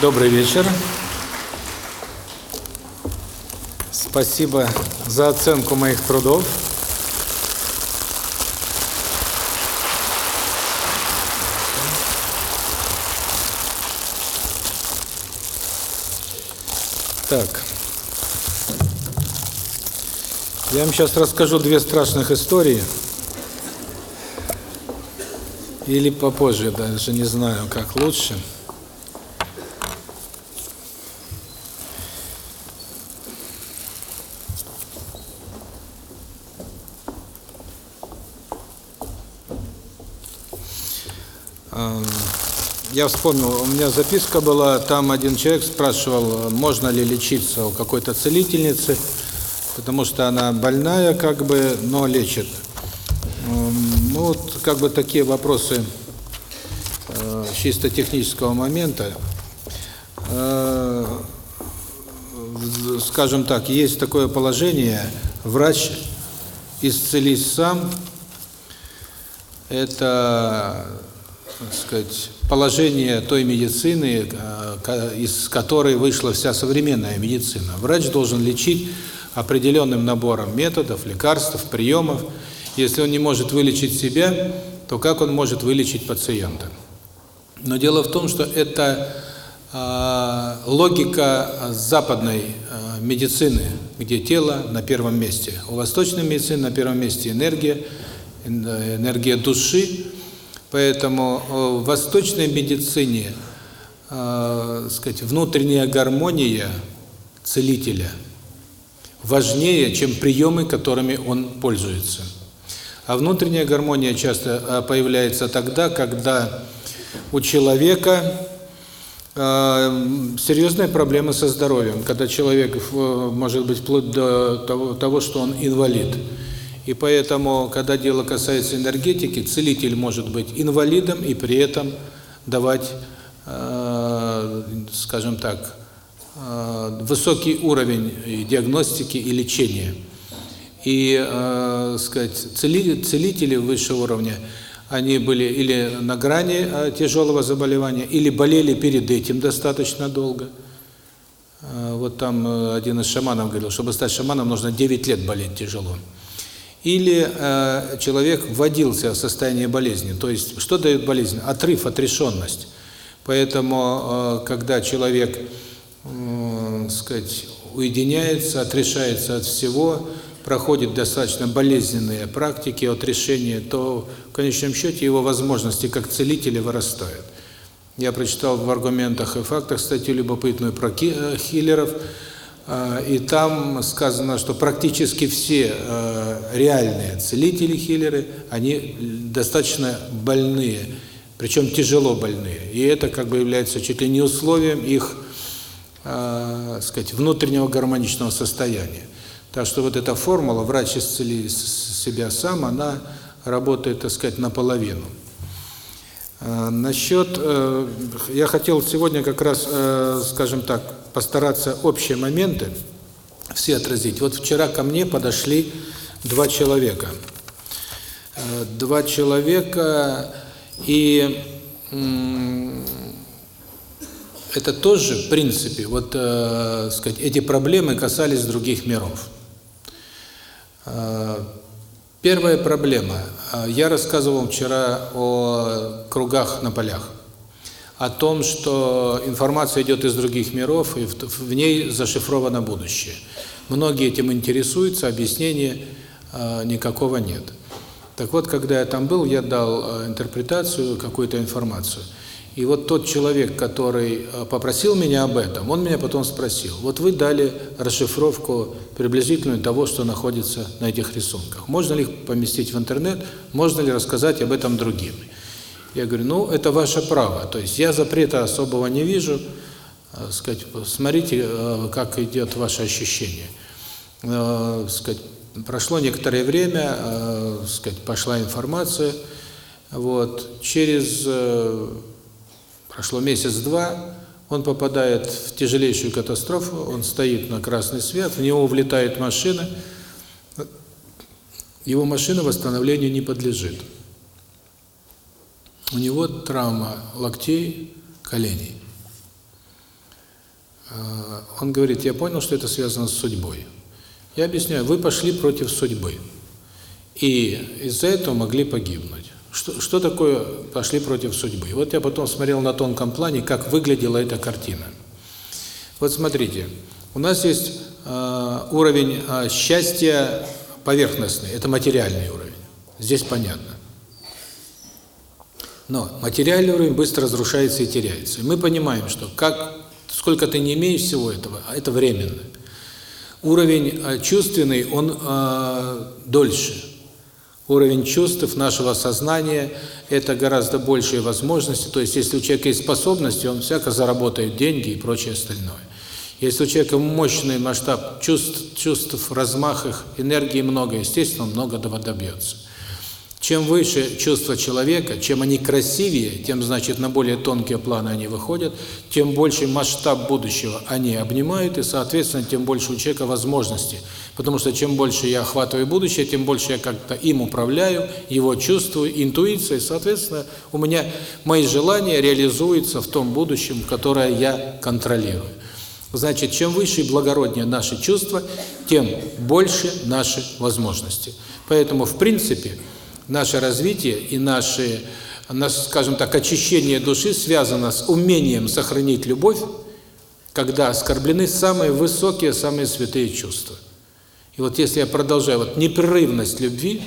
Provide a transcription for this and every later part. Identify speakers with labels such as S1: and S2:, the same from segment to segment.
S1: Добрый вечер. Спасибо за оценку моих трудов. Так. Я вам сейчас расскажу две страшных истории. Или попозже, даже не знаю, как лучше. Эм, Я вспомнил, у меня записка была, там один человек спрашивал, можно ли лечиться у какой-то целительницы, потому что она больная, как бы, но лечит. Эм, Ну, вот, как бы такие вопросы э, чисто технического момента. Э, Скажем так, есть такое положение, врач исцелись сам, это, сказать, положение той медицины, э, из которой вышла вся современная медицина. Врач должен лечить определенным набором методов, лекарств, приемов. Если он не может вылечить себя, то как он может вылечить пациента? Но дело в том, что это э, логика западной э, медицины, где тело на первом месте. У восточной медицины на первом месте энергия, эн- энергия души. Поэтому э, в восточной медицине, э, сказать, внутренняя гармония целителя важнее, чем приемы, которыми он пользуется. А внутренняя гармония часто э, появляется тогда, когда у человека э, серьезные проблемы со здоровьем, когда человек может быть вплоть до того, того, что он инвалид. И поэтому, когда дело касается энергетики, целитель может быть инвалидом и при этом давать, э, скажем так, э, высокий уровень диагностики и лечения. И, э, сказать, цели, целители высшего уровня, они были или на грани э, тяжелого заболевания, или болели перед этим достаточно долго. Э, вот там э, один из шаманов говорил, чтобы стать шаманом, нужно 9 лет болеть тяжело. Или э, человек вводился в состояние болезни. То есть, что дает болезнь? Отрыв, отрешенность. Поэтому, э, когда человек, э, сказать, уединяется, отрешается от всего, проходит достаточно болезненные практики отрешения, то в конечном счете его возможности как целителя вырастают. Я прочитал в «Аргументах и фактах» статью любопытную про э, хиллеров, и там сказано, что практически все э, реальные целители-хиллеры, они достаточно больные, причем тяжело больные. И это как бы является чуть ли не условием их, э, сказать, внутреннего гармоничного состояния. Так что вот эта формула «врач исцели себя сам», она работает, так сказать, наполовину. Э, Насчет, э, я хотел сегодня как раз, э, скажем так, постараться общие моменты все отразить. Вот вчера ко мне подошли два человека. Э, Два человека, и это тоже, в принципе, вот, э, сказать, эти проблемы касались других миров. Э, Первая проблема. Э, Я рассказывал вчера о кругах на полях, о том, что информация идет из других миров, и в ней зашифровано будущее. Многие этим интересуются, объяснения э, никакого нет. Так вот, когда я там был, я дал э, интерпретацию, какую-то информацию. И вот тот человек, который э, попросил меня об этом, он меня потом спросил, вот вы дали расшифровку приблизительную того, что находится на этих рисунках. Можно ли их поместить в интернет, можно ли рассказать об этом другим? Я говорю, ну, это ваше право, то есть я запрета особого не вижу, э, сказать, смотрите, э, как идет ваше ощущение. Э, сказать, прошло некоторое время, сказать, пошла информация, вот, через, прошло месяц-два, он попадает в тяжелейшую катастрофу, он стоит на красный свет, в него влетает машина, его машина восстановлению не подлежит. У него травма локтей, коленей. А, он говорит, я понял, что это связано с судьбой. Я объясняю, вы пошли против судьбы. И из-за этого могли погибнуть. Что, что такое пошли против судьбы? Вот я потом смотрел на тонком плане, как выглядела эта картина. Вот смотрите, у нас есть э, уровень э, счастья поверхностный, это материальный уровень. Здесь понятно. Но материальный уровень быстро разрушается и теряется. И мы понимаем, что как сколько ты не имеешь всего этого, а это временно. Уровень э, чувственный, он э, дольше. Уровень чувств нашего сознания – это гораздо большие возможности. То есть, если у человека есть способности, он всяко заработает деньги и прочее остальное. Если у человека мощный масштаб чувств, чувств размах их, энергии много, естественно, он много добьется. Чем выше чувства человека, чем они красивее, тем, значит, на более тонкие планы они выходят, тем больше масштаб будущего они обнимают, и, соответственно, тем больше у человека возможностей. Потому что чем больше я охватываю будущее, тем больше я как-то им управляю, его чувствую, интуиция, и, соответственно, у меня мои желания реализуются в том будущем, которое я контролирую. Значит, чем выше и благороднее наши чувства, тем больше наши возможности. Поэтому, в принципе, наше развитие и наше, скажем так, очищение души связано с умением сохранить любовь, когда оскорблены самые высокие, самые святые чувства. И вот если я продолжаю, вот непрерывность любви,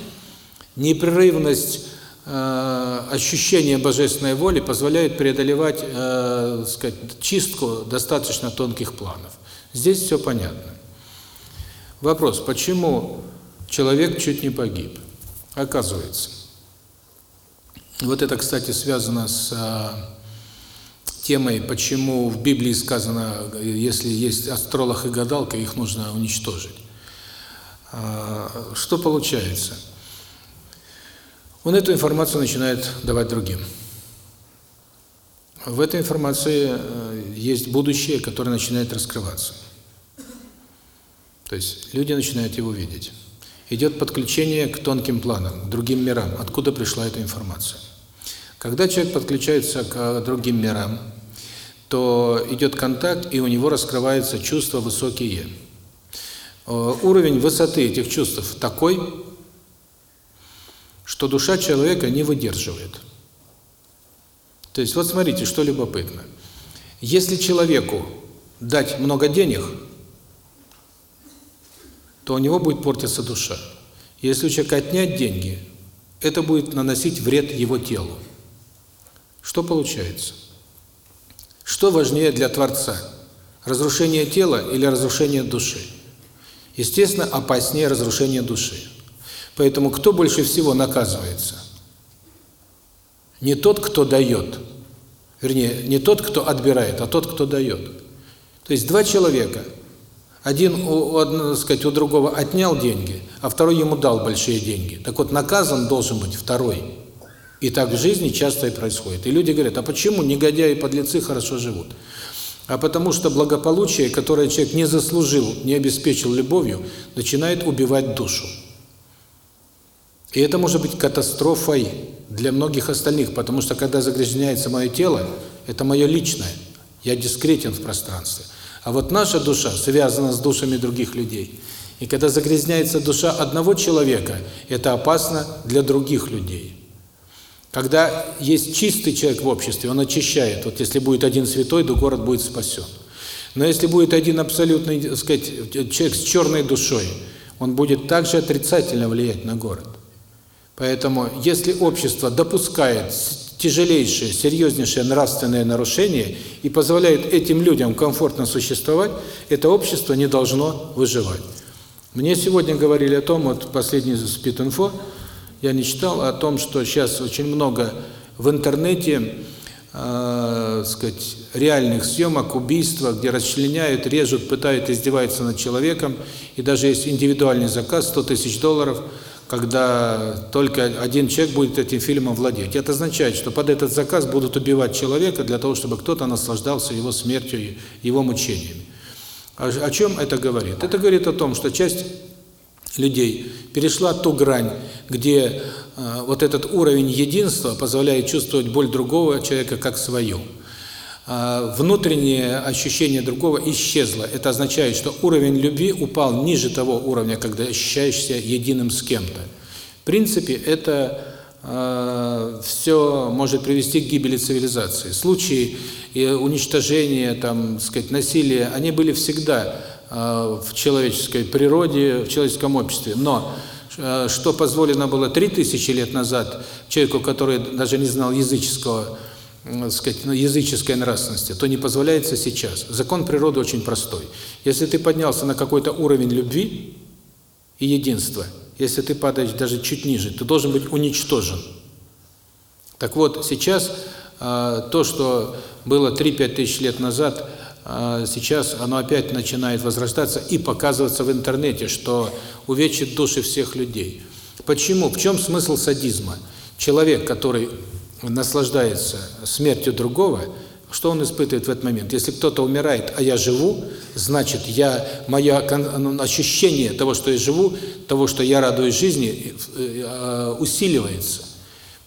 S1: непрерывность э, ощущения божественной воли позволяет преодолевать, э, сказать, чистку достаточно тонких планов. Здесь все понятно. Вопрос, почему человек чуть не погиб? Оказывается. Вот это, кстати, связано с а, темой, почему в Библии сказано, если есть астролог и гадалка, их нужно уничтожить. А, что получается? Он эту информацию начинает давать другим. В этой информации э, есть будущее, которое начинает раскрываться. То есть люди начинают его видеть идет подключение к тонким планам, к другим мирам, откуда пришла эта информация. Когда человек подключается к другим мирам, то идет контакт, и у него раскрывается чувство высокие. Э, уровень высоты этих чувств такой, что душа человека не выдерживает. То есть, вот смотрите, что любопытно. Если человеку дать много денег – то у него будет портиться душа. Если у человека отнять деньги, это будет наносить вред его телу. Что получается? Что важнее для Творца? Разрушение тела или разрушение души? Естественно, опаснее разрушение души. Поэтому кто больше всего наказывается? Не тот, кто дает. Вернее, не тот, кто отбирает, а тот, кто дает. То есть два человека – один, у, у, сказать, у другого отнял деньги, а второй ему дал большие деньги. Так вот, наказан должен быть второй. И так в жизни часто и происходит. И люди говорят, а почему негодяи и подлецы хорошо живут? А потому что благополучие, которое человек не заслужил, не обеспечил любовью, начинает убивать душу. И это может быть катастрофой для многих остальных, потому что когда загрязняется мое тело, это мое личное, я дискретен в пространстве. А вот наша душа связана с душами других людей. И когда загрязняется душа одного человека, это опасно для других людей. Когда есть чистый человек в обществе, он очищает. Вот если будет один святой, то город будет спасен. Но если будет один абсолютный, так сказать, человек с черной душой, он будет также отрицательно влиять на город. Поэтому, если общество допускает тяжелейшее, серьезнейшее нравственное нарушение и позволяет этим людям комфортно существовать, это общество не должно выживать. Мне сегодня говорили о том, вот последний спид-инфо, я не читал, о том, что сейчас очень много в интернете э, сказать, реальных съемок, убийства, где расчленяют, режут, пытают, издеваются над человеком, и даже есть индивидуальный заказ, 100 тысяч долларов – когда только один человек будет этим фильмом владеть. Это означает, что под этот заказ будут убивать человека для того, чтобы кто-то наслаждался его смертью, его мучениями. О чем это говорит? Это говорит о том, что часть людей перешла ту грань, где э, вот этот уровень единства позволяет чувствовать боль другого человека как свою. А, внутреннее ощущение другого исчезло. Это означает, что уровень любви упал ниже того уровня, когда ощущаешься единым с кем-то. В принципе, это э, все может привести к гибели цивилизации. Случаи уничтожения, там, сказать, насилия, они были всегда э, в человеческой природе, в человеческом обществе. Но э, что позволено было 3000 лет назад человеку, который даже не знал языческого сказать, ну, языческой нравственности, то не позволяется сейчас. Закон природы очень простой. Если ты поднялся на какой-то уровень любви и единства, если ты падаешь даже чуть ниже, ты должен быть уничтожен. Так вот, сейчас э, то, что было 3-5 тысяч лет назад, э, сейчас оно опять начинает возрождаться и показываться в интернете, что увечит души всех людей. Почему? В чем смысл садизма? Человек, который наслаждается смертью другого, что он испытывает в этот момент? Если кто-то умирает, а я живу, значит, я мое ну, ощущение того, что я живу, того, что я радуюсь жизни, э, усиливается.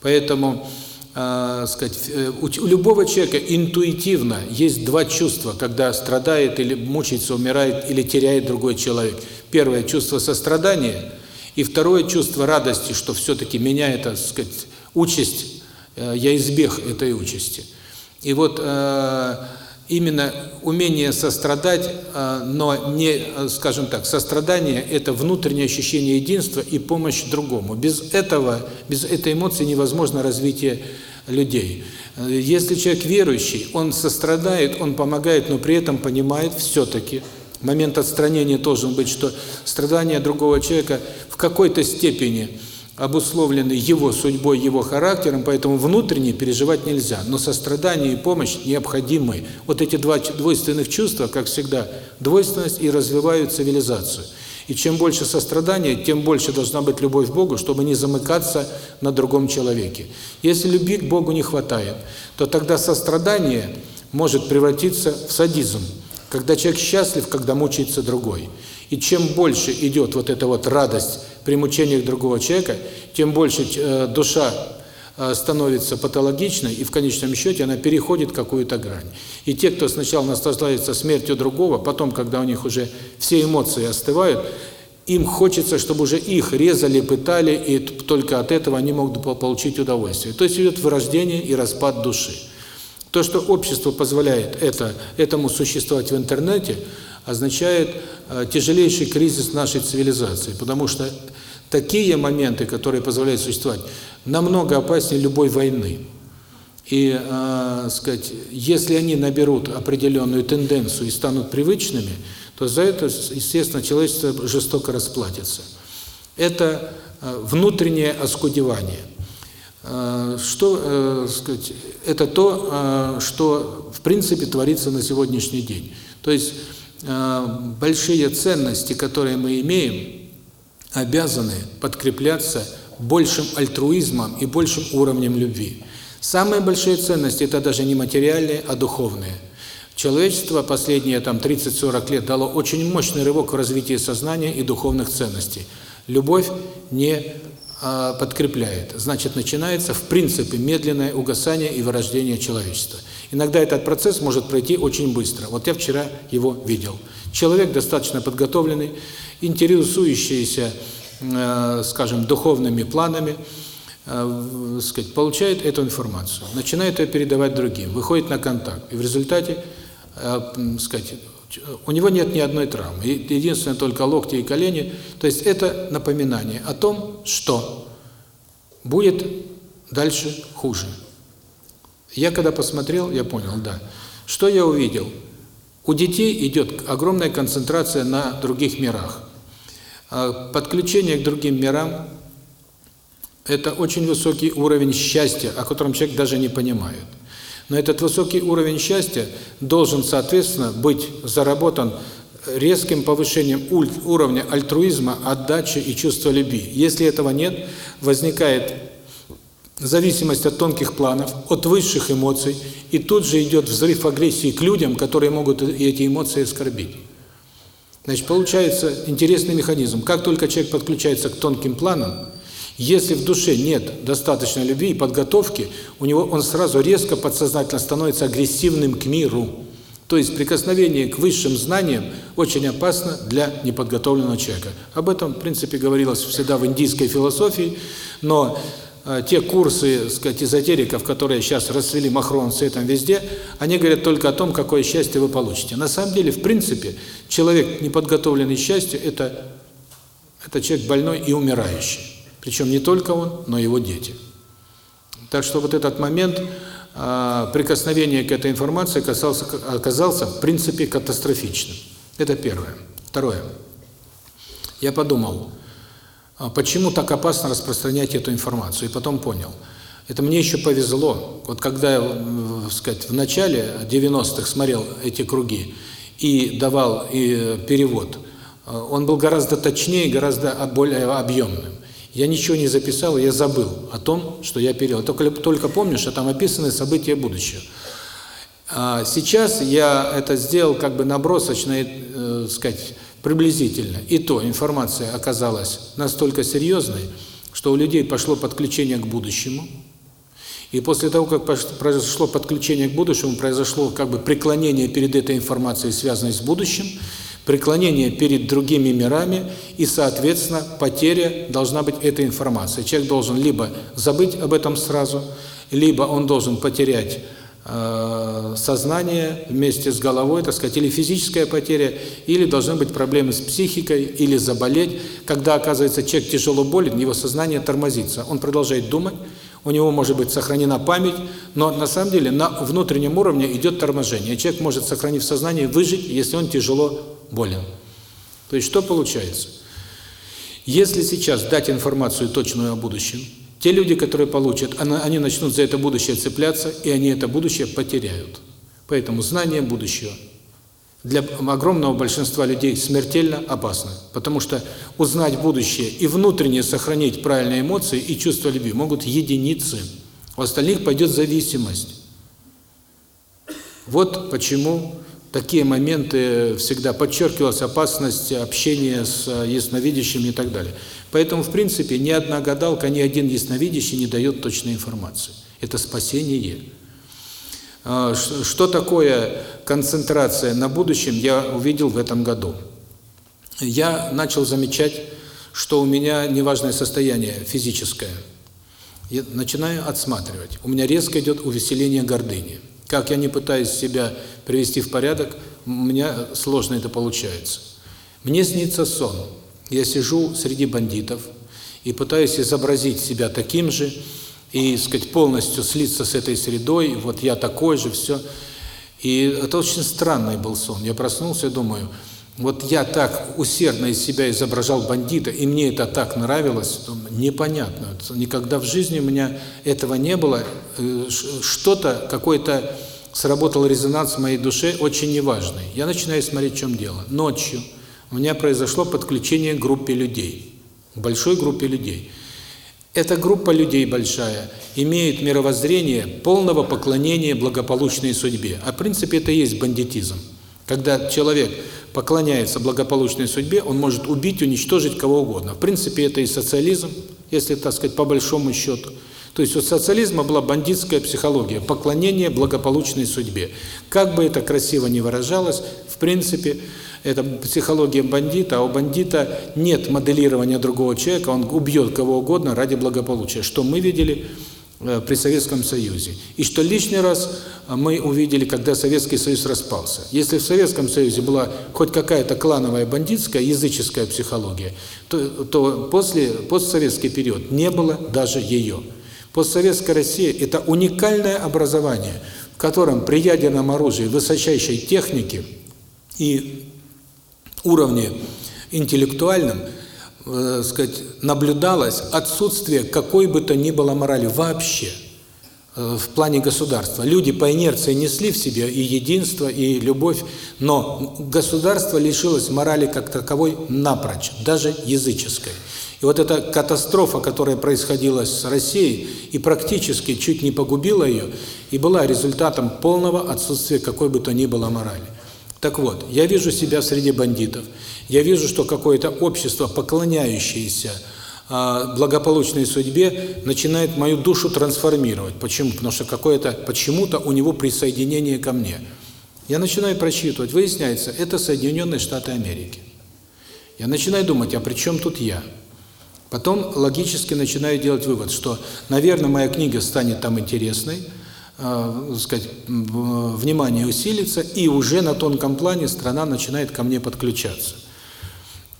S1: Поэтому, э, сказать, э, у любого человека интуитивно есть два чувства, когда страдает или мучается, умирает или теряет другой человек. Первое чувство сострадания, и второе чувство радости, что все-таки меня эта, сказать, участь Э, я избег этой участи. И вот э, именно умение сострадать, э, но не, скажем так, сострадание – это внутреннее ощущение единства и помощь другому. Без этого, без этой эмоции невозможно развитие людей. Если человек верующий, он сострадает, он помогает, но при этом понимает все-таки, момент отстранения должен быть, что страдания другого человека в какой-то степени – обусловлены его судьбой, его характером, поэтому внутренне переживать нельзя. Но сострадание и помощь необходимы. Вот эти два двойственных чувства, как всегда, двойственность и развивают цивилизацию. И чем больше сострадания, тем больше должна быть любовь к Богу, чтобы не замыкаться на другом человеке. Если любви к Богу не хватает, то тогда сострадание может превратиться в садизм, когда человек счастлив, когда мучается другой. И чем больше идет вот эта вот радость при мучениях другого человека, тем больше э, душа э, становится патологичной, и в конечном счете она переходит какую-то грань. И те, кто сначала наслаждается смертью другого, потом, когда у них уже все эмоции остывают, им хочется, чтобы уже их резали, пытали, и только от этого они могут получить удовольствие. То есть идет вырождение и распад души. То, что общество позволяет это, этому существовать в интернете – означает э, тяжелейший кризис нашей цивилизации, потому что такие моменты, которые позволяют существовать, намного опаснее любой войны. И, э, сказать, если они наберут определенную тенденцию и станут привычными, то за это, естественно, человечество жестоко расплатится. Это э, внутреннее оскудевание. Э, что, э, сказать, это то, э, что в принципе творится на сегодняшний день. То есть большие ценности, которые мы имеем, обязаны подкрепляться большим альтруизмом и большим уровнем любви. Самые большие ценности – это даже не материальные, а духовные. Человечество последние там 30-40 лет дало очень мощный рывок в развитии сознания и духовных ценностей. Любовь не подкрепляет. Значит, начинается в принципе медленное угасание и вырождение человечества. Иногда этот процесс может пройти очень быстро. Вот я вчера его видел. Человек достаточно подготовленный, интересующийся, э, скажем, духовными планами, э, сказать, получает эту информацию, начинает ее передавать другим, выходит на контакт. И в результате, сказать, у него нет ни одной травмы. Единственное только локти и колени. То есть это напоминание о том, что будет дальше хуже. Я когда посмотрел, я понял, да. Что я увидел? У детей идет огромная концентрация на других мирах. А подключение к другим мирам – это очень высокий уровень счастья, о котором человек даже не понимает. Но этот высокий уровень счастья должен, соответственно, быть заработан резким повышением уровня альтруизма, отдачи и чувства любви. Если этого нет, возникает зависимость от тонких планов, от высших эмоций, и тут же идет взрыв агрессии к людям, которые могут эти эмоции оскорбить. Значит, получается интересный механизм. Как только человек подключается к тонким планам, Если в душе нет достаточной любви и подготовки, у него он сразу резко подсознательно становится агрессивным к миру. То есть прикосновение к высшим знаниям очень опасно для неподготовленного человека. Об этом, в принципе, говорилось всегда в индийской философии, но э, те курсы, сказать, эзотериков, которые сейчас расцвели махровым цветом везде, они говорят только о том, какое счастье вы получите. На самом деле, в принципе, человек, неподготовленный счастью, это, это человек больной и умирающий. Причем не только он, но и его дети. Так что вот этот момент э, прикосновения к этой информации оказался, оказался в принципе катастрофичным. Это первое. Второе. Я подумал, а почему так опасно распространять эту информацию, и потом понял. Это мне еще повезло. Вот когда я, э, сказать, в начале 90-х смотрел эти круги и давал и перевод, э, он был гораздо точнее, гораздо более объемным. Я ничего не записал, я забыл о том, что я перевел. Только, только помню, что там описаны события будущего. А сейчас я это сделал как бы набросочно, э, сказать, приблизительно. И то информация оказалась настолько серьезной, что у людей пошло подключение к будущему. И после того, как произошло подключение к будущему, произошло как бы преклонение перед этой информацией, связанной с будущим, преклонение перед другими мирами и, соответственно, потеря должна быть этой информации. Человек должен либо забыть об этом сразу, либо он должен потерять э, сознание вместе с головой, так сказать, или физическая потеря, или должны быть проблемы с психикой, или заболеть. Когда, оказывается, человек тяжело болен, его сознание тормозится, он продолжает думать, у него может быть сохранена память, но на самом деле на внутреннем уровне идет торможение. Человек может, сохранив сознание, выжить, если он тяжело болен. То есть что получается? Если сейчас дать информацию точную о будущем, те люди, которые получат, они начнут за это будущее цепляться, и они это будущее потеряют. Поэтому знание будущего для огромного большинства людей смертельно опасно, потому что узнать будущее и внутренне сохранить правильные эмоции и чувство любви могут единицы. У остальных пойдет зависимость. Вот почему такие моменты всегда подчеркивалась опасность общения с ясновидящими и так далее. Поэтому, в принципе, ни одна гадалка, ни один ясновидящий не дает точной информации. Это спасение. А, что такое концентрация на будущем, я увидел в этом году. Я начал замечать, что у меня неважное состояние физическое. Я начинаю отсматривать. У меня резко идет увеселение гордыни. Как я не пытаюсь себя привести в порядок, у меня сложно это получается. Мне снится сон. Я сижу среди бандитов и пытаюсь изобразить себя таким же, и, сказать, полностью слиться с этой средой, вот я такой же, все. И это очень странный был сон. Я проснулся и думаю, вот я так усердно из себя изображал бандита, и мне это так нравилось, непонятно. Никогда в жизни у меня этого не было. Э, что-то, какой-то сработал резонанс в моей душе очень неважный. Я начинаю смотреть, в чем дело. Ночью у меня произошло подключение к группе людей, к большой группе людей. Эта группа людей большая имеет мировоззрение полного поклонения благополучной судьбе. А в принципе это и есть бандитизм. Когда человек поклоняется благополучной судьбе, он может убить, уничтожить кого угодно. В принципе это и социализм, если, так сказать, по большому счету. То есть у социализма была бандитская психология, поклонение благополучной судьбе. Как бы это красиво ни выражалось, в принципе, это психология бандита, а у бандита нет моделирования другого человека, он убьет кого угодно ради благополучия, что мы видели при Советском Союзе. И что лишний раз мы увидели, когда Советский Союз распался. Если в Советском Союзе была хоть какая-то клановая бандитская, языческая психология, то, то после постсоветский период не было даже ее. Постсоветская Россия – это уникальное образование, в котором при ядерном оружии высочайшей техники и уровне интеллектуальном, э, сказать, наблюдалось отсутствие какой бы то ни было морали вообще э, в плане государства. Люди по инерции несли в себе и единство, и любовь, но государство лишилось морали как таковой напрочь, даже языческой. И вот эта катастрофа, которая происходила с Россией, и практически чуть не погубила ее, и была результатом полного отсутствия какой бы то ни было морали. Так вот, я вижу себя среди бандитов, я вижу, что какое-то общество, поклоняющееся благополучной судьбе начинает мою душу трансформировать. Почему? Потому что какое-то почему-то у него присоединение ко мне. Я начинаю просчитывать, выясняется, это Соединенные Штаты Америки. Я начинаю думать, а при чем тут я? Потом логически начинаю делать вывод, что, наверное, моя книга станет там интересной, э, сказать, внимание усилится, и уже на тонком плане страна начинает ко мне подключаться.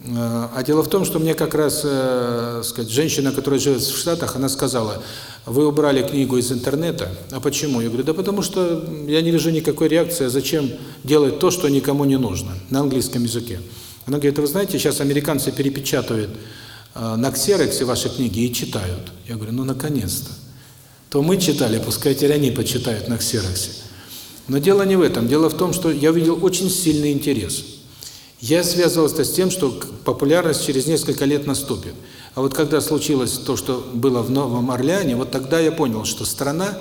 S1: А дело в том, что мне как раз, э, сказать, женщина, которая живет в Штатах, она сказала, вы убрали книгу из интернета, а почему? Я говорю, да потому что я не вижу никакой реакции, а зачем делать то, что никому не нужно, на английском языке. Она говорит, вы знаете, сейчас американцы перепечатывают э, на ксероксе ваши книги и читают. Я говорю, ну наконец-то. То мы читали, пускай теперь они почитают на ксероксе. Но дело не в этом. Дело в том, что я увидел очень сильный интерес. Я связывал это с тем, что популярность через несколько лет наступит. А вот когда случилось то, что было в Новом Орлеане, вот тогда я понял, что страна,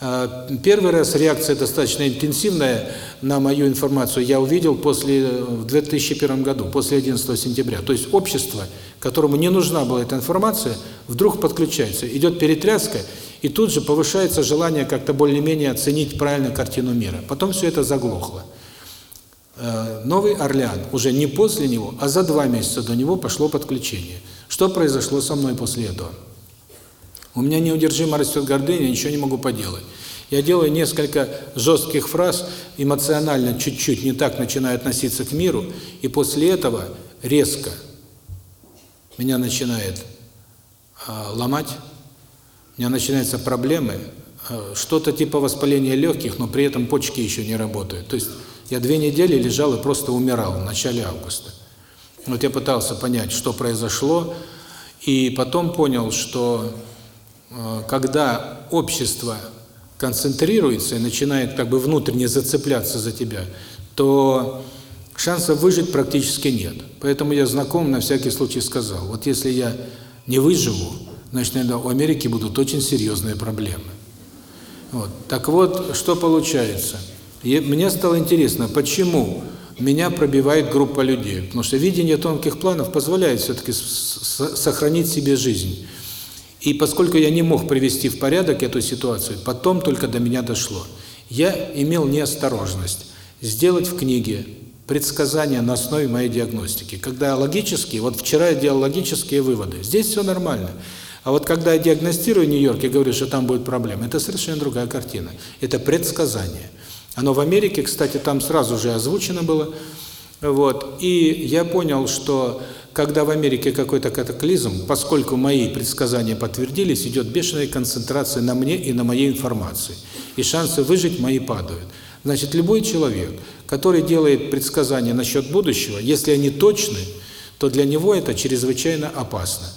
S1: э, первый раз реакция достаточно интенсивная на мою информацию я увидел после в 2001 году, после 11 сентября. То есть общество, которому не нужна была эта информация, вдруг подключается, идет перетряска, и тут же повышается желание как-то более-менее оценить правильно картину мира. Потом все это заглохло. Э, Новый Орлеан, уже не после него, а за два месяца до него пошло подключение. Что произошло со мной после этого? У меня неудержимо растет гордыня, ничего не могу поделать. Я делаю несколько жестких фраз, эмоционально чуть-чуть не так начинаю относиться к миру, и после этого резко меня начинает э, ломать, у меня начинаются проблемы, э, что-то типа воспаления легких, но при этом почки еще не работают. То есть я две недели лежал и просто умирал в начале августа. Вот я пытался понять, что произошло, и потом понял, что э, когда общество концентрируется и начинает как бы внутренне зацепляться за тебя, то шансов выжить практически нет. Поэтому я знаком на всякий случай сказал, вот если я не выживу, значит, у Америки будут очень серьезные проблемы. Вот. Так вот, что получается – и мне стало интересно, почему меня пробивает группа людей. Потому что видение тонких планов позволяет все-таки сохранить себе жизнь. И поскольку я не мог привести в порядок эту ситуацию, потом только до меня дошло. Я имел неосторожность сделать в книге предсказания на основе моей диагностики. Когда логические, вот вчера я делал логические выводы, здесь все нормально. А вот когда я диагностирую Нью-Йорк и говорю, что там будет проблема, это совершенно другая картина. Это предсказание. Оно в Америке, кстати, там сразу же озвучено было. Вот. И я понял, что когда в Америке какой-то катаклизм, поскольку мои предсказания подтвердились, идет бешеная концентрация на мне и на моей информации. И шансы выжить мои падают. Значит, любой человек, который делает предсказания насчет будущего, если они точны, то для него это чрезвычайно опасно.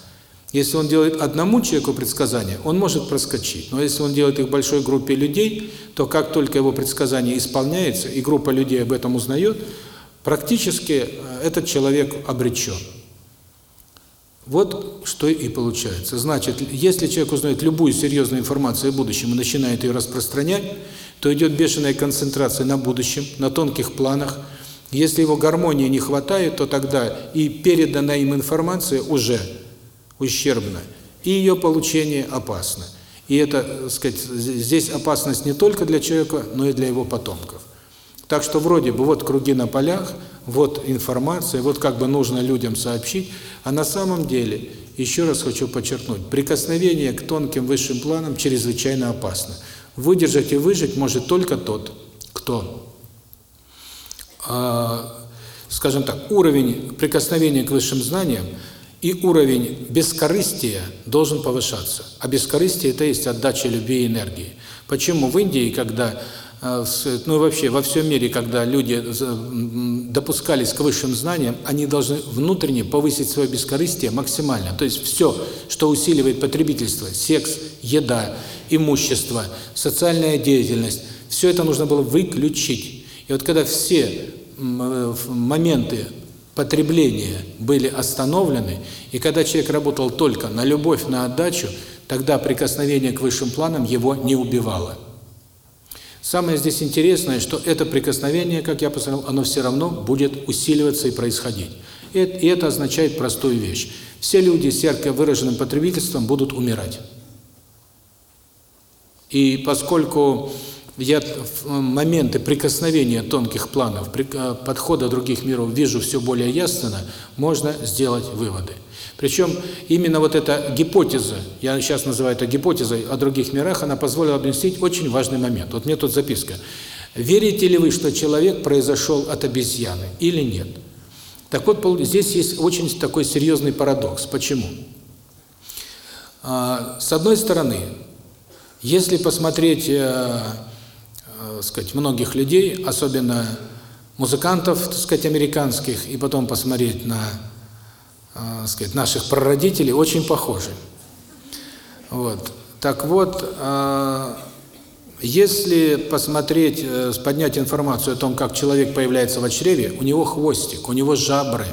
S1: Если он делает одному человеку предсказания, он может проскочить. Но если он делает их большой группе людей, то как только его предсказание исполняется, и группа людей об этом узнает, практически э, этот человек обречен. Вот что и получается. Значит, если человек узнает любую серьезную информацию о будущем и начинает ее распространять, то идет бешеная концентрация на будущем, на тонких планах. Если его гармонии не хватает, то тогда и переданная им информация уже ущербно, и ее получение опасно. И это, так сказать, здесь опасность не только для человека, но и для его потомков. Так что вроде бы вот круги на полях, вот информация, вот как бы нужно людям сообщить, а на самом деле, еще раз хочу подчеркнуть, прикосновение к тонким высшим планам чрезвычайно опасно. Выдержать и выжить может только тот, кто, э, скажем так, уровень прикосновения к высшим знаниям и уровень бескорыстия должен повышаться. А бескорыстие – это есть отдача любви и энергии. Почему в Индии, когда, э, ну и вообще во всем мире, когда люди допускались к высшим знаниям, они должны внутренне повысить свое бескорыстие максимально. То есть все, что усиливает потребительство, секс, еда, имущество, социальная деятельность, все это нужно было выключить. И вот когда все э, моменты потребления были остановлены, и когда человек работал только на любовь, на отдачу, тогда прикосновение к высшим планам его не убивало. Самое здесь интересное, что это прикосновение, как я посмотрел, оно все равно будет усиливаться и происходить. И это означает простую вещь. все люди с ярко выраженным потребительством будут умирать. И поскольку я моменты прикосновения тонких планов, подхода других миров вижу все более ясно, можно сделать выводы. Причем именно вот эта гипотеза, я сейчас называю это гипотезой о других мирах, она позволила объяснить очень важный момент. Вот мне тут записка. Верите ли вы, что человек произошел от обезьяны или нет? Так вот, здесь есть очень такой серьезный парадокс. Почему? А, с одной стороны, если посмотреть, э, сказать, многих людей, особенно музыкантов, так сказать, американских, и потом посмотреть на э, сказать, наших прародителей очень похожи. Вот. Так вот, э, если посмотреть, э, поднять информацию о том, как человек появляется в чреве, у него хвостик, у него жабры,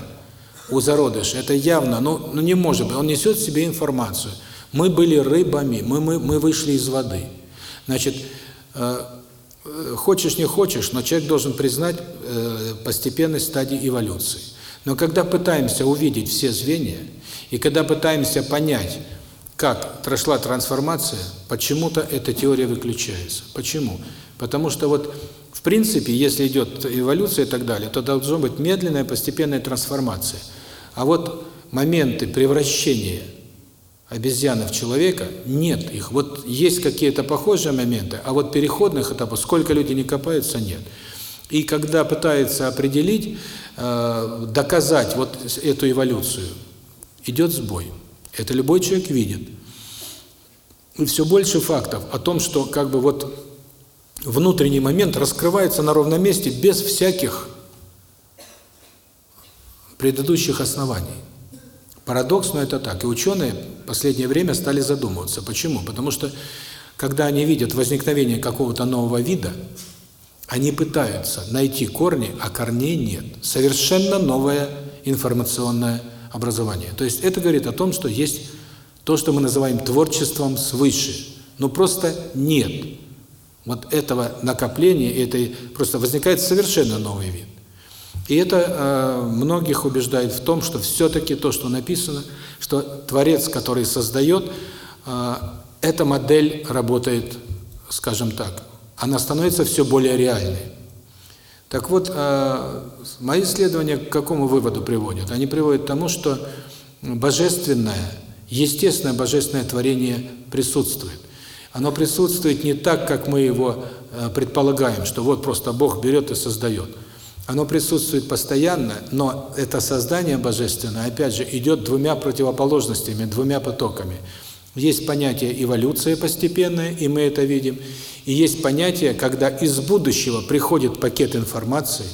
S1: у зародыша. Это явно, ну, ну не может быть. Он несет в себе информацию. Мы были рыбами, мы, мы, мы вышли из воды. Значит, э хочешь не хочешь, но человек должен признать э, постепенность стадии эволюции. Но когда пытаемся увидеть все звенья, и когда пытаемся понять, как прошла трансформация, почему-то эта теория выключается. Почему? Потому что вот в принципе, если идет эволюция и так далее, то должна быть медленная, постепенная трансформация. А вот моменты превращения обезьяны в человека, нет их. Вот есть какие-то похожие моменты, а вот переходных этапов, сколько люди не копаются, нет. И когда пытаются определить, э, доказать вот эту эволюцию, идет сбой. Это любой человек видит. И все больше фактов о том, что как бы вот внутренний момент раскрывается на ровном месте без всяких предыдущих оснований. Парадокс, но это так. И ученые в последнее время стали задумываться. Почему? Потому что, когда они видят возникновение какого-то нового вида, они пытаются найти корни, а корней нет. Совершенно новое информационное образование. То есть это говорит о том, что есть то, что мы называем творчеством свыше. Но просто нет вот этого накопления, этой просто возникает совершенно новый вид. И это э, многих убеждает в том, что все-таки то, что написано, что Творец, который создает, э, эта модель работает, скажем так, она становится все более реальной. Так вот, э, мои исследования к какому выводу приводят? Они приводят к тому, что божественное, естественное божественное творение присутствует. Оно присутствует не так, как мы его э, предполагаем, что вот просто Бог берет и создает. Оно присутствует постоянно, но это создание божественное, опять же, идет двумя противоположностями, двумя потоками. Есть понятие эволюции постепенная, и мы это видим, и есть понятие, когда из будущего приходит пакет информации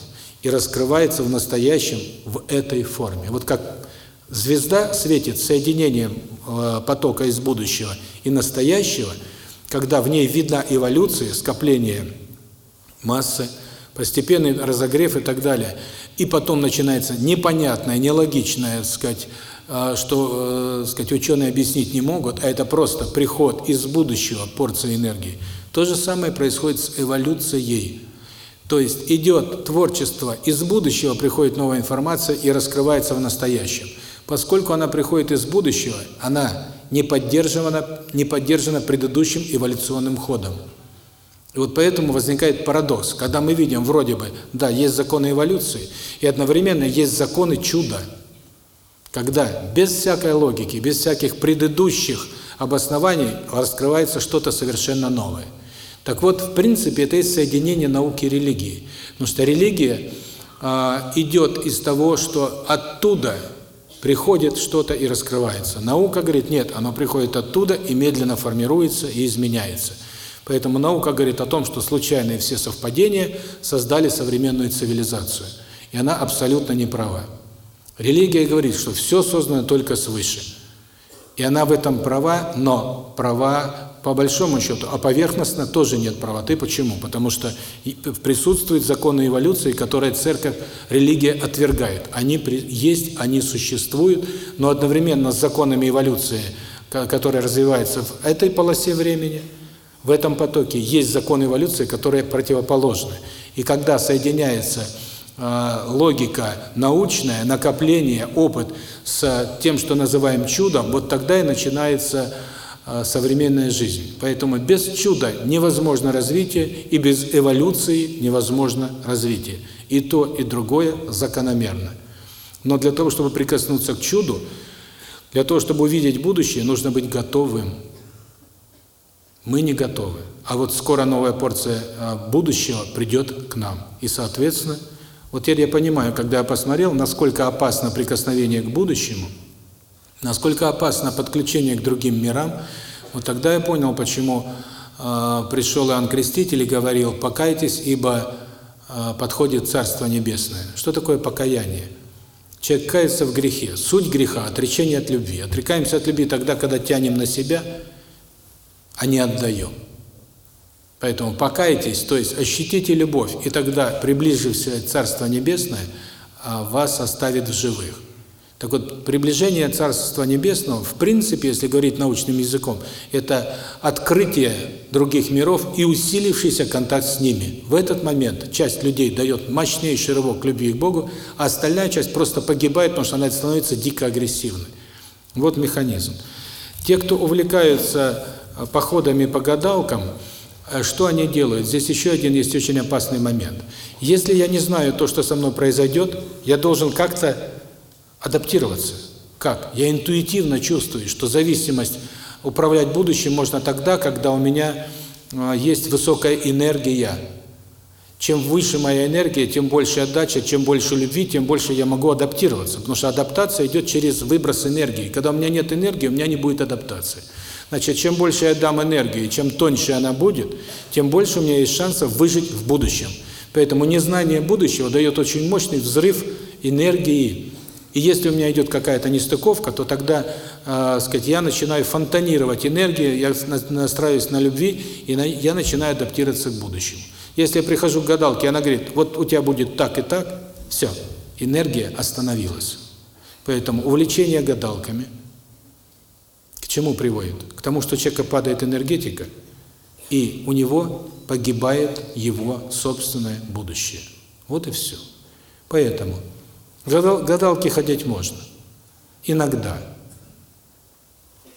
S1: и раскрывается в настоящем в этой форме. Вот как звезда светит соединением э, потока из будущего и настоящего, когда в ней видна эволюция, скопление массы, постепенный разогрев и так далее. И потом начинается непонятное, нелогичное, так сказать, э, что, э, сказать, ученые объяснить не могут, а это просто приход из будущего порции энергии. То же самое происходит с эволюцией. То есть идет творчество, из будущего приходит новая информация и раскрывается в настоящем. Поскольку она приходит из будущего, она не поддержана, не поддержана предыдущим эволюционным ходом. И вот поэтому возникает парадокс, когда мы видим вроде бы, да, есть законы эволюции, и одновременно есть законы чуда. Когда без всякой логики, без всяких предыдущих обоснований раскрывается что-то совершенно новое. Так вот, в принципе, это есть соединение науки и религии. Потому что религия а, идет из того, что оттуда приходит что-то и раскрывается. Наука говорит, нет, оно приходит оттуда и медленно формируется и изменяется. Поэтому наука говорит о том, что случайные все совпадения создали современную цивилизацию. И она абсолютно не права. Религия говорит, что все создано только свыше. И она в этом права, но права по большому счету, а поверхностно тоже нет правоты. Почему? Потому что присутствуют законы эволюции, которые церковь, религия отвергает. Они есть, они существуют, но одновременно с законами эволюции, которые развиваются в этой полосе времени, в этом потоке есть законы эволюции, которые противоположны. И когда соединяется э, логика научная, накопление, опыт с тем, что называем чудом, вот тогда и начинается э, современная жизнь. Поэтому без чуда невозможно развитие, и без эволюции невозможно развитие. И то, и другое закономерно. Но для того, чтобы прикоснуться к чуду, для того, чтобы увидеть будущее, нужно быть готовым. Мы не готовы. А вот скоро новая порция а, будущего придет к нам. И, соответственно, вот теперь я понимаю, когда я посмотрел, насколько опасно прикосновение к будущему, насколько опасно подключение к другим мирам, вот тогда я понял, почему э, пришел Иоанн Креститель и говорил, покайтесь, ибо э, подходит Царство Небесное. Что такое покаяние? Человек кается в грехе. Суть греха – отречение от любви. Отрекаемся от любви тогда, когда тянем на себя – а не отдаем. Поэтому покайтесь, то есть ощутите любовь, и тогда, приближившись Царство Небесное, а, вас оставит в живых. Так вот, приближение Царства Небесного, в принципе, если говорить научным языком, это открытие других миров и усилившийся контакт с ними. В этот момент часть людей дает мощнейший рывок к любви к Богу, а остальная часть просто погибает, потому что она становится дико агрессивной. Вот механизм. Те, кто увлекаются походами по гадалкам, э, что они делают? Здесь еще один есть очень опасный момент. Если я не знаю то, что со мной произойдет, я должен как-то адаптироваться. Как? Я интуитивно чувствую, что зависимость управлять будущим можно тогда, когда у меня э, есть высокая энергия. Чем выше моя энергия, тем больше отдача, чем больше любви, тем больше я могу адаптироваться. Потому что адаптация идет через выброс энергии. Когда у меня нет энергии, у меня не будет адаптации. Значит, чем больше я дам энергии, чем тоньше она будет, тем больше у меня есть шансов выжить в будущем. Поэтому незнание будущего дает очень мощный взрыв энергии. И если у меня идет какая-то нестыковка, то тогда, э, сказать, я начинаю фонтанировать энергию, я настраиваюсь на любви, и на, я начинаю адаптироваться к будущему. Если я прихожу к гадалке, она говорит, вот у тебя будет так и так, все, энергия остановилась. Поэтому увлечение гадалками – чему приводит? К тому, что у человека падает энергетика, и у него погибает его собственное будущее. Вот и все. Поэтому гадал, гадалки ходить можно. Иногда.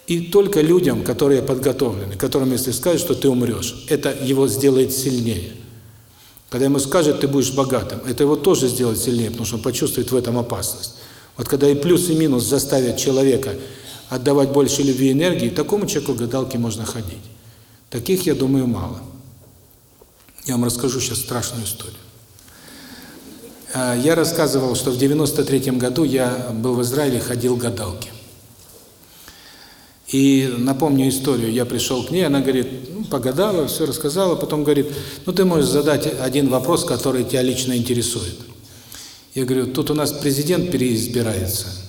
S1: И только людям, которые подготовлены, которым если скажут, что ты умрешь, это его сделает сильнее. Когда ему скажут, ты будешь богатым, это его тоже сделает сильнее, потому что он почувствует в этом опасность. Вот когда и плюс, и минус заставят человека отдавать больше любви и энергии, такому человеку гадалки можно ходить. Таких, я думаю, мало. Я вам расскажу сейчас страшную историю. А, я рассказывал, что в 93 году я был в Израиле, ходил гадалки. И напомню историю, я пришел к ней, она говорит, ну, погадала, все рассказала, потом говорит, ну, ты можешь задать один вопрос, который тебя лично интересует. Я говорю, тут у нас президент переизбирается.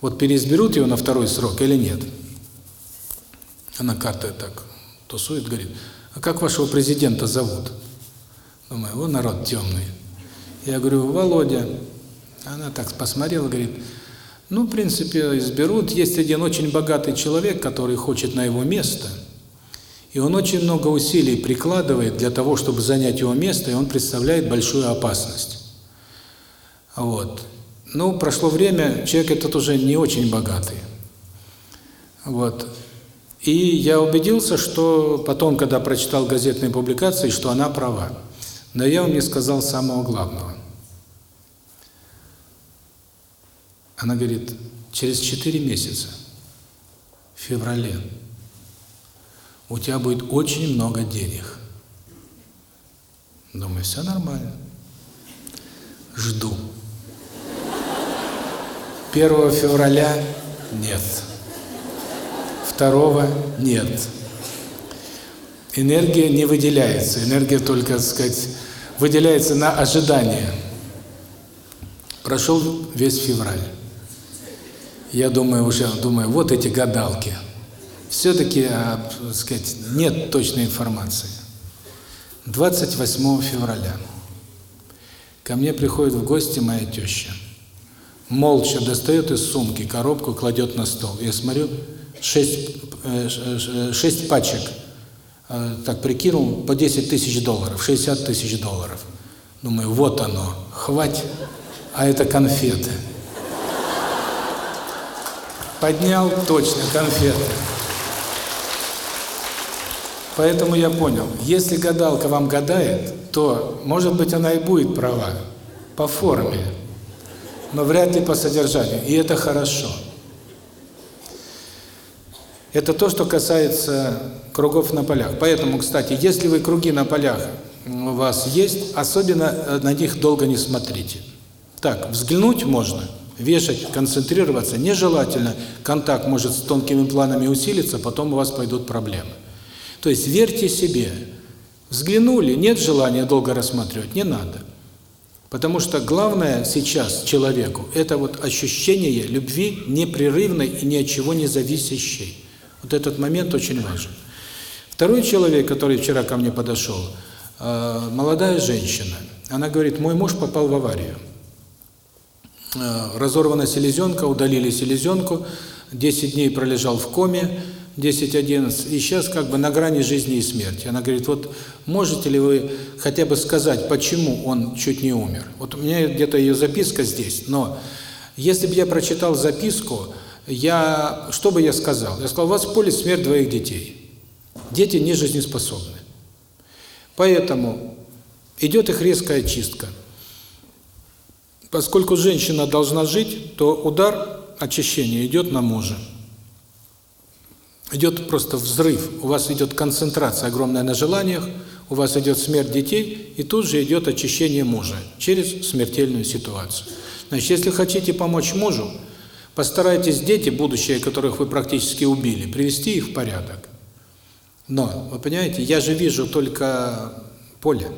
S1: Вот переизберут его на второй срок или нет? Она картой так тусует, говорит, а как вашего президента зовут? Думаю, вот народ темный. Я говорю, Володя. Она так посмотрела, говорит, ну, в принципе, изберут. Есть один очень богатый человек, который хочет на его место. И он очень много усилий прикладывает для того, чтобы занять его место, и он представляет большую опасность. Вот. Ну, прошло время, человек этот уже не очень богатый. Вот. И я убедился, что потом, когда прочитал газетные публикации, что она права. Но я вам не сказал самого главного. Она говорит, через 4 месяца, в феврале, у тебя будет очень много денег. Думаю, все нормально. Жду. 1 февраля нет. 2 нет. Энергия не выделяется. Энергия только, так сказать, выделяется на ожидание. Прошел весь февраль. Я думаю уже, думаю, вот эти гадалки. Все-таки, а, сказать, нет точной информации. 28 февраля ко мне приходит в гости моя теща молча достает из сумки коробку, кладет на стол. Я смотрю, шесть, э, шесть пачек, э, так прикинул, по 10 тысяч долларов, 60 тысяч долларов. Думаю, вот оно, хватит, а это конфеты. Поднял, точно, конфеты. Поэтому я понял, если гадалка вам гадает, то, может быть, она и будет права по форме, но вряд ли по содержанию, и это хорошо. Это то, что касается кругов на полях. Поэтому, кстати, если вы круги на полях у вас есть, особенно на них долго не смотрите. Так, взглянуть можно, вешать, концентрироваться нежелательно. Контакт может с тонкими планами усилиться, потом у вас пойдут проблемы. То есть верьте себе. Взглянули, нет желания долго рассматривать, не надо. Потому что главное сейчас человеку – это вот ощущение любви непрерывной и ни от чего не зависящей. Вот этот момент очень важен. Второй человек, который вчера ко мне подошел, э, молодая женщина. Она говорит, мой муж попал в аварию. Э, разорвана селезенка, удалили селезенку, 10 дней пролежал в коме, 10-11, и сейчас как бы на грани жизни и смерти. Она говорит, вот можете ли вы хотя бы сказать, почему он чуть не умер? Вот у меня где-то ее записка здесь, но если бы я прочитал записку, я, что бы я сказал? Я сказал, у вас в поле смерть двоих детей. Дети не жизнеспособны. Поэтому идет их резкая чистка. Поскольку женщина должна жить, то удар очищения идет на мужа. Идет просто взрыв, у вас идет концентрация огромная на желаниях, у вас идет смерть детей, и тут же идет очищение мужа через смертельную ситуацию. Значит, если хотите помочь мужу, Постарайтесь дети, будущее которых вы практически убили, привести их в порядок. Но, вы понимаете, я же вижу только поле.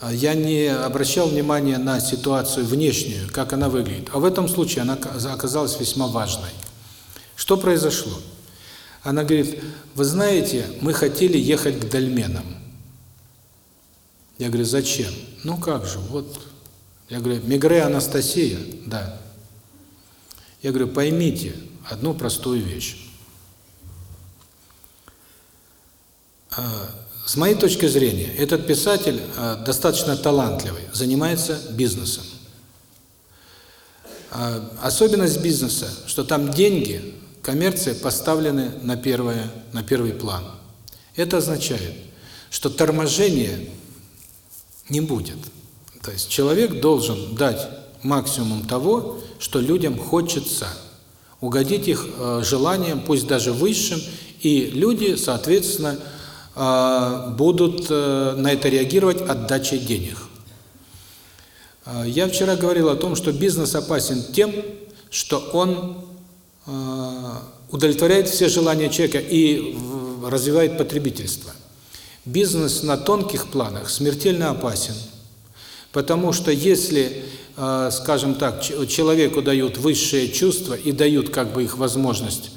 S1: А я не обращал внимания на ситуацию внешнюю, как она выглядит. А в этом случае она оказалась весьма важной. Что произошло? Она говорит, вы знаете, мы хотели ехать к дольменам. Я говорю, зачем? Ну как же, вот. Я говорю, Мигре Анастасия, да. Я говорю, поймите одну простую вещь. А, с моей точки зрения, этот писатель а, достаточно талантливый, занимается бизнесом. А, особенность бизнеса, что там деньги, коммерция поставлены на первое, на первый план. Это означает, что торможения не будет. То есть человек должен дать максимум того, что людям хочется, угодить их э, желаниям, пусть даже высшим, и люди, соответственно, э, будут э, на это реагировать отдачей денег. Я вчера говорил о том, что бизнес опасен тем, что он удовлетворяет все желания человека и развивает потребительство. Бизнес на тонких планах смертельно опасен, потому что если Э, скажем так, человеку дают высшие чувства и дают как бы их возможность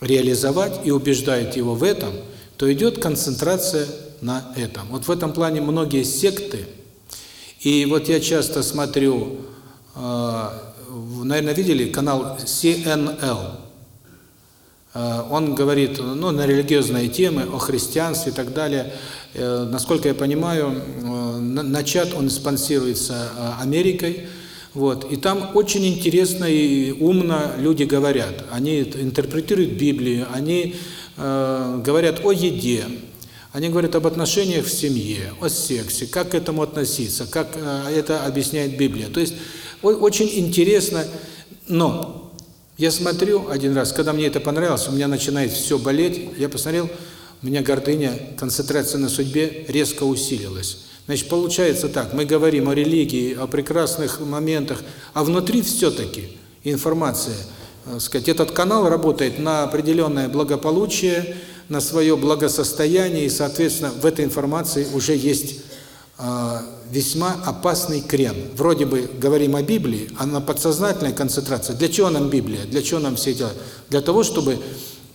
S1: реализовать и убеждают его в этом, то идет концентрация на этом. Вот в этом плане многие секты, и вот я часто смотрю, э, наверное, видели канал CNL, э, он говорит ну, на религиозные темы, о христианстве и так далее. Насколько я понимаю, начат он спонсируется э, Америкой, вот, и там очень интересно и умно люди говорят. Они интерпретируют Библию, они э, говорят о еде, они говорят об отношениях в семье, о сексе, как к этому относиться, как э, это объясняет Библия. То есть очень интересно, но я смотрю один раз, когда мне это понравилось, у меня начинает все болеть, я посмотрел, у меня гордыня, концентрация на судьбе резко усилилась. Значит, получается так, мы говорим о религии, о прекрасных моментах, а внутри все-таки информация, э, сказать, этот канал работает на определенное благополучие, на свое благосостояние, и, соответственно, в этой информации уже есть весьма опасный крен. Вроде бы говорим о Библии, а на подсознательной концентрации. Для чего нам Библия? Для чего нам все эти... Для того, чтобы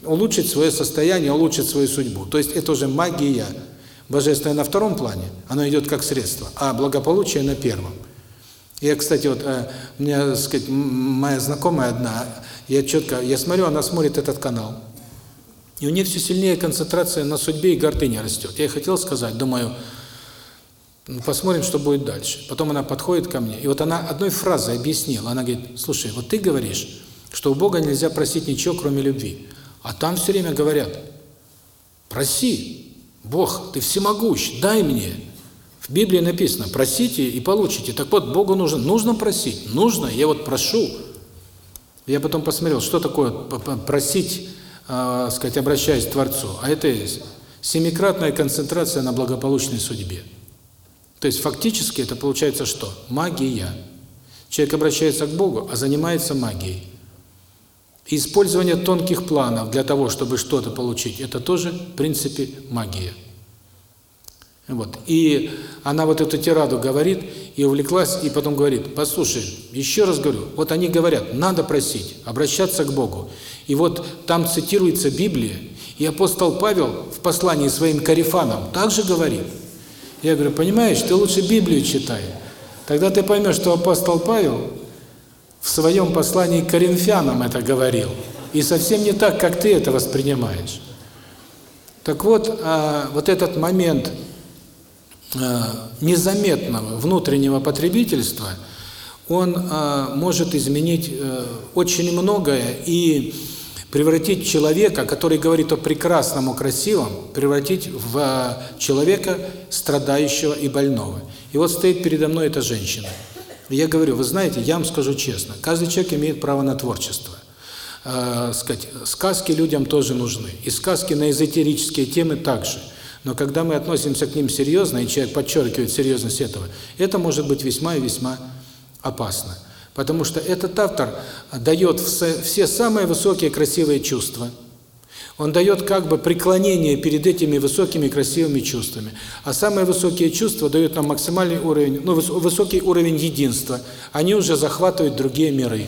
S1: улучшить свое состояние, улучшить свою судьбу. То есть это уже магия. Божественное на втором плане, оно идет как средство, а благополучие на первом. Я, кстати, вот э, так сказать, моя знакомая одна, я четко, я смотрю, она смотрит этот канал, и у нее все сильнее концентрация на судьбе и гордыня растет. Я хотел сказать, думаю, посмотрим, что будет дальше. Потом она подходит ко мне, и вот она одной фразой объяснила. Она говорит, слушай, вот ты говоришь, что у Бога нельзя просить ничего, кроме любви. А там все время говорят, проси, Бог, ты всемогущ, дай мне. В Библии написано, просите и получите. Так вот, Богу нужно, нужно просить, нужно, я вот прошу. Я потом посмотрел, что такое просить, э, сказать, обращаясь к Творцу. А это семикратная концентрация на благополучной судьбе. То есть фактически это получается что? Магия. Человек обращается к Богу, а занимается магией. использование тонких планов для того, чтобы что-то получить, это тоже, в принципе, магия. Вот. И она вот эту тираду говорит, и увлеклась, и потом говорит, послушай, еще раз говорю, вот они говорят, надо просить, обращаться к Богу. И вот там цитируется Библия, и апостол Павел в послании своим корефанам также говорит – я говорю, понимаешь, ты лучше Библию читай. Тогда ты поймешь, что апостол Павел в своем послании к коринфянам это говорил. И совсем не так, как ты это воспринимаешь. Так вот, а, вот этот момент а, незаметного внутреннего потребительства, он а, может изменить а, очень многое и Превратить человека, который говорит о прекрасном, о красивом, превратить в э, человека страдающего и больного. И вот стоит передо мной эта женщина. я говорю, вы знаете, я вам скажу честно, каждый человек имеет право на творчество. Э, сказать, сказки людям тоже нужны. И сказки на эзотерические темы также. Но когда мы относимся к ним серьезно, и человек подчеркивает серьезность этого, это может быть весьма и весьма опасно. Потому что этот автор дает все самые высокие красивые чувства. Он дает как бы преклонение перед этими высокими красивыми чувствами. А самые высокие чувства дают нам максимальный уровень, ну, высокий уровень единства. Они уже захватывают другие миры,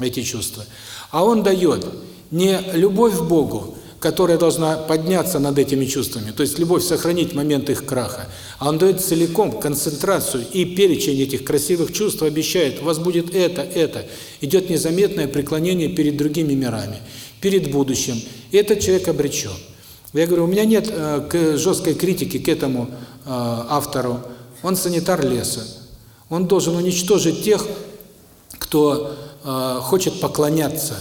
S1: эти чувства. А он дает не любовь к Богу, которая должна подняться над этими чувствами, то есть любовь сохранить момент их краха, а он дает целиком концентрацию и перечень этих красивых чувств, обещает, у вас будет это, это. Идет незаметное преклонение перед другими мирами, перед будущим, и этот человек обречен. Я говорю, у меня нет э, жесткой критики к этому э, автору, он санитар леса, он должен уничтожить тех, кто э, хочет поклоняться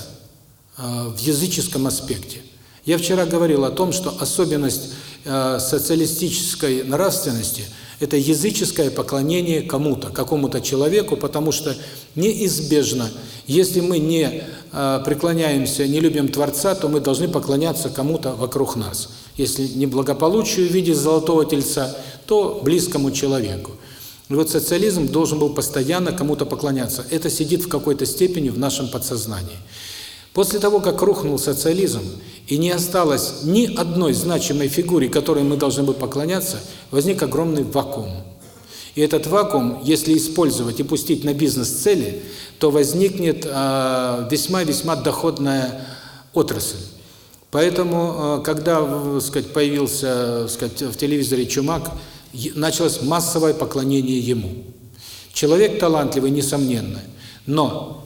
S1: э, в языческом аспекте. Я вчера говорил о том, что особенность социалистической нравственности – это языческое поклонение кому-то, какому-то человеку, потому что неизбежно, если мы не э, преклоняемся, не любим Творца, то мы должны поклоняться кому-то вокруг нас. Если не благополучию в виде золотого тельца, то близкому человеку. И вот социализм должен был постоянно кому-то поклоняться. Это сидит в какой-то степени в нашем подсознании. После того, как рухнул социализм, и не осталось ни одной значимой фигуре, которой мы должны бы поклоняться, возник огромный вакуум. И этот вакуум, если использовать и пустить на бизнес-цели, то возникнет а, весьма-весьма доходная отрасль. Поэтому, э, когда, сказать, появился, сказать, в телевизоре Чумак, началось массовое поклонение ему. Человек талантливый, несомненно, но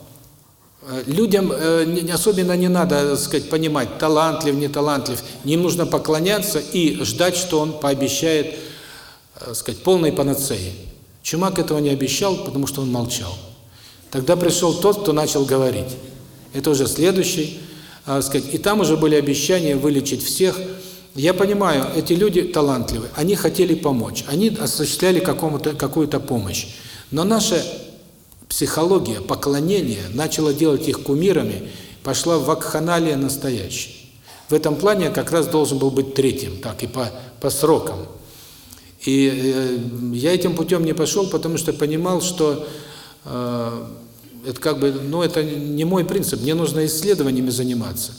S1: людям э, особенно не надо, так сказать, понимать, талантлив, не талантлив. Им нужно поклоняться и ждать, что он пообещает, так э, сказать, полной панацеи. Чумак этого не обещал, потому что он молчал. Тогда пришел тот, кто начал говорить. Это уже следующий, так сказать, и там уже были обещания вылечить всех. Я понимаю, эти люди талантливые, они хотели помочь, они осуществляли какую-то помощь. Но наша психология поклонения начала делать их кумирами, пошла в вакханалия настоящая. В этом плане как раз должен был быть третьим, так и по, по срокам. И э, я этим путем не пошел, потому что понимал, что э, это как бы, ну это не мой принцип, мне нужно исследованиями заниматься.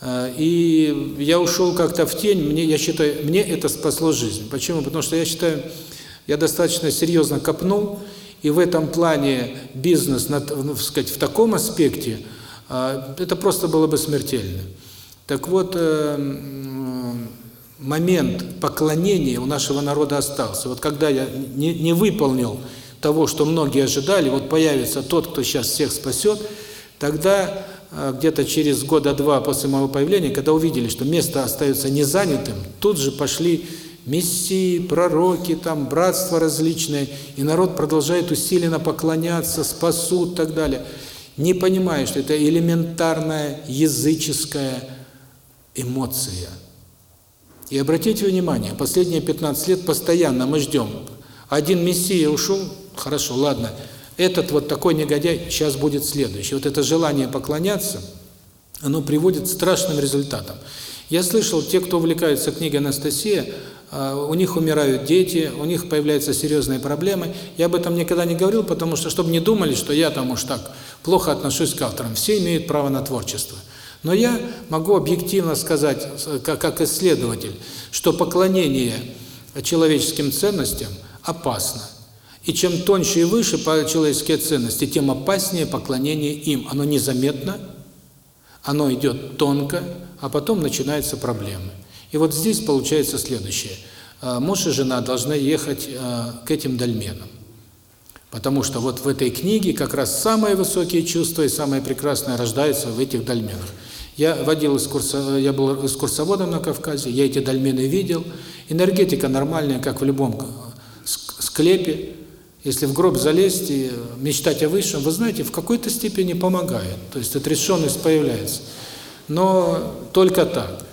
S1: Э, и я ушел как-то в тень, мне, я считаю, мне это спасло жизнь. Почему? Потому что я считаю, я достаточно серьезно копнул, и в этом плане бизнес, ну, сказать, в таком аспекте, а, это просто было бы смертельно. Так вот, э, момент поклонения у нашего народа остался. Вот когда я не, не выполнил того, что многие ожидали, вот появится тот, кто сейчас всех спасет, тогда э, где-то через года два после моего появления, когда увидели, что место остается незанятым, тут же пошли мессии, пророки, там братства различные, и народ продолжает усиленно поклоняться, спасут и так далее, не понимая, что это элементарная языческая эмоция. И обратите внимание, последние 15 лет постоянно мы ждем. Один мессия ушел, хорошо, ладно, этот вот такой негодяй, сейчас будет следующий. Вот это желание поклоняться, оно приводит к страшным результатам. Я слышал, те, кто увлекается книгой Анастасия, у них умирают дети, у них появляются серьезные проблемы. Я об этом никогда не говорил, потому что, чтобы не думали, что я там уж так плохо отношусь к авторам. Все имеют право на творчество. Но я могу объективно сказать, как исследователь, что поклонение человеческим ценностям опасно. И чем тоньше и выше человеческие ценности, тем опаснее поклонение им. Оно незаметно, оно идет тонко, а потом начинаются проблемы. И вот здесь получается следующее. А, муж и жена должны ехать а, к этим дольменам. Потому что вот в этой книге как раз самые высокие чувства и самое прекрасное рождается в этих дольменах. Я водил экскурсо... я был экскурсоводом на Кавказе, я эти дольмены видел. Энергетика нормальная, как в любом склепе. Если в гроб залезть и мечтать о высшем, вы знаете, в какой-то степени помогает. То есть отрешенность появляется. Но только так.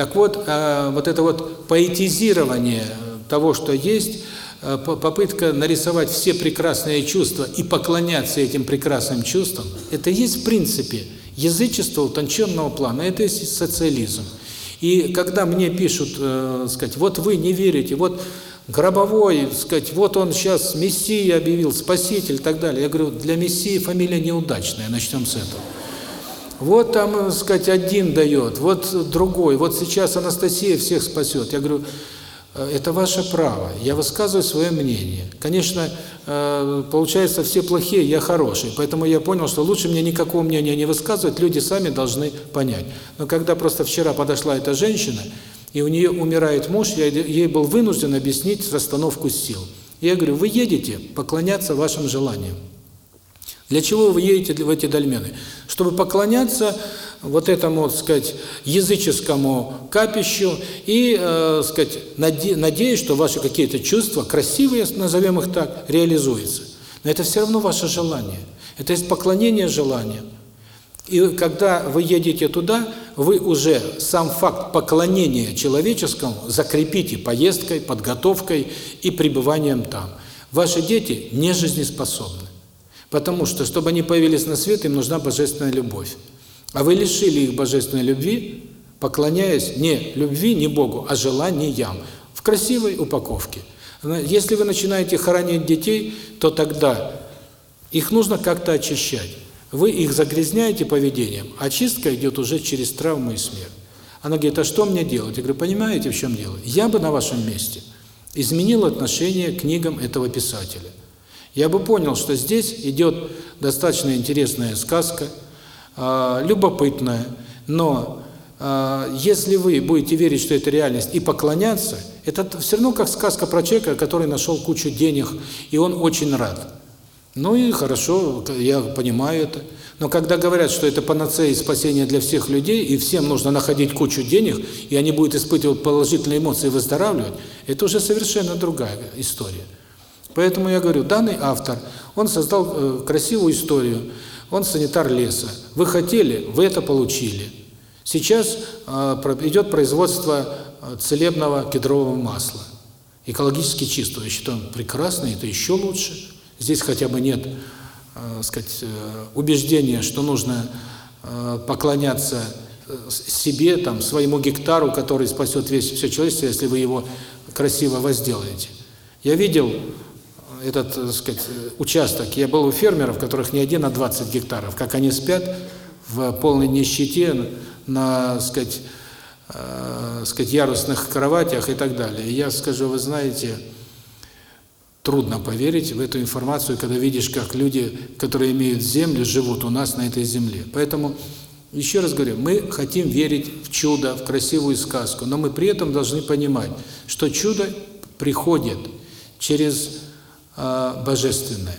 S1: Так вот, э, вот это вот поэтизирование того, что есть, э, попытка нарисовать все прекрасные чувства и поклоняться этим прекрасным чувствам, это есть в принципе язычество утонченного плана, это есть социализм. И когда мне пишут, э, сказать, вот вы не верите, вот Гробовой, сказать, вот он сейчас Мессия объявил, Спаситель и так далее. Я говорю, для Мессии фамилия неудачная, начнем с этого. Вот там, сказать, один дает, вот другой, вот сейчас Анастасия всех спасет. Я говорю, «Э, это ваше право, я высказываю свое мнение. Конечно, э, получается, все плохие, я хороший, поэтому я понял, что лучше мне никакого мнения не высказывать, люди сами должны понять. Но когда просто вчера подошла эта женщина, и у нее умирает муж, я ей был вынужден объяснить расстановку сил. Я говорю, вы едете поклоняться вашим желаниям. Для чего вы едете в эти дольмены? Чтобы поклоняться вот этому, так сказать, языческому капищу и, э, сказать, наде надеясь, что ваши какие-то чувства, красивые, назовем их так, реализуются. Но это все равно ваше желание. Это есть поклонение желаниям. И когда вы едете туда, вы уже сам факт поклонения человеческому закрепите поездкой, подготовкой и пребыванием там. Ваши дети не жизнеспособны. Потому что, чтобы они появились на свет, им нужна божественная любовь. А вы лишили их божественной любви, поклоняясь не любви, не Богу, а желаниям в красивой упаковке. Если вы начинаете хоронить детей, то тогда их нужно как-то очищать. Вы их загрязняете поведением, очистка идет уже через травму и смерть. Она говорит, а что мне делать? Я говорю, понимаете, в чем дело? Я бы на вашем месте изменил отношение к книгам этого писателя. Я бы понял, что здесь идет достаточно интересная сказка, э, любопытная, но э, если вы будете верить, что это реальность, и поклоняться, это все равно как сказка про человека, который нашел кучу денег, и он очень рад. Ну и хорошо, я понимаю это. Но когда говорят, что это панацея и спасение для всех людей, и всем нужно находить кучу денег, и они будут испытывать положительные эмоции и выздоравливать, это уже совершенно другая история. Поэтому я говорю, данный автор, он создал э, красивую историю, он санитар леса. Вы хотели, вы это получили. Сейчас э, идет производство э, целебного кедрового масла. Экологически чистого. Я считаю, прекрасно, это еще лучше. Здесь хотя бы нет, сказать, убеждения, что нужно поклоняться себе, там, своему гектару, который спасет весь все человечество, если вы его красиво возделаете. Я видел этот, так сказать, участок. Я был у фермеров, которых не один, а 20 гектаров. Как они спят в полной нищете, на, так сказать, э, сказать, ярусных кроватях и так далее. И я скажу, вы знаете, Трудно поверить в эту информацию, когда видишь, как люди, которые имеют землю, живут у нас на этой земле. Поэтому, еще раз говорю, мы хотим верить в чудо, в красивую сказку, но мы при этом должны понимать, что чудо приходит через э, божественное.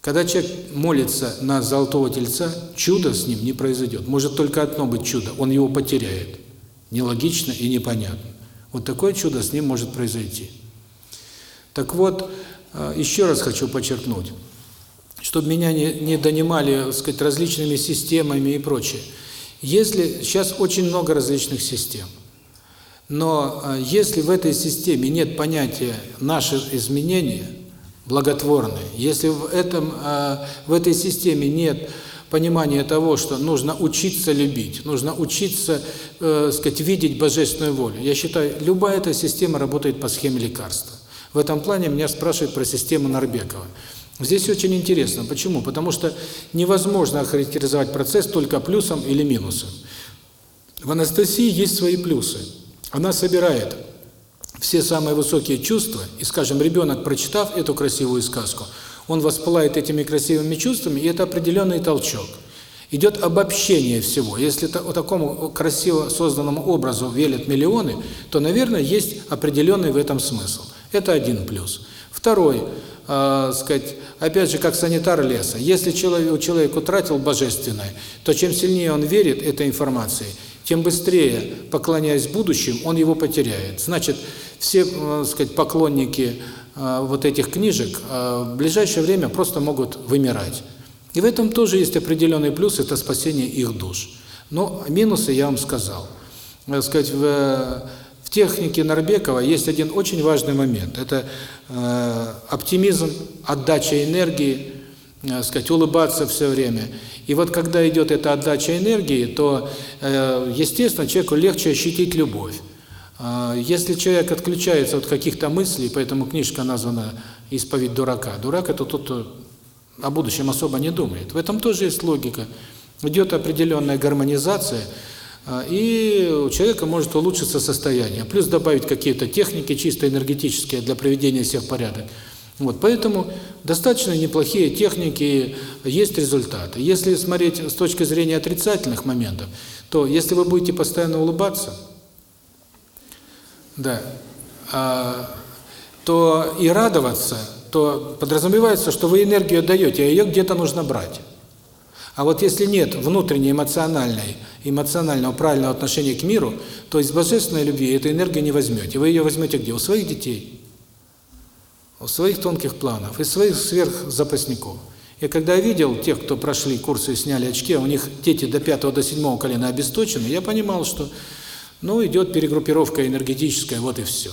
S1: Когда человек молится на золотого тельца, чудо с ним не произойдет. Может только одно быть чудо, он его потеряет. Нелогично и непонятно. Вот такое чудо с ним может произойти. Так вот, э, еще раз хочу подчеркнуть, чтобы меня не, не донимали, так сказать, различными системами и прочее. Если сейчас очень много различных систем, но э, если в этой системе нет понятия «наши изменения», благотворные, если в, этом, э, в этой системе нет понимания того, что нужно учиться любить, нужно учиться, э, сказать, видеть божественную волю. Я считаю, любая эта система работает по схеме лекарства. В этом плане меня спрашивают про систему Нарбекова. Здесь очень интересно. Почему? Потому что невозможно охарактеризовать процесс только плюсом или минусом. В анестезии есть свои плюсы. Она собирает все самые высокие чувства, и, скажем, ребенок, прочитав эту красивую сказку, он воспылает этими красивыми чувствами, и это определенный толчок. Идет обобщение всего. Если по такому красиво созданному образу велят миллионы, то, наверное, есть определенный в этом смысл. Это один плюс. Второй, э, сказать, опять же, как санитар леса. Если человек, человек утратил божественное, то чем сильнее он верит этой информации, тем быстрее, поклоняясь будущим, он его потеряет. Значит, все, э, сказать, поклонники э, вот этих книжек э, в ближайшее время просто могут вымирать. И в этом тоже есть определенный плюс, это спасение их душ. Но минусы я вам сказал. Так сказать, в технике Нарбекова есть один очень важный момент. Это э, оптимизм, отдача энергии, э, сказать, улыбаться все время. И вот когда идет эта отдача энергии, то, э, естественно, человеку легче ощутить любовь. Э, если человек отключается от каких-то мыслей, поэтому книжка названа «Исповедь дурака». Дурак – это тот, кто о будущем особо не думает. В этом тоже есть логика. Идет определенная гармонизация – а, и у человека может улучшиться состояние. Плюс добавить какие-то техники чисто энергетические для приведения всех в порядок. Вот, поэтому достаточно неплохие техники, есть результаты. Если смотреть с точки зрения отрицательных моментов, то если вы будете постоянно улыбаться, да, а, то и радоваться, то подразумевается, что вы энергию даете, а ее где-то нужно брать. А вот если нет внутренней эмоциональной, эмоционального правильного отношения к миру, то из божественной любви эту энергию не возьмете. Вы ее возьмете где? У своих детей, своих тонких планов, и своих сверхзапасников. И когда я видел тех, кто прошли курсы и сняли очки, а у них дети до пятого, до седьмого колена обесточены, я понимал, что ну идет перегруппировка энергетическая, вот и все.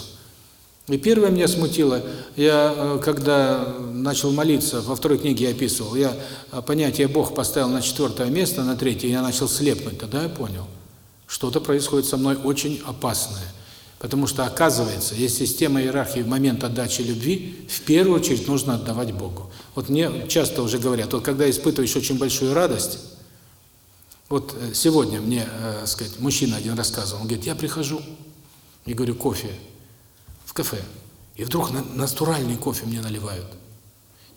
S1: И первое меня смутило, я э, когда начал молиться, во второй книге я описывал, я э, понятие Бог поставил на четвертое место, на третье, я начал слепнуть, тогда я понял, что-то происходит со мной очень опасное. Потому что, оказывается, есть система иерархии в момент отдачи любви, в первую очередь нужно отдавать Богу. Вот мне часто уже говорят, вот когда испытываешь очень большую радость, вот э, сегодня мне, э, сказать, мужчина один рассказывал, он говорит, я прихожу и говорю, кофе, в кафе. И вдруг натуральный кофе мне наливают.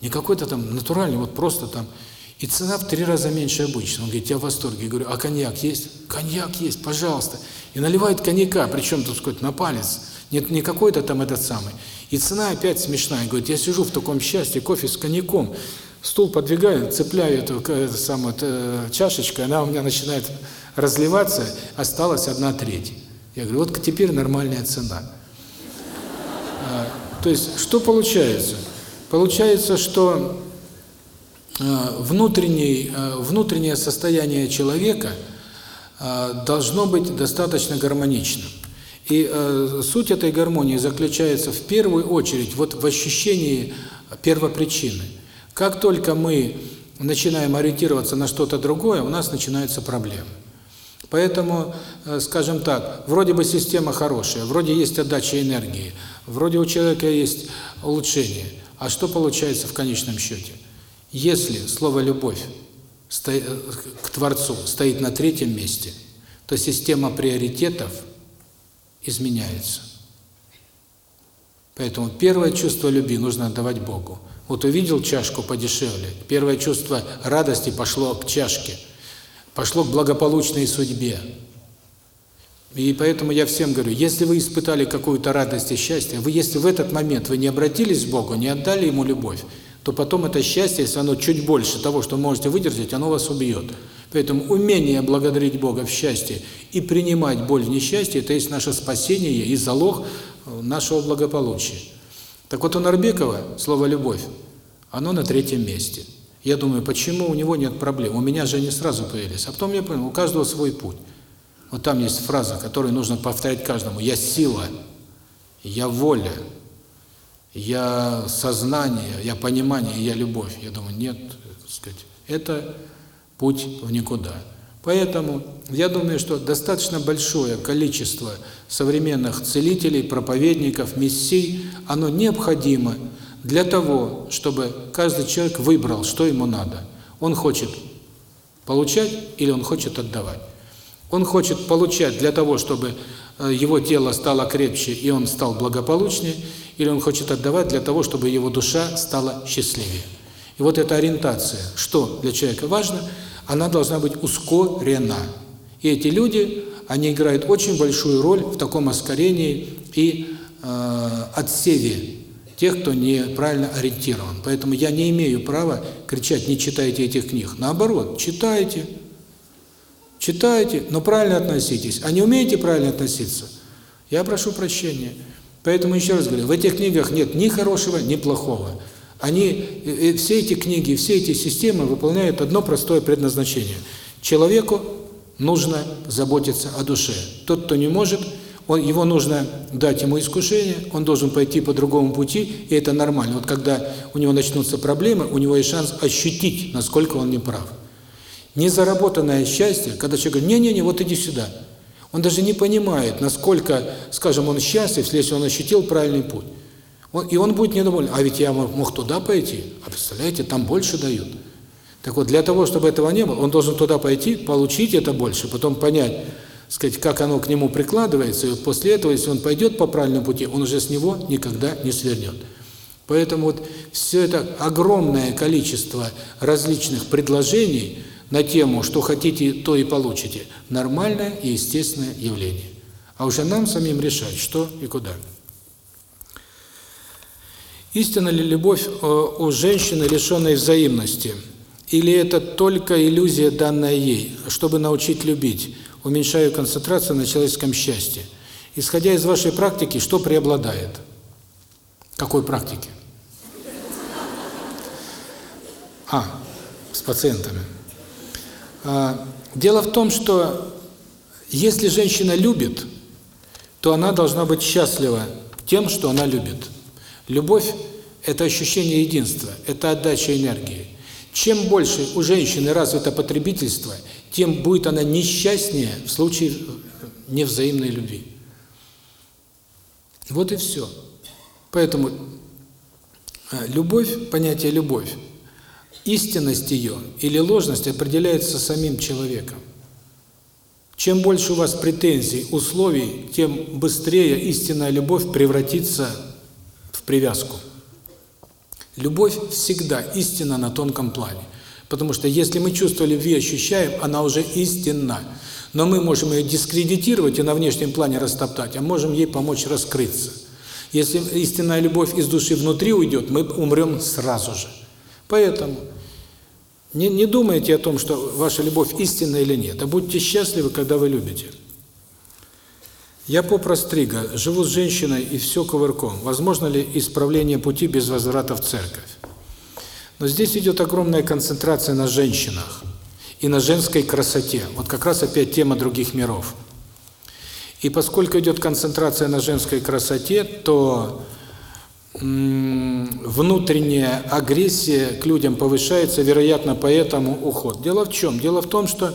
S1: Не какой-то там натуральный, вот просто там. И цена в три раза меньше обычно. Он говорит, я в восторге. Я говорю, а коньяк есть? Коньяк есть, пожалуйста. И наливает коньяка, причем, так сказать, на палец. Нет, не какой-то там этот самый. И цена опять смешная. Говорит, я сижу в таком счастье, кофе с коньяком. Стул подвигаю, цепляю эту, эту самую эту, чашечку, она у меня начинает разливаться, осталась одна треть. Я говорю, вот теперь нормальная цена. А, то есть, что получается? Получается, что а, внутренний, а, внутреннее состояние человека должно быть достаточно гармоничным. И суть этой гармонии заключается в первую очередь вот в ощущении первопричины. Как только мы начинаем ориентироваться на что-то другое, у нас начинаются проблемы. Поэтому, э, скажем так, вроде бы система хорошая, вроде есть отдача энергии, вроде у человека есть улучшение. А что получается в конечном счете? Если слово «любовь» к Творцу стоит на третьем месте, то система приоритетов изменяется. Поэтому первое чувство любви нужно отдавать Богу. Вот увидел чашку подешевле, первое чувство радости пошло к чашке – пошло к благополучной судьбе. И поэтому я всем говорю, если вы испытали какую-то радость и счастье, вы если в этот момент вы не обратились к Богу, не отдали Ему любовь, то потом это счастье, если оно чуть больше того, что можете выдержать, оно вас убьет. Поэтому умение благодарить Бога в счастье и принимать боль в несчастье – это есть наше спасение и залог нашего благополучия. Так вот у Нарбекова слово «любовь», оно на третьем месте. Я думаю, почему у него нет проблем? У меня же они сразу появились. А потом я понял, у каждого свой путь. Вот там есть фраза, которую нужно повторять каждому. «Я сила», «Я воля», «Я сознание», «Я понимание», «Я любовь». Я думаю, нет, сказать, это путь в никуда. Поэтому я думаю, что достаточно большое количество современных целителей, проповедников, мессий, оно необходимо для того, чтобы каждый человек выбрал, что ему надо. Он хочет получать или он хочет отдавать. Он хочет получать для того, чтобы э, его тело стало крепче и он стал благополучнее, или он хочет отдавать для того, чтобы его душа стала счастливее. И вот эта ориентация, что для человека важно – она должна быть ускорена. И эти люди, они играют очень большую роль в таком ускорении и э, отсеве тех, кто неправильно ориентирован. Поэтому я не имею права кричать «не читайте этих книг». Наоборот, читайте, читайте, но правильно относитесь. А не умеете правильно относиться? Я прошу прощения. Поэтому еще раз говорю, в этих книгах нет ни хорошего, ни плохого. Они, все эти книги, все эти системы выполняют одно простое предназначение. Человеку нужно заботиться о душе. Тот, кто не может, он, его нужно дать ему искушение, он должен пойти по другому пути, и это нормально. Вот когда у него начнутся проблемы, у него есть шанс ощутить, насколько он неправ. Незаработанное счастье, когда человек говорит, не-не-не, вот иди сюда. Он даже не понимает, насколько, скажем, он счастлив, если он ощутил правильный путь. Он, и он будет недоволен. А ведь я мог, туда пойти. А представляете, там больше дают. Так вот, для того, чтобы этого не было, он должен туда пойти, получить это больше, потом понять, сказать, как оно к нему прикладывается, и после этого, если он пойдет по правильному пути, он уже с него никогда не свернет. Поэтому вот все это огромное количество различных предложений на тему, что хотите, то и получите, нормальное и естественное явление. А уже нам самим решать, что и куда. Истинна ли любовь э, у женщины, лишенной взаимности? Или это только иллюзия, данная ей, чтобы научить любить, уменьшая концентрацию на человеческом счастье? Исходя из вашей практики, что преобладает? Какой практики? А, с пациентами. А, дело в том, что если женщина любит, то она должна быть счастлива тем, что она любит. Любовь – это ощущение единства, это отдача энергии. Чем больше у женщины развито потребительство, тем будет она несчастнее в случае невзаимной любви. Вот и все. Поэтому э, любовь, понятие любовь, истинность ее или ложность определяется самим человеком. Чем больше у вас претензий, условий, тем быстрее истинная любовь превратится в привязку. Любовь всегда истинна на тонком плане. Потому что если мы чувство любви ощущаем, она уже истинна. Но мы можем ее дискредитировать и на внешнем плане растоптать, а можем ей помочь раскрыться. Если истинная любовь из души внутри уйдет, мы умрем сразу же. Поэтому не, не думайте о том, что ваша любовь истинна или нет, а будьте счастливы, когда вы любите. Я попрострига, живу с женщиной и все кувырком. Возможно ли исправление пути без возврата в церковь? Но здесь идет огромная концентрация на женщинах и на женской красоте. Вот как раз опять тема других миров. И поскольку идет концентрация на женской красоте, то внутренняя агрессия к людям повышается, вероятно, поэтому уход. Дело в чем? Дело в том, что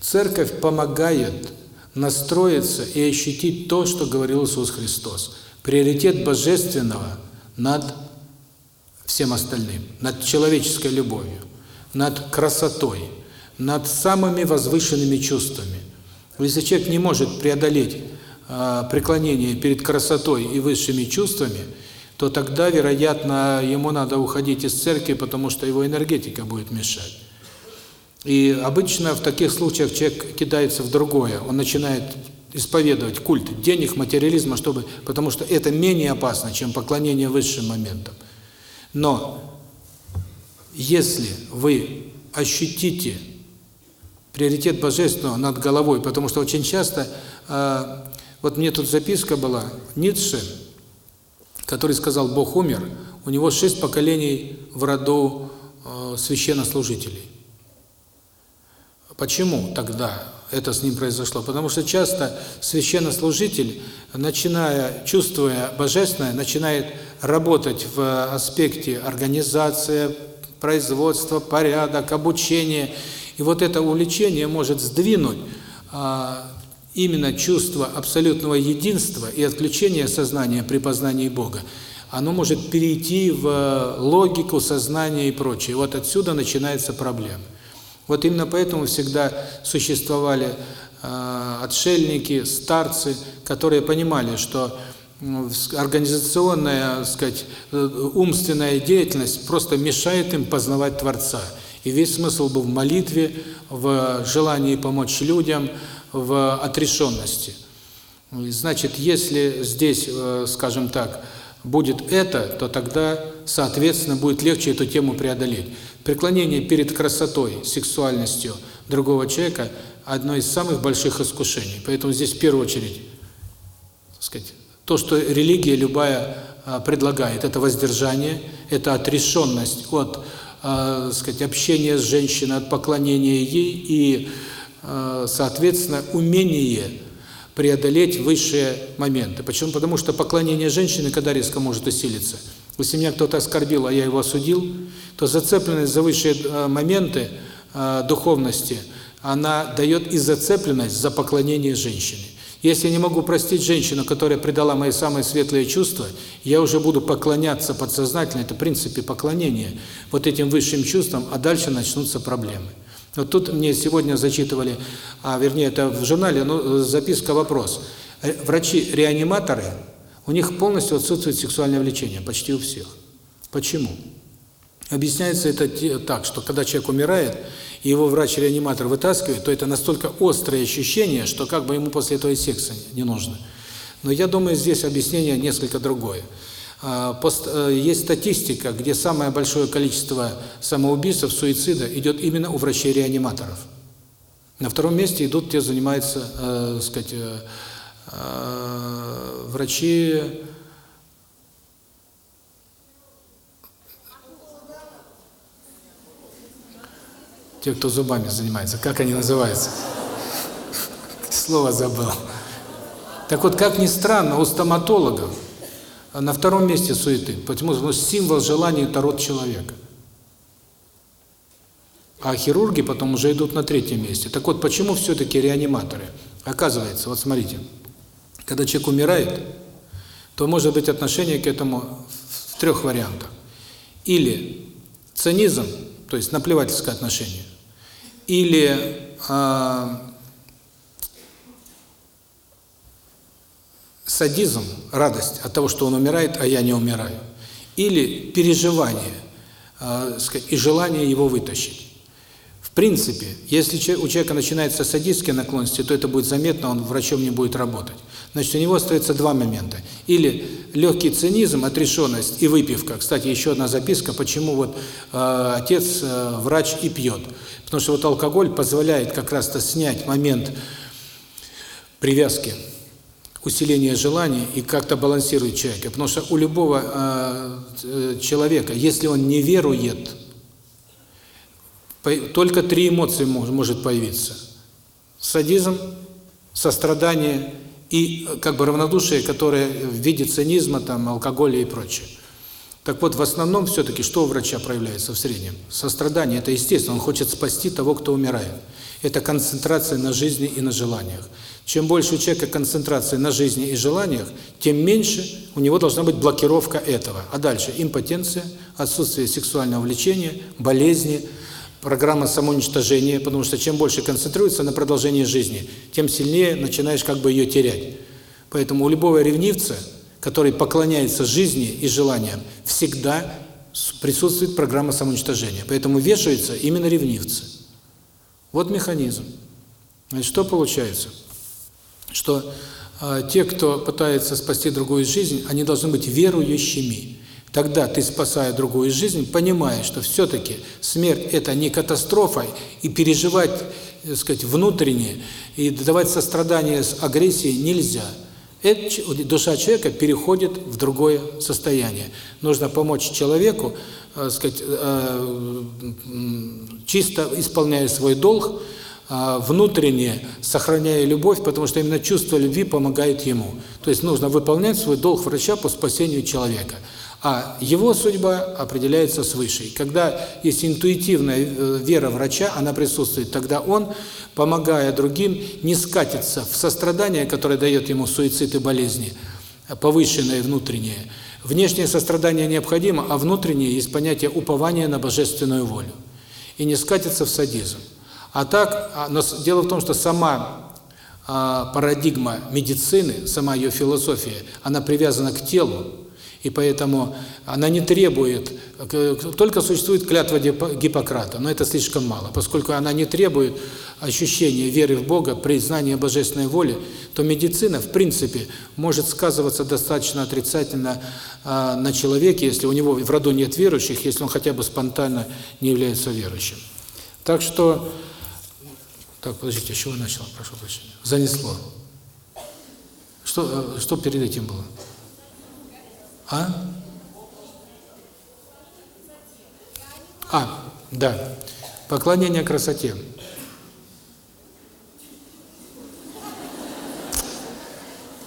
S1: церковь помогает настроиться и ощутить то, что говорил Иисус Христос. Приоритет Божественного над всем остальным, над человеческой любовью, над красотой, над самыми возвышенными чувствами. Если человек не может преодолеть э, преклонение перед красотой и высшими чувствами, то тогда, вероятно, ему надо уходить из церкви, потому что его энергетика будет мешать. И обычно в таких случаях человек кидается в другое, он начинает исповедовать культ денег, материализма, чтобы, потому что это менее опасно, чем поклонение высшим моментам. Но Если вы ощутите приоритет Божественного над головой, потому что очень часто, э, вот мне тут записка была, Ницше, который сказал, Бог умер, у него шесть поколений в роду э, священнослужителей. Почему тогда это с ним произошло? Потому что часто священнослужитель, начиная, чувствуя божественное, начинает работать в аспекте организации, производства, порядок, обучения. И вот это увлечение может сдвинуть а, именно чувство абсолютного единства и отключения сознания при познании Бога. Оно может перейти в логику, сознание и прочее. Вот отсюда начинается проблема. Вот именно поэтому всегда существовали э, отшельники, старцы, которые понимали, что организационная, сказать, э, умственная деятельность просто мешает им познавать Творца. И весь смысл был в молитве, в желании помочь людям, в отрешенности. Значит, если здесь, э, скажем так, будет это, то тогда, соответственно, будет легче эту тему преодолеть. Преклонение перед красотой, сексуальностью другого человека – одно из самых больших искушений. Поэтому здесь в первую очередь, так сказать, то, что религия любая а, предлагает, это воздержание, это отрешенность от, э, сказать, общения с женщиной, от поклонения ей и, э, соответственно, умение преодолеть высшие моменты. Почему? Потому что поклонение женщины, когда резко может усилиться – если меня кто-то оскорбил, а я его осудил, то зацепленность за высшие э, моменты э, духовности, она дает и зацепленность за поклонение женщине. Если я не могу простить женщину, которая предала мои самые светлые чувства, я уже буду поклоняться подсознательно, это в принципе поклонение вот этим высшим чувствам, а дальше начнутся проблемы. Вот тут мне сегодня зачитывали, а вернее это в журнале, ну, записка вопрос. Э, врачи-реаниматоры у них полностью отсутствует сексуальное влечение, почти у всех. Почему? Объясняется это так, что когда человек умирает, и его врач-реаниматор вытаскивает, то это настолько острое ощущение, что как бы ему после этого и секса не нужно. Но я думаю, здесь объяснение несколько другое. А, э, есть статистика, где самое большое количество самоубийств, суицида идет именно у врачей-реаниматоров. На втором месте идут те, занимаются, э, сказать, э, Э, врачи те, кто зубами занимается, как они называются? Слово забыл. Так вот, как ни странно, у стоматологов на втором месте суеты, потому что символ желания – это род человека. А хирурги потом уже идут на третьем месте. Так вот, почему все-таки реаниматоры? Оказывается, вот смотрите – когда человек умирает, то может быть отношение к этому в трех вариантах. Или цинизм, то есть наплевательское отношение, или э, садизм, радость от того, что он умирает, а я не умираю, или переживание э, и желание его вытащить принципе, если у человека начинаются садистские наклонности, то это будет заметно, он врачом не будет работать. Значит, у него остается два момента. Или легкий цинизм, отрешенность и выпивка. Кстати, еще одна записка, почему вот э, отец э, врач и пьет. Потому что вот алкоголь позволяет как раз-то снять момент привязки, усиления желаний и как-то балансирует человека. Потому что у любого э, э человека, если он не верует только три эмоции может появиться. Садизм, сострадание и как бы равнодушие, которое в виде цинизма, там, алкоголя и прочее. Так вот, в основном все-таки что у врача проявляется в среднем? Сострадание – это естественно, он хочет спасти того, кто умирает. Это концентрация на жизни и на желаниях. Чем больше у человека концентрация на жизни и желаниях, тем меньше у него должна быть блокировка этого. А дальше импотенция, отсутствие сексуального влечения, болезни – программа самоуничтожения, потому что чем больше концентрируется на продолжении жизни, тем сильнее начинаешь как бы ее терять. Поэтому у любого ревнивца, который поклоняется жизни и желаниям, всегда присутствует программа самоуничтожения. Поэтому вешаются именно ревнивцы. Вот механизм. Значит, что получается? Что э, те, кто пытается спасти другую жизнь, они должны быть верующими. Тогда ты, спасая другую жизнь, понимаешь, что все-таки смерть – это не катастрофа, и переживать, так сказать, внутренне, и давать сострадание с агрессией нельзя. Душа человека переходит в другое состояние. Нужно помочь человеку, так сказать, э, чисто исполняя свой долг, а, внутренне сохраняя любовь, потому что именно чувство любви помогает ему. То есть нужно выполнять свой долг врача по спасению человека – а его судьба определяется свыше. И когда есть интуитивная э, вера врача, она присутствует, тогда он, помогая другим, не скатится в сострадание, которое дает ему суицид и болезни, повышенное внутреннее. Внешнее сострадание необходимо, а внутреннее есть понятие упования на божественную волю. И не скатится в садизм. А так, а, но дело в том, что сама а, парадигма медицины, сама ее философия, она привязана к телу, и поэтому она не требует, только существует клятва Гиппократа, но это слишком мало. Поскольку она не требует ощущения веры в Бога, признания божественной воли, то медицина, в принципе, может сказываться достаточно отрицательно э, на человеке, если у него в роду нет верующих, если он хотя бы спонтанно не является верующим. Так что... Так, подождите, с чего начал? Прошу прощения. Занесло. Что, э, что перед этим было? А? А, да. Поклонение красоте.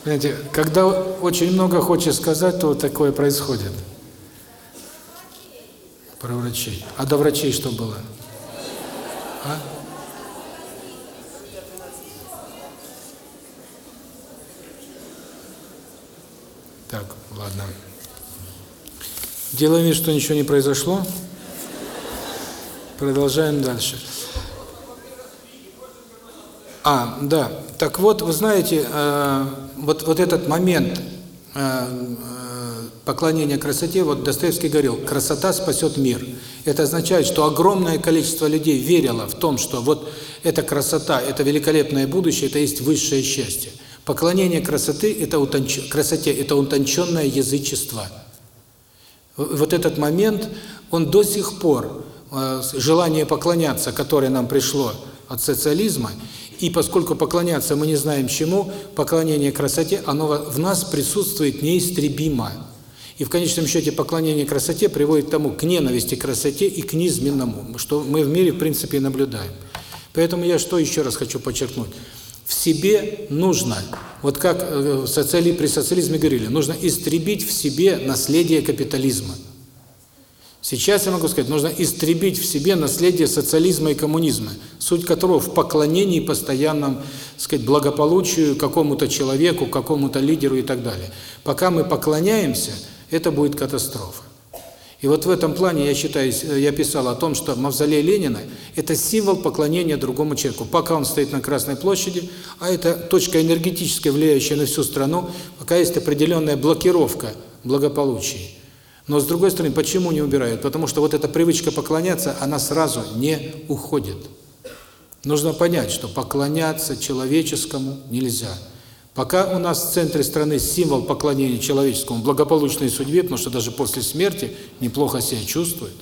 S1: Знаете, когда очень много хочешь сказать, то вот такое происходит. Про врачей. А до врачей что было? А? Так, ладно. Делаем вид, что ничего не произошло. Продолжаем дальше. А, да. Так вот, вы знаете, э, вот вот этот момент э, э, поклонения красоте, вот Достоевский говорил, красота спасет мир. Это означает, что огромное количество людей верило в том, что вот эта красота, это великолепное будущее, это есть высшее счастье. Поклонение красоты это утонч... красоте это утонченное язычество. Вот этот момент, он до сих пор, э, желание поклоняться, которое нам пришло от социализма, и поскольку поклоняться мы не знаем чему, поклонение красоте, оно в нас присутствует неистребимо. И в конечном счете поклонение красоте приводит к тому, к ненависти к красоте и к низменному, что мы в мире в принципе наблюдаем. Поэтому я что еще раз хочу подчеркнуть. В себе нужно, вот как э, социали, при социализме говорили, нужно истребить в себе наследие капитализма. Сейчас я могу сказать, нужно истребить в себе наследие социализма и коммунизма, суть которого в поклонении постоянном, сказать, благополучию какому-то человеку, какому-то лидеру и так далее. Пока мы поклоняемся, это будет катастрофа. И вот в этом плане я считаю, я писал о том, что мавзолей Ленина – это символ поклонения другому человеку. Пока он стоит на Красной площади, а это точка энергетическая, влияющая на всю страну, пока есть определенная блокировка благополучия. Но с другой стороны, почему не убирают? Потому что вот эта привычка поклоняться, она сразу не уходит. Нужно понять, что поклоняться человеческому нельзя – Пока у нас в центре страны символ поклонения человеческому, благополучной судьбе, потому что даже после смерти неплохо себя чувствует,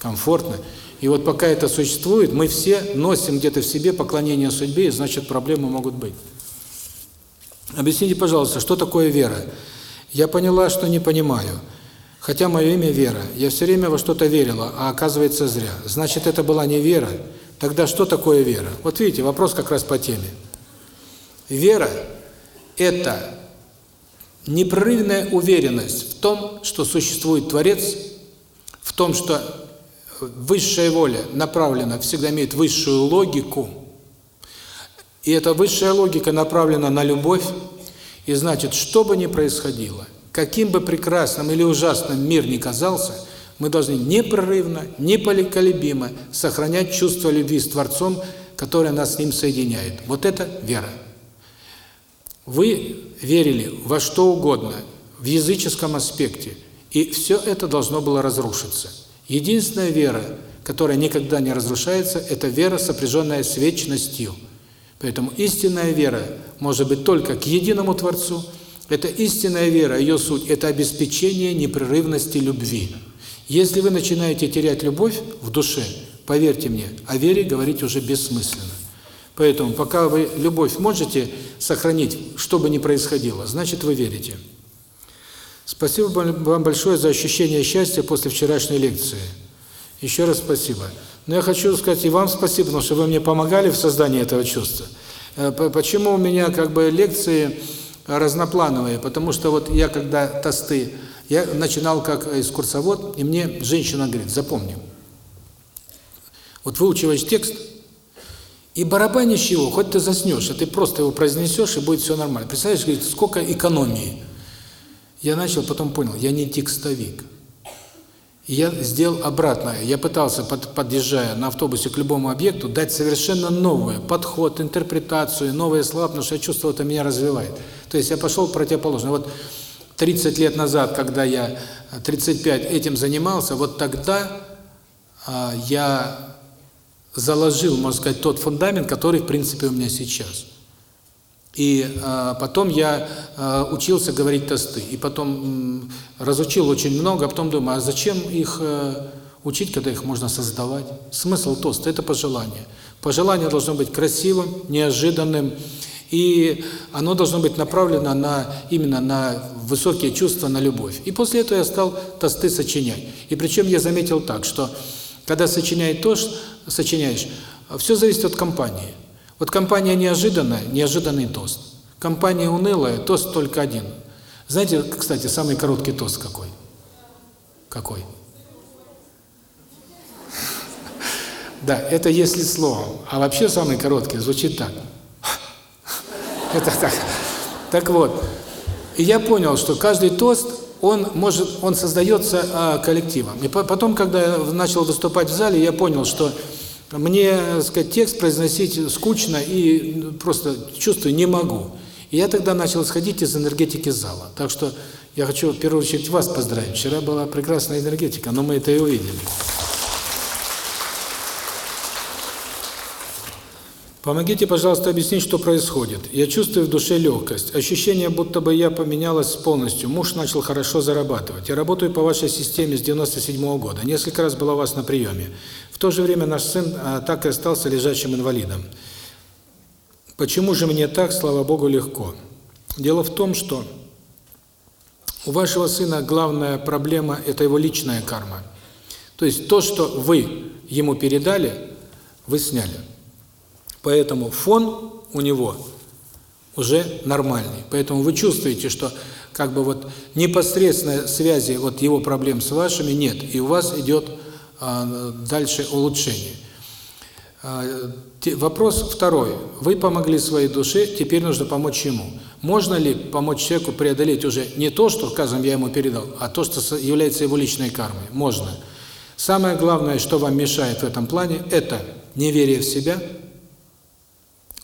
S1: комфортно. И вот пока это существует, мы все носим где-то в себе поклонение судьбе, и значит проблемы могут быть. Объясните, пожалуйста, что такое вера? Я поняла, что не понимаю. Хотя мое имя Вера. Я все время во что-то верила, а оказывается зря. Значит, это была не вера. Тогда что такое вера? Вот видите, вопрос как раз по теме. Вера это непрерывная уверенность в том, что существует Творец, в том, что высшая воля направлена, всегда имеет высшую логику, и эта высшая логика направлена на любовь, и значит, что бы ни происходило, каким бы прекрасным или ужасным мир ни казался, мы должны непрерывно, непоколебимо сохранять чувство любви с Творцом, которое нас с Ним соединяет. Вот это вера. Вы верили во что угодно, в языческом аспекте, и все это должно было разрушиться. Единственная вера, которая никогда не разрушается, это вера, сопряженная с вечностью. Поэтому истинная вера может быть только к единому Творцу, Это истинная вера, ее суть – это обеспечение непрерывности любви. Если вы начинаете терять любовь в душе, поверьте мне, о вере говорить уже бессмысленно. Поэтому пока вы любовь можете сохранить, что бы ни происходило, значит вы верите. Спасибо вам большое за ощущение счастья после вчерашней лекции. Еще раз спасибо. Но я хочу сказать и вам спасибо, потому что вы мне помогали в создании этого чувства. Э, почему у меня как бы лекции разноплановые? Потому что вот я когда тосты, я начинал как экскурсовод, и мне женщина говорит, запомни, вот выучиваешь текст, и барабанишь его, хоть ты заснешь, а ты просто его произнесешь, и будет все нормально. Представляешь, сколько экономии. Я начал, потом понял, я не текстовик. И я сделал обратное. Я пытался, под, подъезжая на автобусе к любому объекту, дать совершенно новый подход, интерпретацию, новые слова, потому что я чувствовал, это меня развивает. То есть я пошел противоположно. Вот 30 лет назад, когда я 35 этим занимался, вот тогда а, я заложил, можно сказать, тот фундамент, который, в принципе, у меня сейчас. И э, потом я э, учился говорить тосты, и потом э, разучил очень много, а потом думаю, а зачем их э, учить, когда их можно создавать? Смысл тоста – это пожелание. Пожелание должно быть красивым, неожиданным, и оно должно быть направлено на именно на высокие чувства, на любовь. И после этого я стал тосты сочинять. И причем я заметил так, что когда сочиняешь тост, сочиняешь, все зависит от компании. Вот компания неожиданная, неожиданный тост. Компания унылая, тост только один. Знаете, кстати, самый короткий тост какой? Какой? Да, это если словом. А вообще самый короткий звучит так. Это так. Так вот, и я понял, что каждый тост, он может, он создается а, коллективом. И потом, когда я начал выступать в зале, я понял, что мне, так сказать, текст произносить скучно и просто чувствую, не могу. И я тогда начал исходить из энергетики зала. Так что я хочу в первую очередь вас поздравить. Вчера была прекрасная энергетика, но мы это и увидели. Помогите, пожалуйста, объяснить, что происходит. Я чувствую в душе легкость. Ощущение, будто бы я поменялась полностью. Муж начал хорошо зарабатывать. Я работаю по вашей системе с 97 -го года. Несколько раз была у вас на приеме. В то же время наш сын а, так и остался лежачим инвалидом. Почему же мне так, слава Богу, легко? Дело в том, что у вашего сына главная проблема – это его личная карма. То есть то, что вы ему передали, вы сняли. Поэтому фон у него уже нормальный. Поэтому вы чувствуете, что как бы вот непосредственной связи вот его проблем с вашими нет, и у вас идет а, дальше улучшение. А, вопрос второй. Вы помогли своей душе, теперь нужно помочь ему. Можно ли помочь человеку преодолеть уже не то, что, скажем, я ему передал, а то, что является его личной кармой? Можно. Самое главное, что вам мешает в этом плане, это неверие в себя,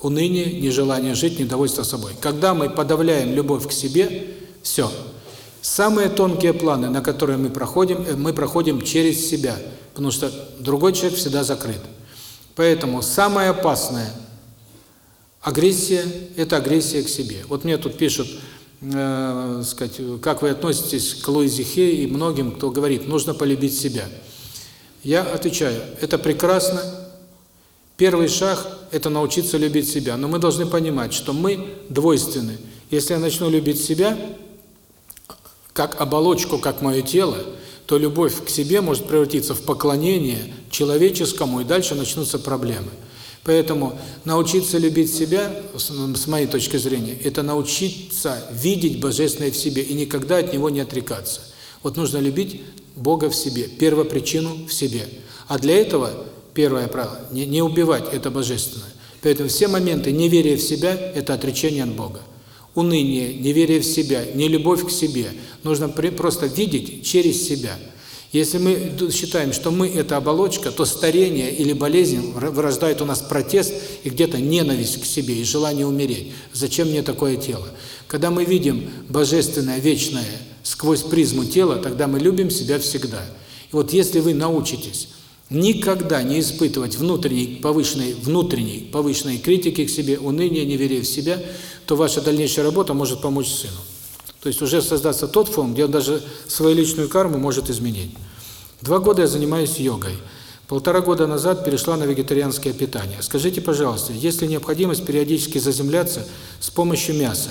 S1: уныние, нежелание жить, недовольство собой. Когда мы подавляем любовь к себе, все – Самые тонкие планы, на которые мы проходим, э, мы проходим через себя, потому что другой человек всегда закрыт. Поэтому самая опасная агрессия – это агрессия к себе. Вот мне тут пишут, э, сказать, как вы относитесь к Луизе Хей и многим, кто говорит, нужно полюбить себя. Я отвечаю, это прекрасно. Первый шаг – это научиться любить себя. Но мы должны понимать, что мы двойственны. Если я начну любить себя – как оболочку, как мое тело, то любовь к себе может превратиться в поклонение человеческому, и дальше начнутся проблемы. Поэтому научиться любить себя, с моей точки зрения, это научиться видеть Божественное в себе и никогда от Него не отрекаться. Вот нужно любить Бога в себе, первопричину в себе. А для этого, первое правило, не, не убивать это Божественное. Поэтому все моменты неверия в себя – это отречение от Бога уныние, неверие в себя, нелюбовь к себе. Нужно просто видеть через себя. Если мы считаем, что мы – это оболочка, то старение или болезнь вырождает у нас протест и где-то ненависть к себе и желание умереть. Зачем мне такое тело? Когда мы видим божественное, вечное сквозь призму тела, тогда мы любим себя всегда. И вот если вы научитесь никогда не испытывать внутренней повышенной внутренней повышенной критики к себе, уныния, неверия в себя, то ваша дальнейшая работа может помочь сыну. То есть уже создаться тот фон, где он даже свою личную карму может изменить. Два года я занимаюсь йогой. Полтора года назад перешла на вегетарианское питание. Скажите, пожалуйста, есть ли необходимость периодически заземляться с помощью мяса?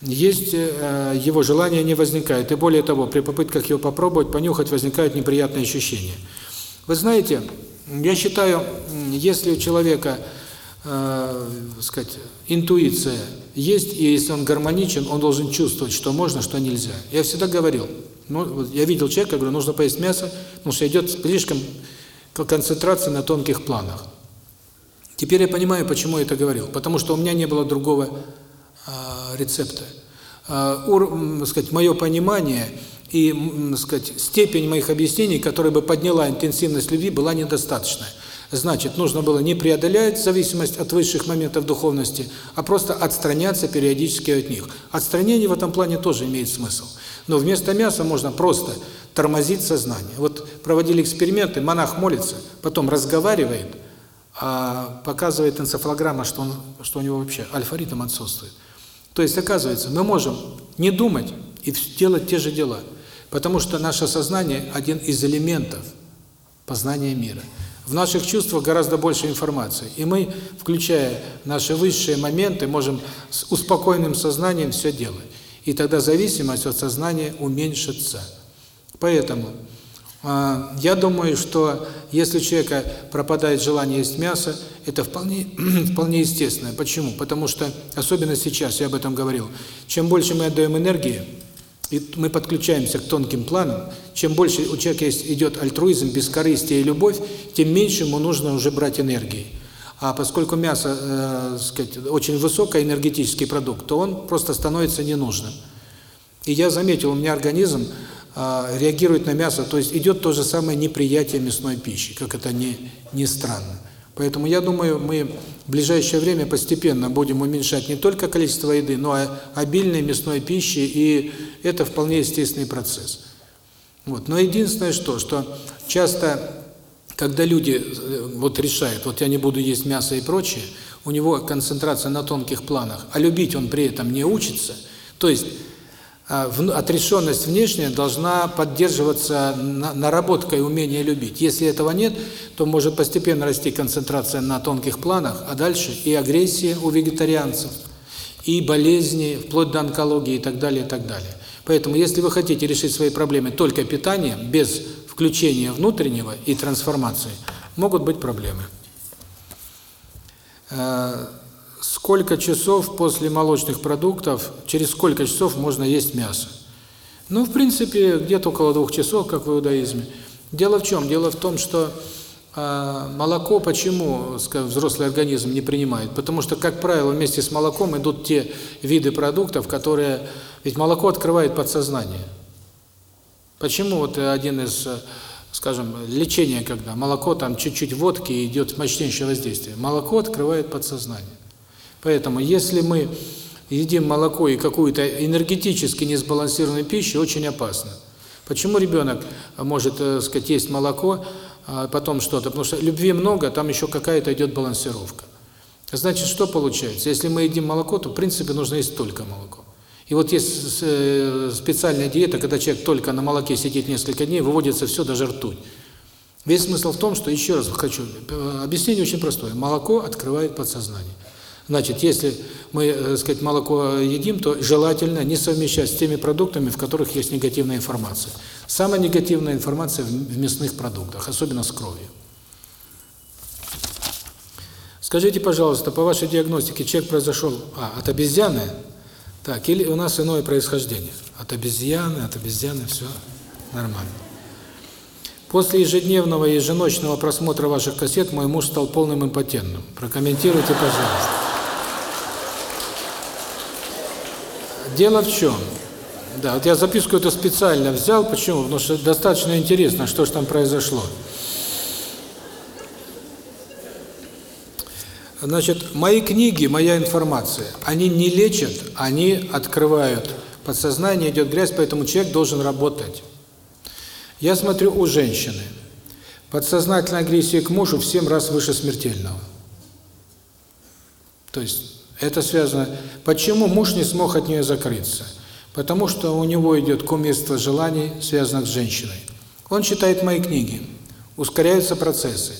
S1: Есть э, его желание не возникает. И более того, при попытках его попробовать, понюхать, возникают неприятные ощущения. Вы знаете, я считаю, если у человека, э, сказать, интуиция есть, и если он гармоничен, он должен чувствовать, что можно, что нельзя. Я всегда говорил, ну, я видел человека, говорю, нужно поесть мясо, потому что идет слишком концентрация на тонких планах. Теперь я понимаю, почему я это говорил. Потому что у меня не было другого э, рецепта. Э, ур, сказать, мое понимание и, сказать, степень моих объяснений, которая бы подняла интенсивность любви, была недостаточная. Значит, нужно было не преодолять зависимость от высших моментов духовности, а просто отстраняться периодически от них. Отстранение в этом плане тоже имеет смысл. Но вместо мяса можно просто тормозить сознание. Вот проводили эксперименты, монах молится, потом разговаривает, а показывает энцефалограмма, что, он, что у него вообще альфа-ритм отсутствует. То есть, оказывается, мы можем не думать и делать те же дела, потому что наше сознание – один из элементов познания мира. В наших чувствах гораздо больше информации, и мы, включая наши высшие моменты, можем с успокоенным сознанием все делать. И тогда зависимость от сознания уменьшится. Поэтому э, я думаю, что если у человека пропадает желание есть мясо, это вполне, вполне естественно. Почему? Потому что, особенно сейчас, я об этом говорил, чем больше мы отдаем энергии, и мы подключаемся к тонким планам, чем больше у человека есть, идет альтруизм, бескорыстие и любовь, тем меньше ему нужно уже брать энергии. А поскольку мясо, э, сказать, очень высокоэнергетический продукт, то он просто становится ненужным. И я заметил, у меня организм э, реагирует на мясо, то есть идет то же самое неприятие мясной пищи, как это не, не странно. Поэтому я думаю, мы в ближайшее время постепенно будем уменьшать не только количество еды, но и обильной мясной пищи, и это вполне естественный процесс. Вот. Но единственное что, что часто, когда люди э, вот решают, вот я не буду есть мясо и прочее, у него концентрация на тонких планах, а любить он при этом не учится, то есть отрешенность внешняя должна поддерживаться наработкой умения любить. Если этого нет, то может постепенно расти концентрация на тонких планах, а дальше и агрессия у вегетарианцев, и болезни, вплоть до онкологии и так далее, и так далее. Поэтому, если вы хотите решить свои проблемы только питанием, без включения внутреннего и трансформации, могут быть проблемы. Сколько часов после молочных продуктов, через сколько часов можно есть мясо. Ну, в принципе, где-то около двух часов, как в иудаизме. Дело в чем? Дело в том, что э, молоко почему скажем, взрослый организм не принимает? Потому что, как правило, вместе с молоком идут те виды продуктов, которые... Ведь молоко открывает подсознание. Почему вот один из, скажем, лечения, когда молоко, там чуть-чуть водки, идет мощнейшее воздействие. Молоко открывает подсознание. Поэтому, если мы едим молоко и какую-то энергетически несбалансированную пищу, очень опасно. Почему ребенок может, так сказать, есть молоко, а потом что-то? Потому что любви много, там еще какая-то идет балансировка. Значит, что получается? Если мы едим молоко, то, в принципе, нужно есть только молоко. И вот есть э, специальная диета, когда человек только на молоке сидит несколько дней, выводится все, даже ртуть. Весь смысл в том, что, еще раз хочу, э, объяснение очень простое. Молоко открывает подсознание. Значит, если мы, так э, сказать, молоко едим, то желательно не совмещать с теми продуктами, в которых есть негативная информация. Самая негативная информация в мясных продуктах, особенно с кровью. Скажите, пожалуйста, по вашей диагностике человек произошел а, от обезьяны, так, или у нас иное происхождение? От обезьяны, от обезьяны, все нормально. После ежедневного и еженочного просмотра ваших кассет мой муж стал полным импотентным. Прокомментируйте, пожалуйста. Дело в чем? Да, вот я записку эту специально взял. Почему? Потому что достаточно интересно, что же там произошло. Значит, мои книги, моя информация, они не лечат, они открывают подсознание, идет грязь, поэтому человек должен работать. Я смотрю у женщины. Подсознательная агрессия к мужу в 7 раз выше смертельного. То есть это связано... Почему муж не смог от нее закрыться? Потому что у него идет кумирство желаний, связанных с женщиной. Он читает мои книги, ускоряются процессы.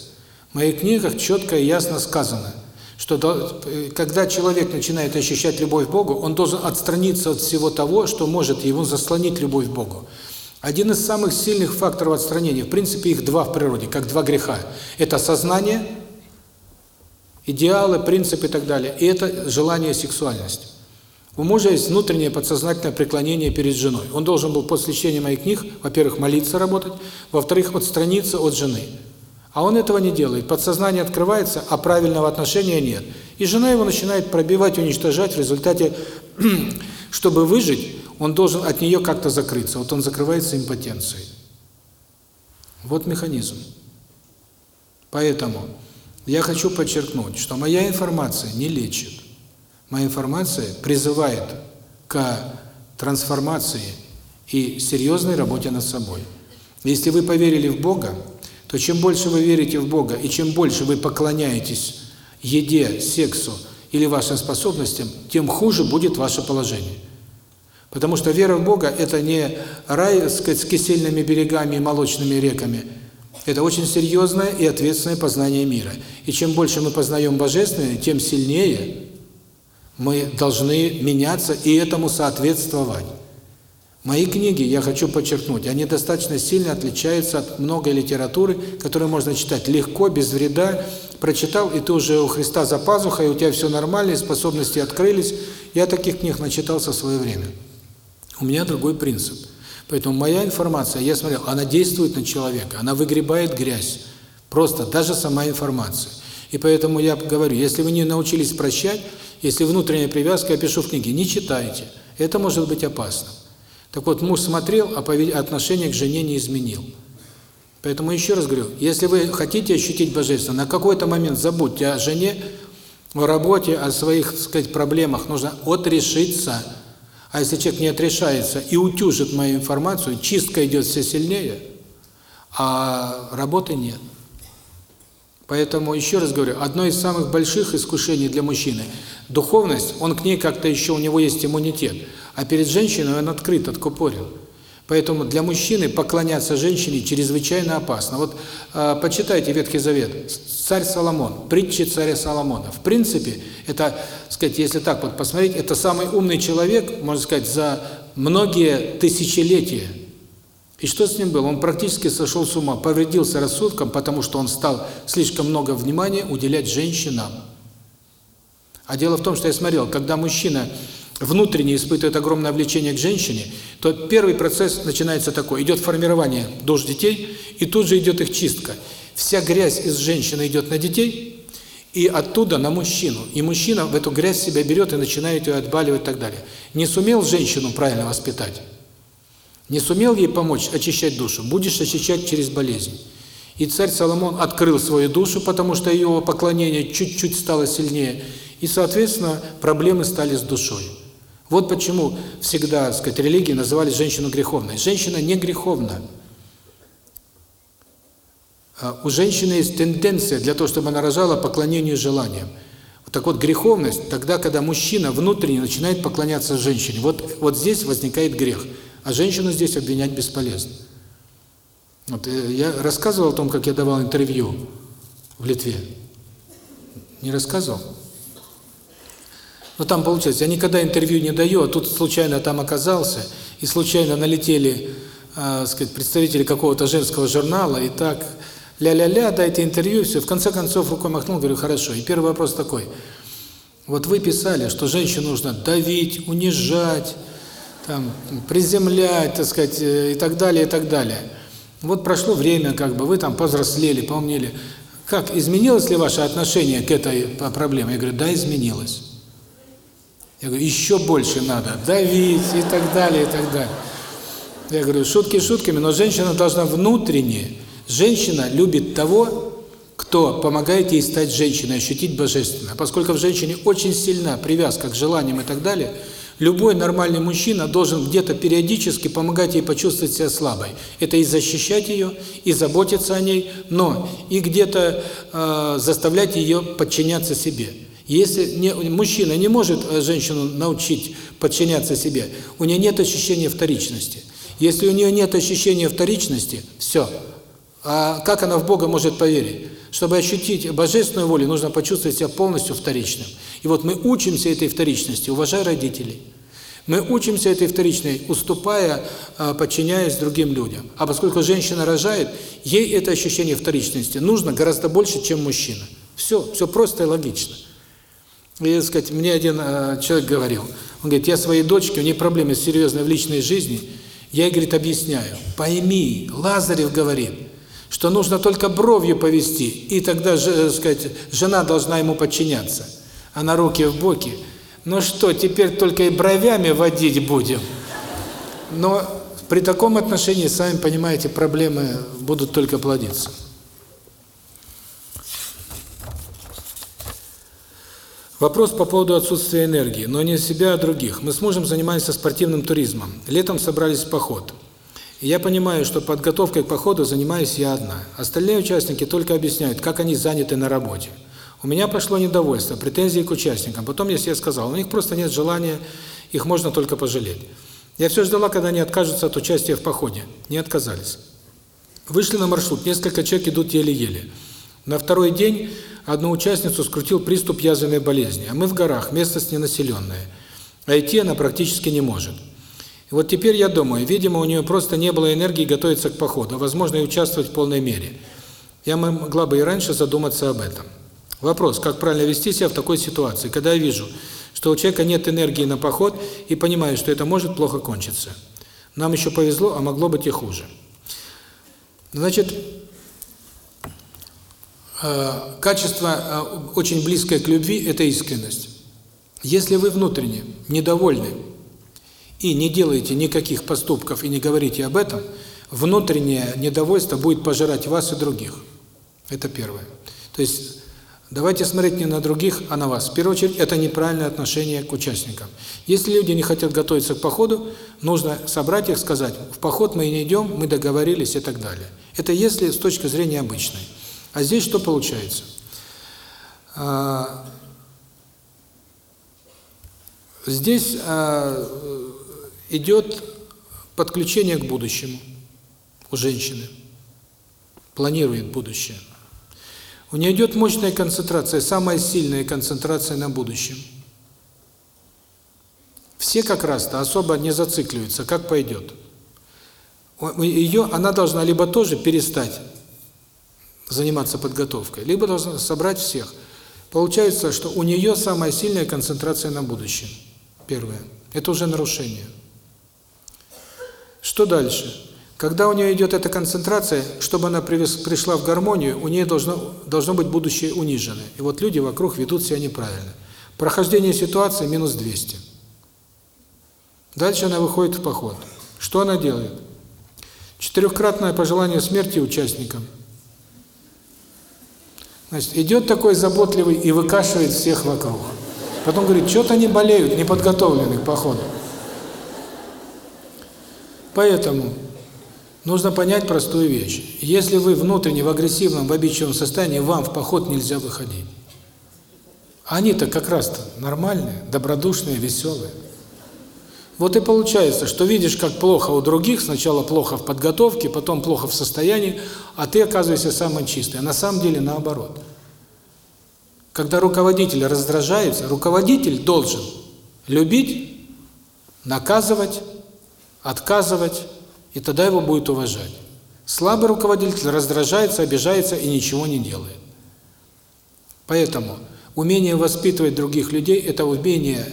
S1: В моих книгах четко и ясно сказано, что когда человек начинает ощущать любовь к Богу, он должен отстраниться от всего того, что может ему заслонить любовь к Богу. Один из самых сильных факторов отстранения, в принципе, их два в природе, как два греха. Это сознание, идеалы, принципы и так далее. И это желание сексуальности. У мужа есть внутреннее подсознательное преклонение перед женой. Он должен был после чтения моих книг, во-первых, молиться, работать, во-вторых, отстраниться от жены. А он этого не делает. Подсознание открывается, а правильного отношения нет. И жена его начинает пробивать, уничтожать. В результате, чтобы выжить, он должен от нее как-то закрыться. Вот он закрывается импотенцией. Вот механизм. Поэтому я хочу подчеркнуть, что моя информация не лечит. Моя информация призывает к трансформации и серьезной работе над собой. Если вы поверили в Бога, то чем больше вы верите в Бога и чем больше вы поклоняетесь еде, сексу или вашим способностям, тем хуже будет ваше положение. Потому что вера в Бога – это не рай сказать, с кисельными берегами и молочными реками. Это очень серьезное и ответственное познание мира. И чем больше мы познаем Божественное, тем сильнее мы должны меняться и этому соответствовать. Мои книги, я хочу подчеркнуть, они достаточно сильно отличаются от многой литературы, которую можно читать легко, без вреда. Прочитал, и ты уже у Христа за пазухой, у тебя все нормально, способности открылись. Я таких книг начитался в свое время. У меня другой принцип. Поэтому моя информация, я смотрел, она действует на человека, она выгребает грязь. Просто, даже сама информация. И поэтому я говорю, если вы не научились прощать, если внутренняя привязка, я пишу в книге, не читайте. Это может быть опасно. Так вот, муж смотрел, а отношение к жене не изменил. Поэтому еще раз говорю, если вы хотите ощутить Божественное, на какой-то момент забудьте о жене, о работе, о своих, так сказать, проблемах. Нужно отрешиться. А если человек не отрешается и утюжит мою информацию, чистка идет все сильнее, а работы нет. Поэтому, еще раз говорю, одно из самых больших искушений для мужчины – духовность, он к ней как-то еще, у него есть иммунитет, а перед женщиной он открыт, откупорен. Поэтому для мужчины поклоняться женщине чрезвычайно опасно. Вот э, почитайте Ветхий Завет. Царь Соломон, притчи царя Соломона. В принципе, это, сказать, если так вот посмотреть, это самый умный человек, можно сказать, за многие тысячелетия. И что с ним было? Он практически сошел с ума, повредился рассудком, потому что он стал слишком много внимания уделять женщинам. А дело в том, что я смотрел, когда мужчина внутренне испытывает огромное влечение к женщине, то первый процесс начинается такой. Идет формирование душ детей, и тут же идет их чистка. Вся грязь из женщины идет на детей, и оттуда на мужчину. И мужчина в эту грязь себя берет и начинает ее отбаливать и так далее. Не сумел женщину правильно воспитать, не сумел ей помочь очищать душу, будешь очищать через болезнь. И царь Соломон открыл свою душу, потому что его поклонение чуть-чуть стало сильнее, и, соответственно, проблемы стали с душой. Вот почему всегда, так сказать, религии называли женщину греховной. Женщина не греховна. А у женщины есть тенденция для того, чтобы она рожала поклонению желаниям. Так вот, греховность тогда, когда мужчина внутренне начинает поклоняться женщине. Вот, вот здесь возникает грех – а женщину здесь обвинять бесполезно. Вот э, я рассказывал о том, как я давал интервью в Литве. Не рассказывал? Но там получается, я никогда интервью не даю, а тут случайно там оказался, и случайно налетели, э, сказать, представители какого-то женского журнала, и так ля-ля-ля, дайте интервью, все. В конце концов рукой махнул, говорю, хорошо. И первый вопрос такой. Вот вы писали, что женщину нужно давить, унижать, там, приземлять, так сказать, э, и так далее, и так далее. Вот прошло время, как бы, вы там повзрослели, помнили. Как, изменилось ли ваше отношение к этой проблеме? Я говорю, да, изменилось. Я говорю, еще больше надо давить и так далее, и так далее. Я говорю, шутки шутками, но женщина должна внутренне, женщина любит того, кто помогает ей стать женщиной, ощутить божественное. Поскольку в женщине очень сильна привязка к желаниям и так далее – Любой нормальный мужчина должен где-то периодически помогать ей почувствовать себя слабой. Это и защищать ее, и заботиться о ней, но и где-то э, заставлять ее подчиняться себе. Если не, мужчина не может э, женщину научить подчиняться себе, у нее нет ощущения вторичности. Если у нее нет ощущения вторичности, все. А как она в Бога может поверить? Чтобы ощутить божественную волю, нужно почувствовать себя полностью вторичным. И вот мы учимся этой вторичности, уважая родителей. Мы учимся этой вторичной, уступая, а, подчиняясь другим людям. А поскольку женщина рожает, ей это ощущение вторичности нужно гораздо больше, чем мужчина. Все, все просто и логично. И, сказать, мне один э, человек говорил, он говорит, я своей дочке, у нее проблемы серьезные в личной жизни, я ей, говорит, объясняю, пойми, Лазарев говорит, что нужно только бровью повести, и тогда, так сказать, жена должна ему подчиняться. А на руки в боки, ну что, теперь только и бровями водить будем? Но при таком отношении, сами понимаете, проблемы будут только плодиться. Вопрос по поводу отсутствия энергии, но не себя, а других. Мы с мужем занимаемся спортивным туризмом. Летом собрались в поход. И я понимаю, что подготовкой к походу занимаюсь я одна. Остальные участники только объясняют, как они заняты на работе. У меня пошло недовольство, претензии к участникам. Потом я себе сказал, у них просто нет желания, их можно только пожалеть. Я все ждала, когда они откажутся от участия в походе. Не отказались. Вышли на маршрут, несколько человек идут еле-еле. На второй день Одну участницу скрутил приступ язвенной болезни, а мы в горах, местность ненаселенная. А идти она практически не может. И вот теперь я думаю, видимо, у нее просто не было энергии готовиться к походу, а возможно и участвовать в полной мере. Я могла бы и раньше задуматься об этом. Вопрос, как правильно вести себя в такой ситуации, когда я вижу, что у человека нет энергии на поход и понимаю, что это может плохо кончиться. Нам еще повезло, а могло быть и хуже. Значит, качество э, очень близкое к любви – это искренность. Если вы внутренне недовольны и не делаете никаких поступков и не говорите об этом, внутреннее недовольство будет пожирать вас и других. Это первое. То есть давайте смотреть не на других, а на вас. В первую очередь, это неправильное отношение к участникам. Если люди не хотят готовиться к походу, нужно собрать их, сказать, в поход мы не идем, мы договорились и так далее. Это если с точки зрения обычной. А здесь что получается? А, здесь а, идет подключение к будущему у женщины, планирует будущее. У нее идет мощная концентрация, самая сильная концентрация на будущем. Все как раз-то особо не зацикливаются, как пойдет. Ее, она должна либо тоже перестать заниматься подготовкой, либо должна собрать всех. Получается, что у нее самая сильная концентрация на будущем. Первое. Это уже нарушение. Что дальше? Когда у нее идет эта концентрация, чтобы она пришла в гармонию, у нее должно, должно быть будущее униженное. И вот люди вокруг ведут себя неправильно. Прохождение ситуации минус 200. Дальше она выходит в поход. Что она делает? Четырехкратное пожелание смерти участникам – Значит, идет такой заботливый и выкашивает всех вокруг. Потом говорит, что-то они болеют, не подготовлены к походу. Поэтому нужно понять простую вещь. Если вы внутренне в агрессивном, в обидчивом состоянии, вам в поход нельзя выходить. Они-то как раз-то нормальные, добродушные, веселые. Вот и получается, что видишь, как плохо у других, сначала плохо в подготовке, потом плохо в состоянии, а ты оказываешься самый чистый. А на самом деле наоборот. Когда руководитель раздражается, руководитель должен любить, наказывать, отказывать, и тогда его будет уважать. Слабый руководитель раздражается, обижается и ничего не делает. Поэтому умение воспитывать других людей – это умение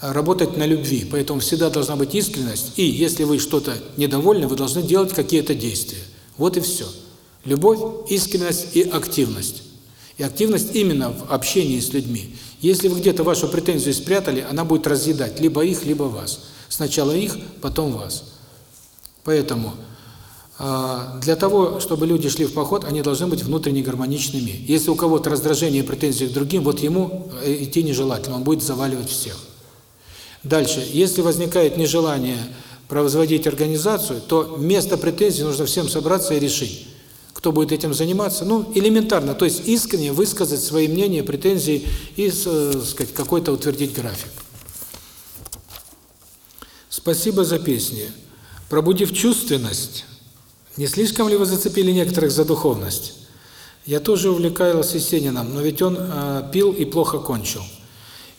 S1: работать на любви, поэтому всегда должна быть искренность, и если вы что-то недовольны, вы должны делать какие-то действия. Вот и все. Любовь, искренность и активность. И активность именно в общении с людьми. Если вы где-то вашу претензию спрятали, она будет разъедать либо их, либо вас. Сначала их, потом вас. Поэтому а, для того, чтобы люди шли в поход, они должны быть внутренне гармоничными. Если у кого-то раздражение и претензии к другим, вот ему э, идти нежелательно, он будет заваливать всех. Дальше, если возникает нежелание производить организацию, то вместо претензий нужно всем собраться и решить, кто будет этим заниматься, ну, элементарно, то есть искренне высказать свои мнения, претензии и, э, сказать, какой-то утвердить график. Спасибо за песни. Пробудив чувственность, не слишком ли вы зацепили некоторых за духовность? Я тоже увлекался Есениным, но ведь он э, пил и плохо кончил.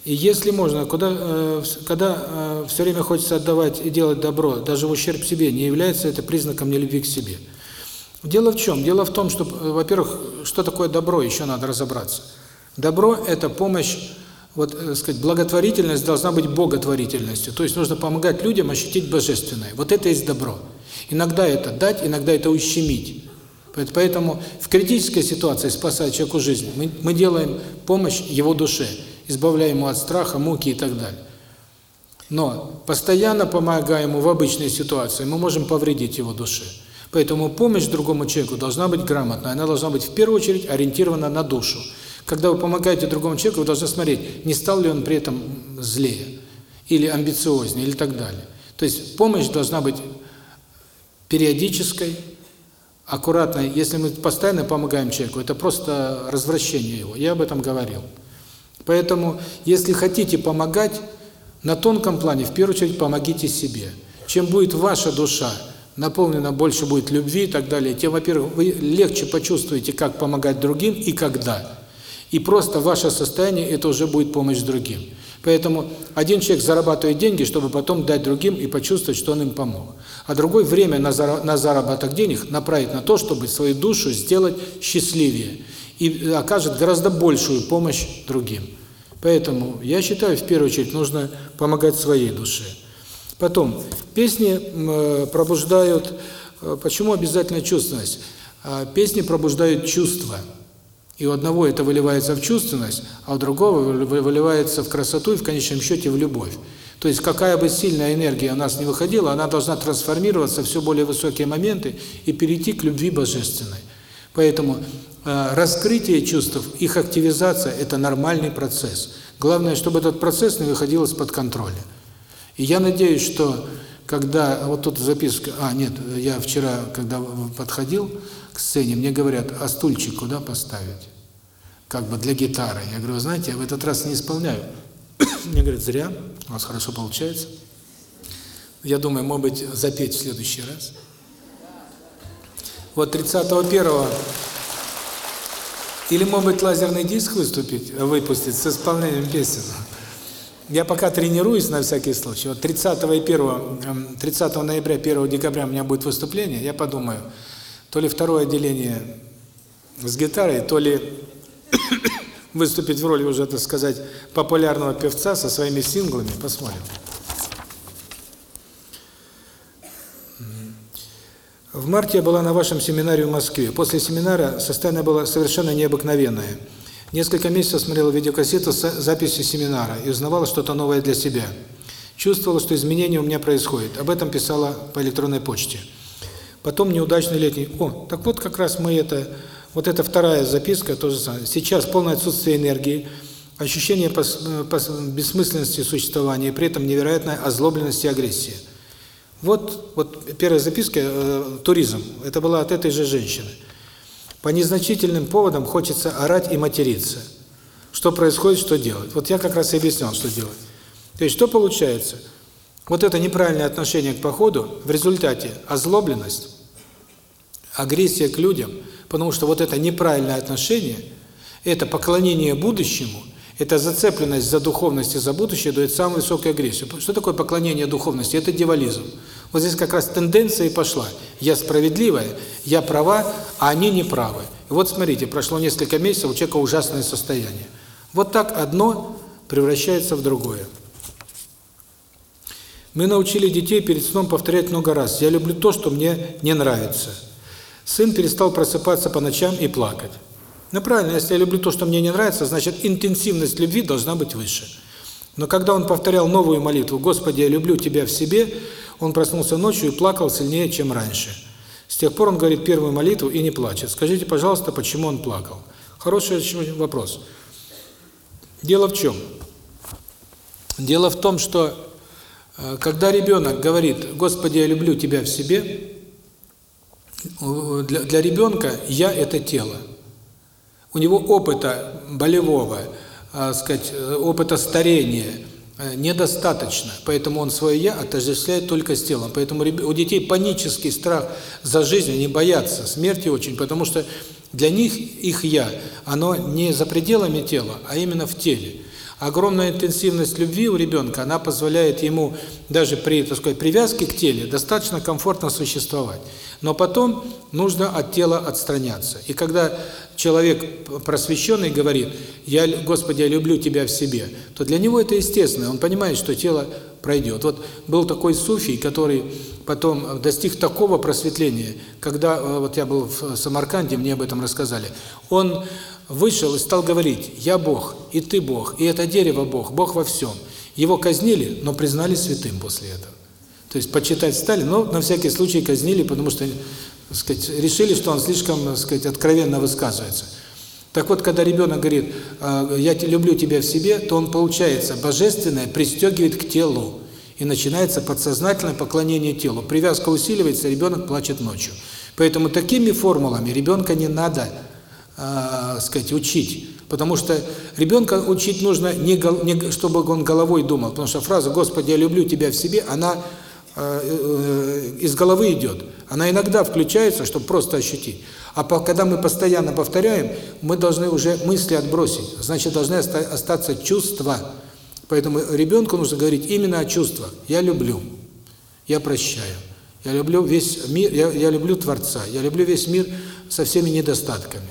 S1: И если можно, куда, э, когда э, все время хочется отдавать и делать добро, даже в ущерб себе, не является это признаком нелюбви к себе. Дело в чем? Дело в том, что, э, во-первых, что такое добро, еще надо разобраться. Добро – это помощь, вот, э, сказать, благотворительность должна быть боготворительностью. То есть нужно помогать людям ощутить божественное. Вот это есть добро. Иногда это дать, иногда это ущемить. Поэтому в критической ситуации, спасая человеку жизнь, мы, мы делаем помощь его душе, избавляем его от страха, муки и так далее. Но постоянно помогая ему в обычной ситуации, мы можем повредить его душе. Поэтому помощь другому человеку должна быть грамотной, она должна быть в первую очередь ориентирована на душу. Когда вы помогаете другому человеку, вы должны смотреть, не стал ли он при этом злее, или амбициознее, или так далее. То есть помощь должна быть периодической, аккуратно, если мы постоянно помогаем человеку, это просто развращение его. Я об этом говорил. Поэтому, если хотите помогать, на тонком плане, в первую очередь, помогите себе. Чем будет ваша душа наполнена, больше будет любви и так далее, тем, во-первых, вы легче почувствуете, как помогать другим и когда. И просто ваше состояние – это уже будет помощь другим. Поэтому один человек зарабатывает деньги, чтобы потом дать другим и почувствовать, что он им помог. А другой время на заработок денег направить на то, чтобы свою душу сделать счастливее. И окажет гораздо большую помощь другим. Поэтому я считаю, в первую очередь, нужно помогать своей душе. Потом, песни пробуждают... Э, почему обязательно чувственность? А, песни пробуждают чувства. И у одного это выливается в чувственность, а у другого выливается в красоту и в конечном счете в любовь. То есть какая бы сильная энергия у нас не выходила, она должна трансформироваться в все более высокие моменты и перейти к любви божественной. Поэтому э, раскрытие чувств, их активизация – это нормальный процесс. Главное, чтобы этот процесс не выходил из-под контроля. И я надеюсь, что когда, вот тут записка, а нет, я вчера, когда подходил к сцене, мне говорят, а стульчик куда поставить? Как бы для гитары. Я говорю, знаете, я в этот раз не исполняю. Мне говорят, зря, у вас хорошо получается. Я думаю, может быть, запеть в следующий раз. Вот 31-го или, может быть, лазерный диск выступить, выпустить с исполнением песен. Я пока тренируюсь на всякий случай. Вот 30 и 1, 30 ноября, 1 декабря у меня будет выступление. Я подумаю, то ли второе отделение с гитарой, то ли выступить в роли уже, так сказать, популярного певца со своими синглами. Посмотрим. В марте я была на вашем семинаре в Москве. После семинара состояние было совершенно необыкновенное. Несколько месяцев смотрела видеокассету с записью семинара и узнавала что-то новое для себя. Чувствовала, что изменения у меня происходят. Об этом писала по электронной почте. Потом неудачный летний... О, так вот как раз мы это... Вот эта вторая записка, то же самое. Сейчас полное отсутствие энергии, ощущение пос, пос, бессмысленности существования, при этом невероятная озлобленность и агрессия. Вот, вот первая записка э, «Туризм». Это была от этой же женщины. По незначительным поводам хочется орать и материться. Что происходит, что делать? Вот я как раз и объяснял, что делать. То есть что получается? Вот это неправильное отношение к походу, в результате озлобленность, агрессия к людям, потому что вот это неправильное отношение, это поклонение будущему, это зацепленность за духовность и за будущее дает самую высокую агрессию. Что такое поклонение духовности? Это дьяволизм. Вот здесь как раз тенденция и пошла. Я справедливая, я права, а они не правы. И вот смотрите, прошло несколько месяцев, у человека ужасное состояние. Вот так одно превращается в другое. Мы научили детей перед сном повторять много раз. Я люблю то, что мне не нравится. Сын перестал просыпаться по ночам и плакать. Ну правильно, если я люблю то, что мне не нравится, значит интенсивность любви должна быть выше. Но когда он повторял новую молитву «Господи, я люблю Тебя в себе», он проснулся ночью и плакал сильнее, чем раньше. С тех пор он говорит первую молитву и не плачет. Скажите, пожалуйста, почему он плакал? Хороший вопрос. Дело в чем? Дело в том, что э, когда ребенок говорит «Господи, я люблю Тебя в себе», для, для ребенка «я» – это тело. У него опыта болевого, э, сказать, опыта старения недостаточно, поэтому он свое «я» отождествляет только с телом. Поэтому у детей панический страх за жизнь, они боятся смерти очень, потому что для них их «я», оно не за пределами тела, а именно в теле. Огромная интенсивность любви у ребенка, она позволяет ему даже при, так сказать, привязке к теле достаточно комфортно существовать. Но потом нужно от тела отстраняться. И когда человек просвещенный говорит, я, Господи, я люблю Тебя в себе, то для него это естественно, он понимает, что тело пройдет. Вот был такой суфий, который потом достиг такого просветления, когда, э, вот я был в Самарканде, мне об этом рассказали, он вышел и стал говорить, я Бог, и ты Бог, и это дерево Бог, Бог во всем. Его казнили, но признали святым после этого. То есть почитать стали, но на всякий случай казнили, потому что, сказать, решили, что он слишком, сказать, откровенно высказывается. Так вот, когда ребенок говорит, «А, я люблю тебя в себе, то он, получается, божественное пристегивает к телу. И начинается подсознательное поклонение телу. Привязка усиливается, ребенок плачет ночью. Поэтому такими формулами ребенка не надо э, сказать, учить. Потому что ребенка учить нужно не, не чтобы он головой думал, потому что фраза «Господи, я люблю тебя в себе», она э, э, из головы идет. Она иногда включается, чтобы просто ощутить. А по, когда мы постоянно повторяем, мы должны уже мысли отбросить. Значит, должны оста остаться чувства. Поэтому ребенку нужно говорить именно о чувствах. «Я люблю», «Я прощаю», «Я люблю весь мир», «Я, я люблю Творца», «Я люблю весь мир со всеми недостатками»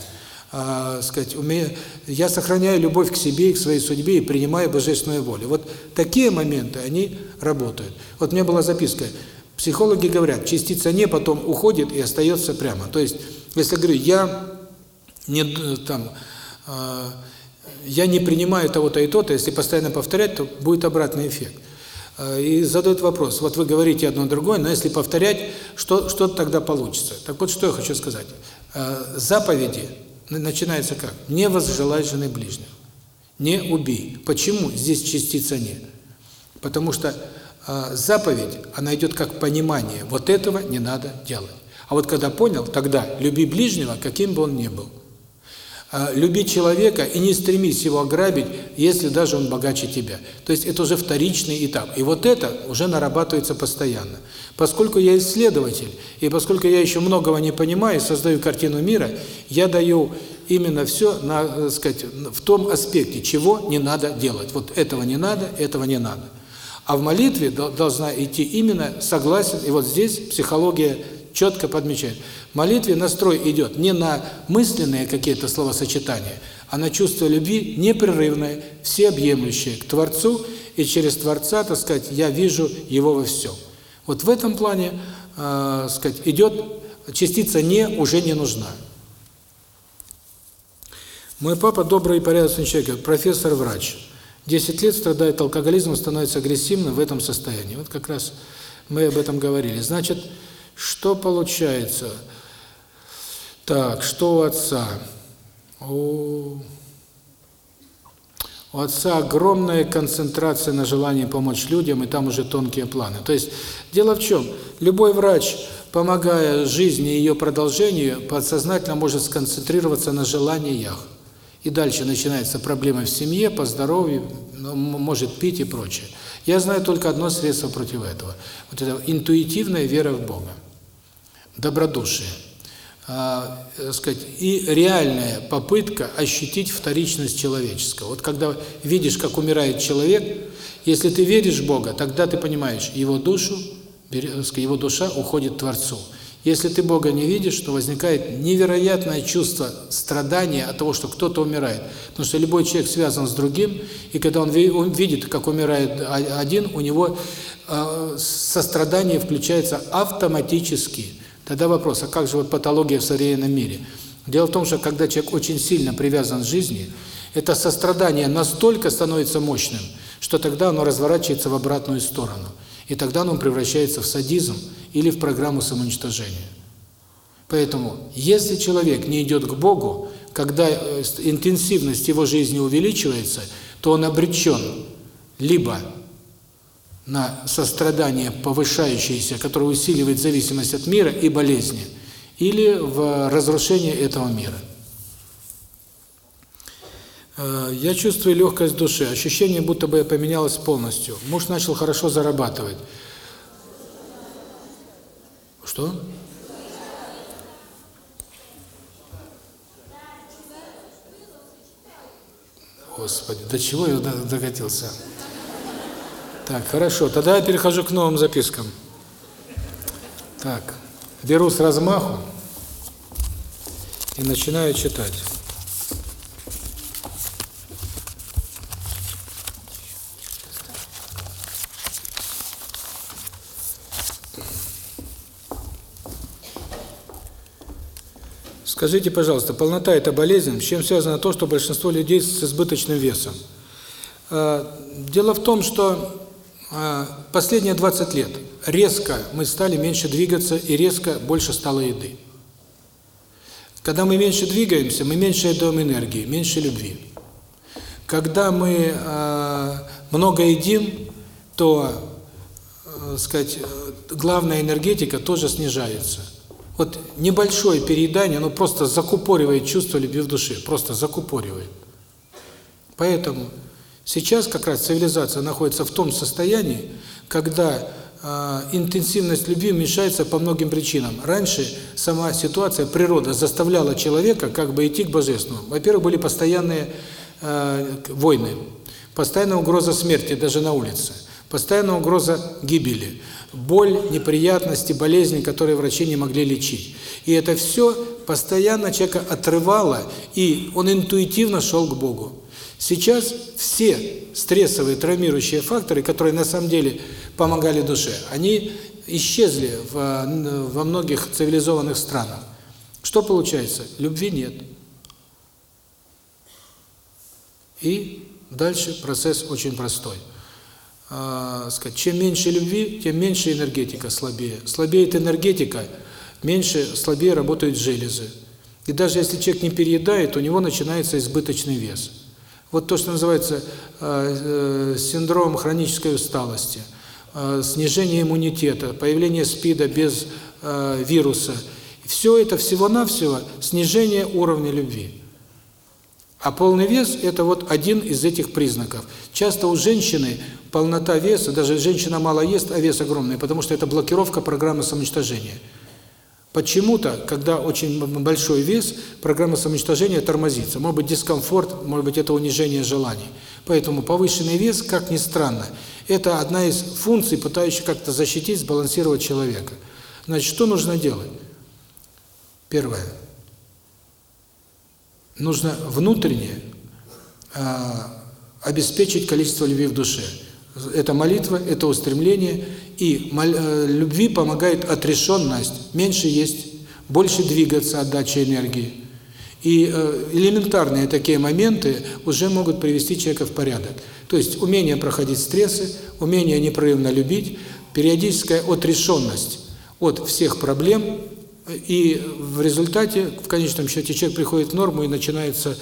S1: а, сказать, умею, я сохраняю любовь к себе и к своей судьбе и принимаю божественную волю. Вот такие моменты, они работают. Вот у меня была записка. Психологи говорят, частица «не» потом уходит и остается прямо. То есть, если говорю, я не там, э, я не принимаю того-то и то-то, если постоянно повторять, то будет обратный эффект. И задают вопрос, вот вы говорите одно другое, но если повторять, что, что тогда получится? Так вот, что я хочу сказать. Заповеди начинается как? Не возжелай жены ближнего. Не убей. Почему здесь частица «не»? Потому что э, заповедь, она идет как понимание. Вот этого не надо делать. А вот когда понял, тогда люби ближнего, каким бы он ни был. Э, люби человека и не стремись его ограбить, если даже он богаче тебя. То есть это уже вторичный этап. И вот это уже нарабатывается постоянно. Поскольку я исследователь, и поскольку я еще многого не понимаю, создаю картину мира, я даю именно все, на, э, сказать, в том аспекте, чего не надо делать. Вот этого не надо, этого не надо. А в молитве должна идти именно согласен, и вот здесь психология четко подмечает. В молитве настрой идет не на мысленные какие-то словосочетания, а на чувство любви непрерывное, всеобъемлющее к Творцу, и через Творца, так сказать, я вижу Его во всем. Вот в этом плане, э, сказать, идет частица «не» уже не нужна. Мой папа добрый и порядочный человек, профессор-врач. 10 лет страдает алкоголизмом, становится агрессивным в этом состоянии. Вот как раз мы об этом говорили. Значит, что получается? Так, что у отца? У у отца огромная концентрация на желании помочь людям, и там уже тонкие планы. То есть дело в чем? Любой врач, помогая жизни и ее продолжению, подсознательно может сконцентрироваться на желаниях. И дальше начинается проблема в семье, по здоровью, ну, может пить и прочее. Я знаю только одно средство против этого. Вот это интуитивная вера в Бога. Добродушие э, сказать, и реальная попытка ощутить вторичность человеческого. Вот когда видишь, как умирает человек, если ты веришь в Бога, тогда ты понимаешь, его душу, его душа уходит Творцу. Если ты Бога не видишь, то возникает невероятное чувство страдания от того, что кто-то умирает. Потому что любой человек связан с другим, и когда он видит, как умирает один, у него э, сострадание включается автоматически. Тогда вопрос, а как же вот патология в современном мире? Дело в том, что когда человек очень сильно привязан к жизни, это сострадание настолько становится мощным, что тогда оно разворачивается в обратную сторону. И тогда оно превращается в садизм или в программу самоуничтожения. Поэтому, если человек не идет к Богу, когда э, интенсивность его жизни увеличивается, то он обречен либо на сострадание повышающееся, которое усиливает зависимость от мира и болезни, или в разрушение этого мира. Э, я чувствую легкость души, ощущение, будто бы я поменялась полностью. Муж начал хорошо зарабатывать. Что? Господи, до чего я докатился? Так, хорошо, тогда я перехожу к новым запискам. Так, беру с размаху и начинаю читать. Скажите, пожалуйста, полнота – это болезнь? С чем связано то, что большинство людей с избыточным весом? А, дело в том, что последние 20 лет резко мы стали меньше двигаться и резко больше стало еды. Когда мы меньше двигаемся, мы меньше отдаем энергии, меньше любви. Когда мы э, много едим, то, э, сказать, главная энергетика тоже снижается. Вот небольшое переедание, оно просто закупоривает чувство любви в душе, просто закупоривает. Поэтому сейчас как раз цивилизация находится в том состоянии, когда э, интенсивность любви уменьшается по многим причинам. Раньше сама ситуация, природа заставляла человека как бы идти к Божественному. Во-первых, были постоянные э, войны, постоянная угроза смерти даже на улице, постоянная угроза гибели – боль, неприятности, болезни, которые врачи не могли лечить. И это все постоянно человека отрывало, и он интуитивно шел к Богу. Сейчас все стрессовые, травмирующие факторы, которые на самом деле помогали душе, они исчезли в, во многих цивилизованных странах. Что получается? Любви нет. И дальше процесс очень простой э, сказать, чем меньше любви, тем меньше энергетика слабее. Слабеет энергетика, меньше, слабее работают железы. И даже если человек не переедает, у него начинается избыточный вес. Вот то, что называется э, э, синдром хронической усталости, э, снижение иммунитета, появление СПИДа без вируса. Все это всего-навсего снижение уровня любви. А полный вес – это вот один из этих признаков. Часто у женщины полнота веса, даже женщина мало ест, а вес огромный, потому что это блокировка программы самоуничтожения. Почему-то, когда очень большой вес, программа самоуничтожения тормозится. Может быть дискомфорт, может быть это унижение желаний. Поэтому повышенный вес, как ни странно, это одна из функций, пытающих как-то защитить, сбалансировать человека. Значит, что нужно делать? Первое нужно внутренне э, обеспечить количество любви в душе. Это молитва, это устремление, и э, любви помогает отрешенность, меньше есть, больше двигаться, отдача энергии. И э, элементарные такие моменты уже могут привести человека в порядок. То есть умение проходить стрессы, умение непрерывно любить, периодическая отрешенность от всех проблем – и в результате, в конечном счете, человек приходит в норму и начинается,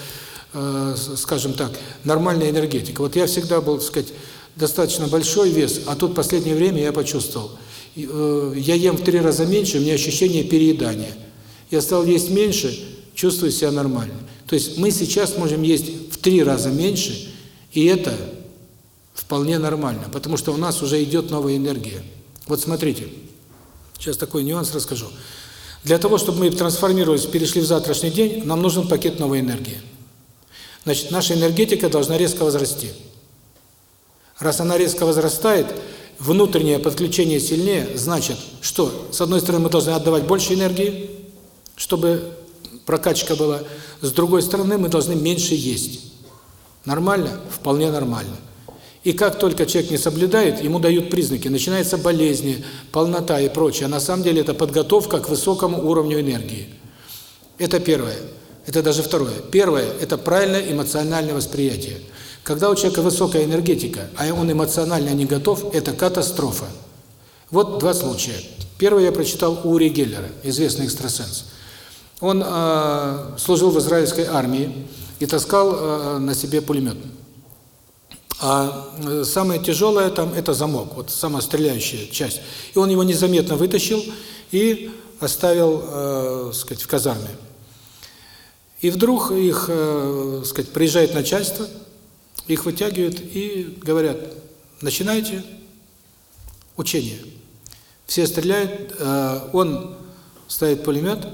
S1: э, скажем так, нормальная энергетика. Вот я всегда был, так сказать, достаточно большой вес, а тут последнее время я почувствовал, э, я ем в три раза меньше, у меня ощущение переедания. Я стал есть меньше, чувствую себя нормально. То есть мы сейчас можем есть в три раза меньше, и это вполне нормально, потому что у нас уже идет новая энергия. Вот смотрите, сейчас такой нюанс расскажу. Для того, чтобы мы трансформировались, перешли в завтрашний день, нам нужен пакет новой энергии. Значит, наша энергетика должна резко возрасти. Раз она резко возрастает, внутреннее подключение сильнее, значит, что, с одной стороны, мы должны отдавать больше энергии, чтобы прокачка была, с другой стороны, мы должны меньше есть. Нормально? Вполне нормально. И как только человек не соблюдает, ему дают признаки, начинаются болезни, полнота и прочее. А на самом деле это подготовка к высокому уровню энергии. Это первое. Это даже второе. Первое – это правильное эмоциональное восприятие. Когда у человека высокая энергетика, а он эмоционально не готов, это катастрофа. Вот два случая. Первый я прочитал у Ури Геллера, известный экстрасенс. Он э, служил в израильской армии и таскал э, на себе пулемет. А самое тяжелое там – это замок, вот самая стреляющая часть. И он его незаметно вытащил и оставил, э, сказать, в казарме. И вдруг их, э, сказать, приезжает начальство, их вытягивают и говорят, начинайте учение. Все стреляют, э, он ставит пулемет,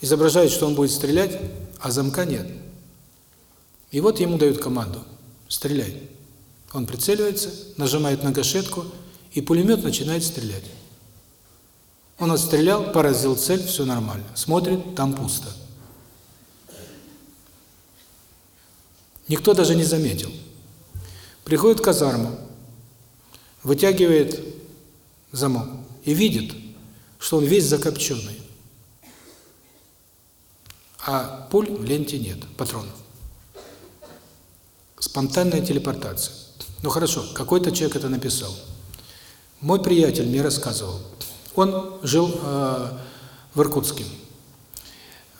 S1: изображает, что он будет стрелять, а замка нет. И вот ему дают команду «стреляй». Он прицеливается, нажимает на гашетку, и пулемет начинает стрелять. Он отстрелял, поразил цель, все нормально. Смотрит, там пусто. Никто даже не заметил. Приходит в казарму, вытягивает замок и видит, что он весь закопченный. А пуль в ленте нет, патронов. Спонтанная телепортация. Ну хорошо, какой-то человек это написал. Мой приятель мне рассказывал. Он жил э, в Иркутске.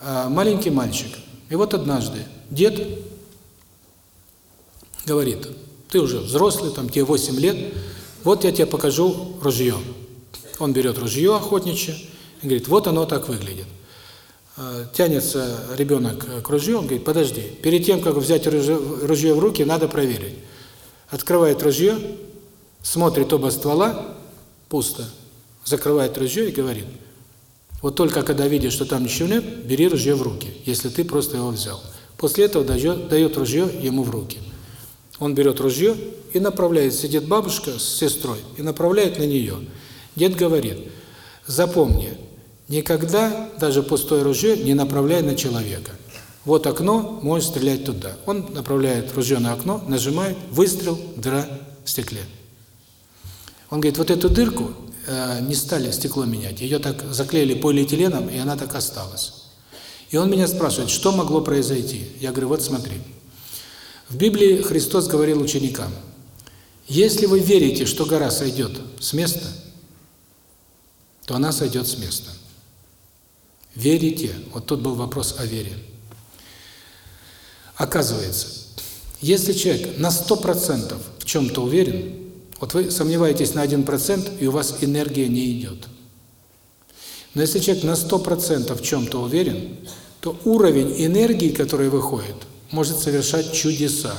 S1: Э, маленький мальчик. И вот однажды дед говорит, ты уже взрослый, там тебе 8 лет, вот я тебе покажу ружье. Он берет ружье охотничье и говорит, вот оно так выглядит. Э, тянется ребенок к ружью, он говорит, подожди, перед тем, как взять ружье, ружье в руки, надо проверить. Открывает ружье, смотрит оба ствола, пусто. Закрывает ружье и говорит, вот только когда видишь, что там ничего нет, бери ружье в руки, если ты просто его взял. После этого дает, дает ружье ему в руки. Он берет ружье и направляет, сидит бабушка с сестрой, и направляет на нее. Дед говорит, запомни, Никогда даже пустое ружье не направляй на человека. Вот окно, можешь стрелять туда. Он направляет ружье на окно, нажимает, выстрел, дыра в стекле. Он говорит, вот эту дырку э, не стали стекло менять, ее так заклеили полиэтиленом, и она так осталась. И он меня спрашивает, что могло произойти? Я говорю, вот смотри. В Библии Христос говорил ученикам, если вы верите, что гора сойдет с места, то она сойдет с места. Верите? Вот тут был вопрос о вере. Оказывается, если человек на 100% в чем-то уверен, вот вы сомневаетесь на 1%, и у вас энергия не идет. Но если человек на 100% в чем-то уверен, то уровень энергии, который выходит, может совершать чудеса.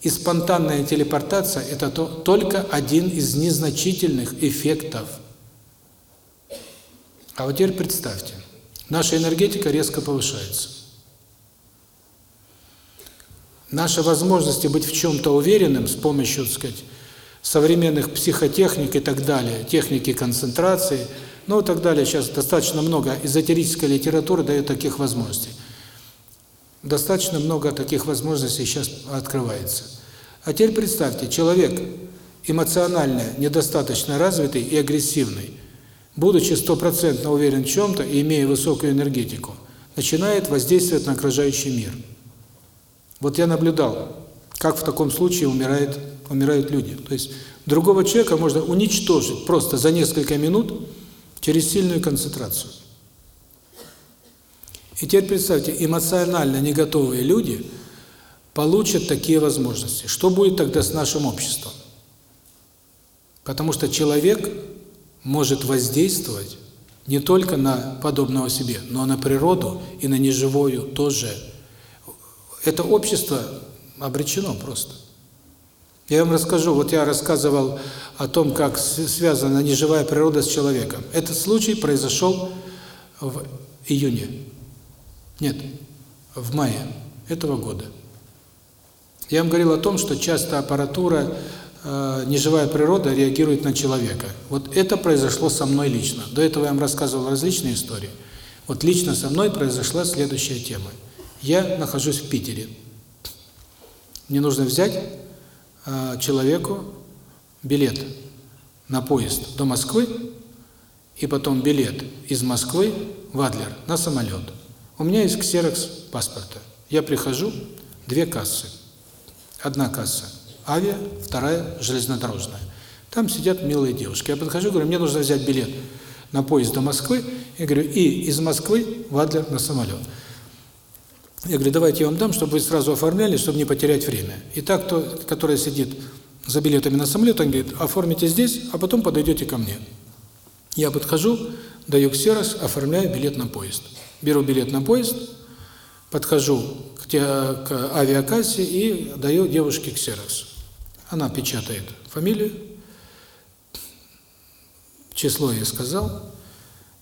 S1: И спонтанная телепортация – это то, только один из незначительных эффектов. А вот теперь представьте, наша энергетика резко повышается. Наши возможности быть в чем-то уверенным с помощью, так сказать, современных психотехник и так далее, техники концентрации, ну и так далее, сейчас достаточно много эзотерической литературы дает таких возможностей. Достаточно много таких возможностей сейчас открывается. А теперь представьте, человек эмоционально недостаточно развитый и агрессивный, будучи стопроцентно уверен в чем-то и имея высокую энергетику, начинает воздействовать на окружающий мир. Вот я наблюдал, как в таком случае умирает, умирают люди. То есть другого человека можно уничтожить просто за несколько минут через сильную концентрацию. И теперь представьте, эмоционально не готовые люди получат такие возможности. Что будет тогда с нашим обществом? Потому что человек может воздействовать не только на подобного себе, но на природу и на неживую тоже. Это общество обречено просто. Я вам расскажу, вот я рассказывал о том, как связана неживая природа с человеком. Этот случай произошел в июне. Нет, в мае этого года. Я вам говорил о том, что часто аппаратура э, неживая природа реагирует на человека. Вот это произошло со мной лично. До этого я вам рассказывал различные истории. Вот лично со мной произошла следующая тема. Я нахожусь в Питере. Мне нужно взять э, человеку билет на поезд до Москвы и потом билет из Москвы в Адлер на самолет. У меня есть ксерокс паспорта. Я прихожу, две кассы. Одна касса авиа, вторая железнодорожная. Там сидят милые девушки. Я подхожу, говорю, мне нужно взять билет на поезд до Москвы. Я говорю, и из Москвы в Адлер на самолет. Я говорю, давайте я вам дам, чтобы вы сразу оформляли, чтобы не потерять время. И так, кто, который сидит за билетами на самолет, он говорит, оформите здесь, а потом подойдете ко мне. Я подхожу, даю ксерокс, оформляю билет на поезд. Беру билет на поезд, подхожу к, те, к авиакассе и даю девушке ксерокс. Она печатает фамилию, число я сказал,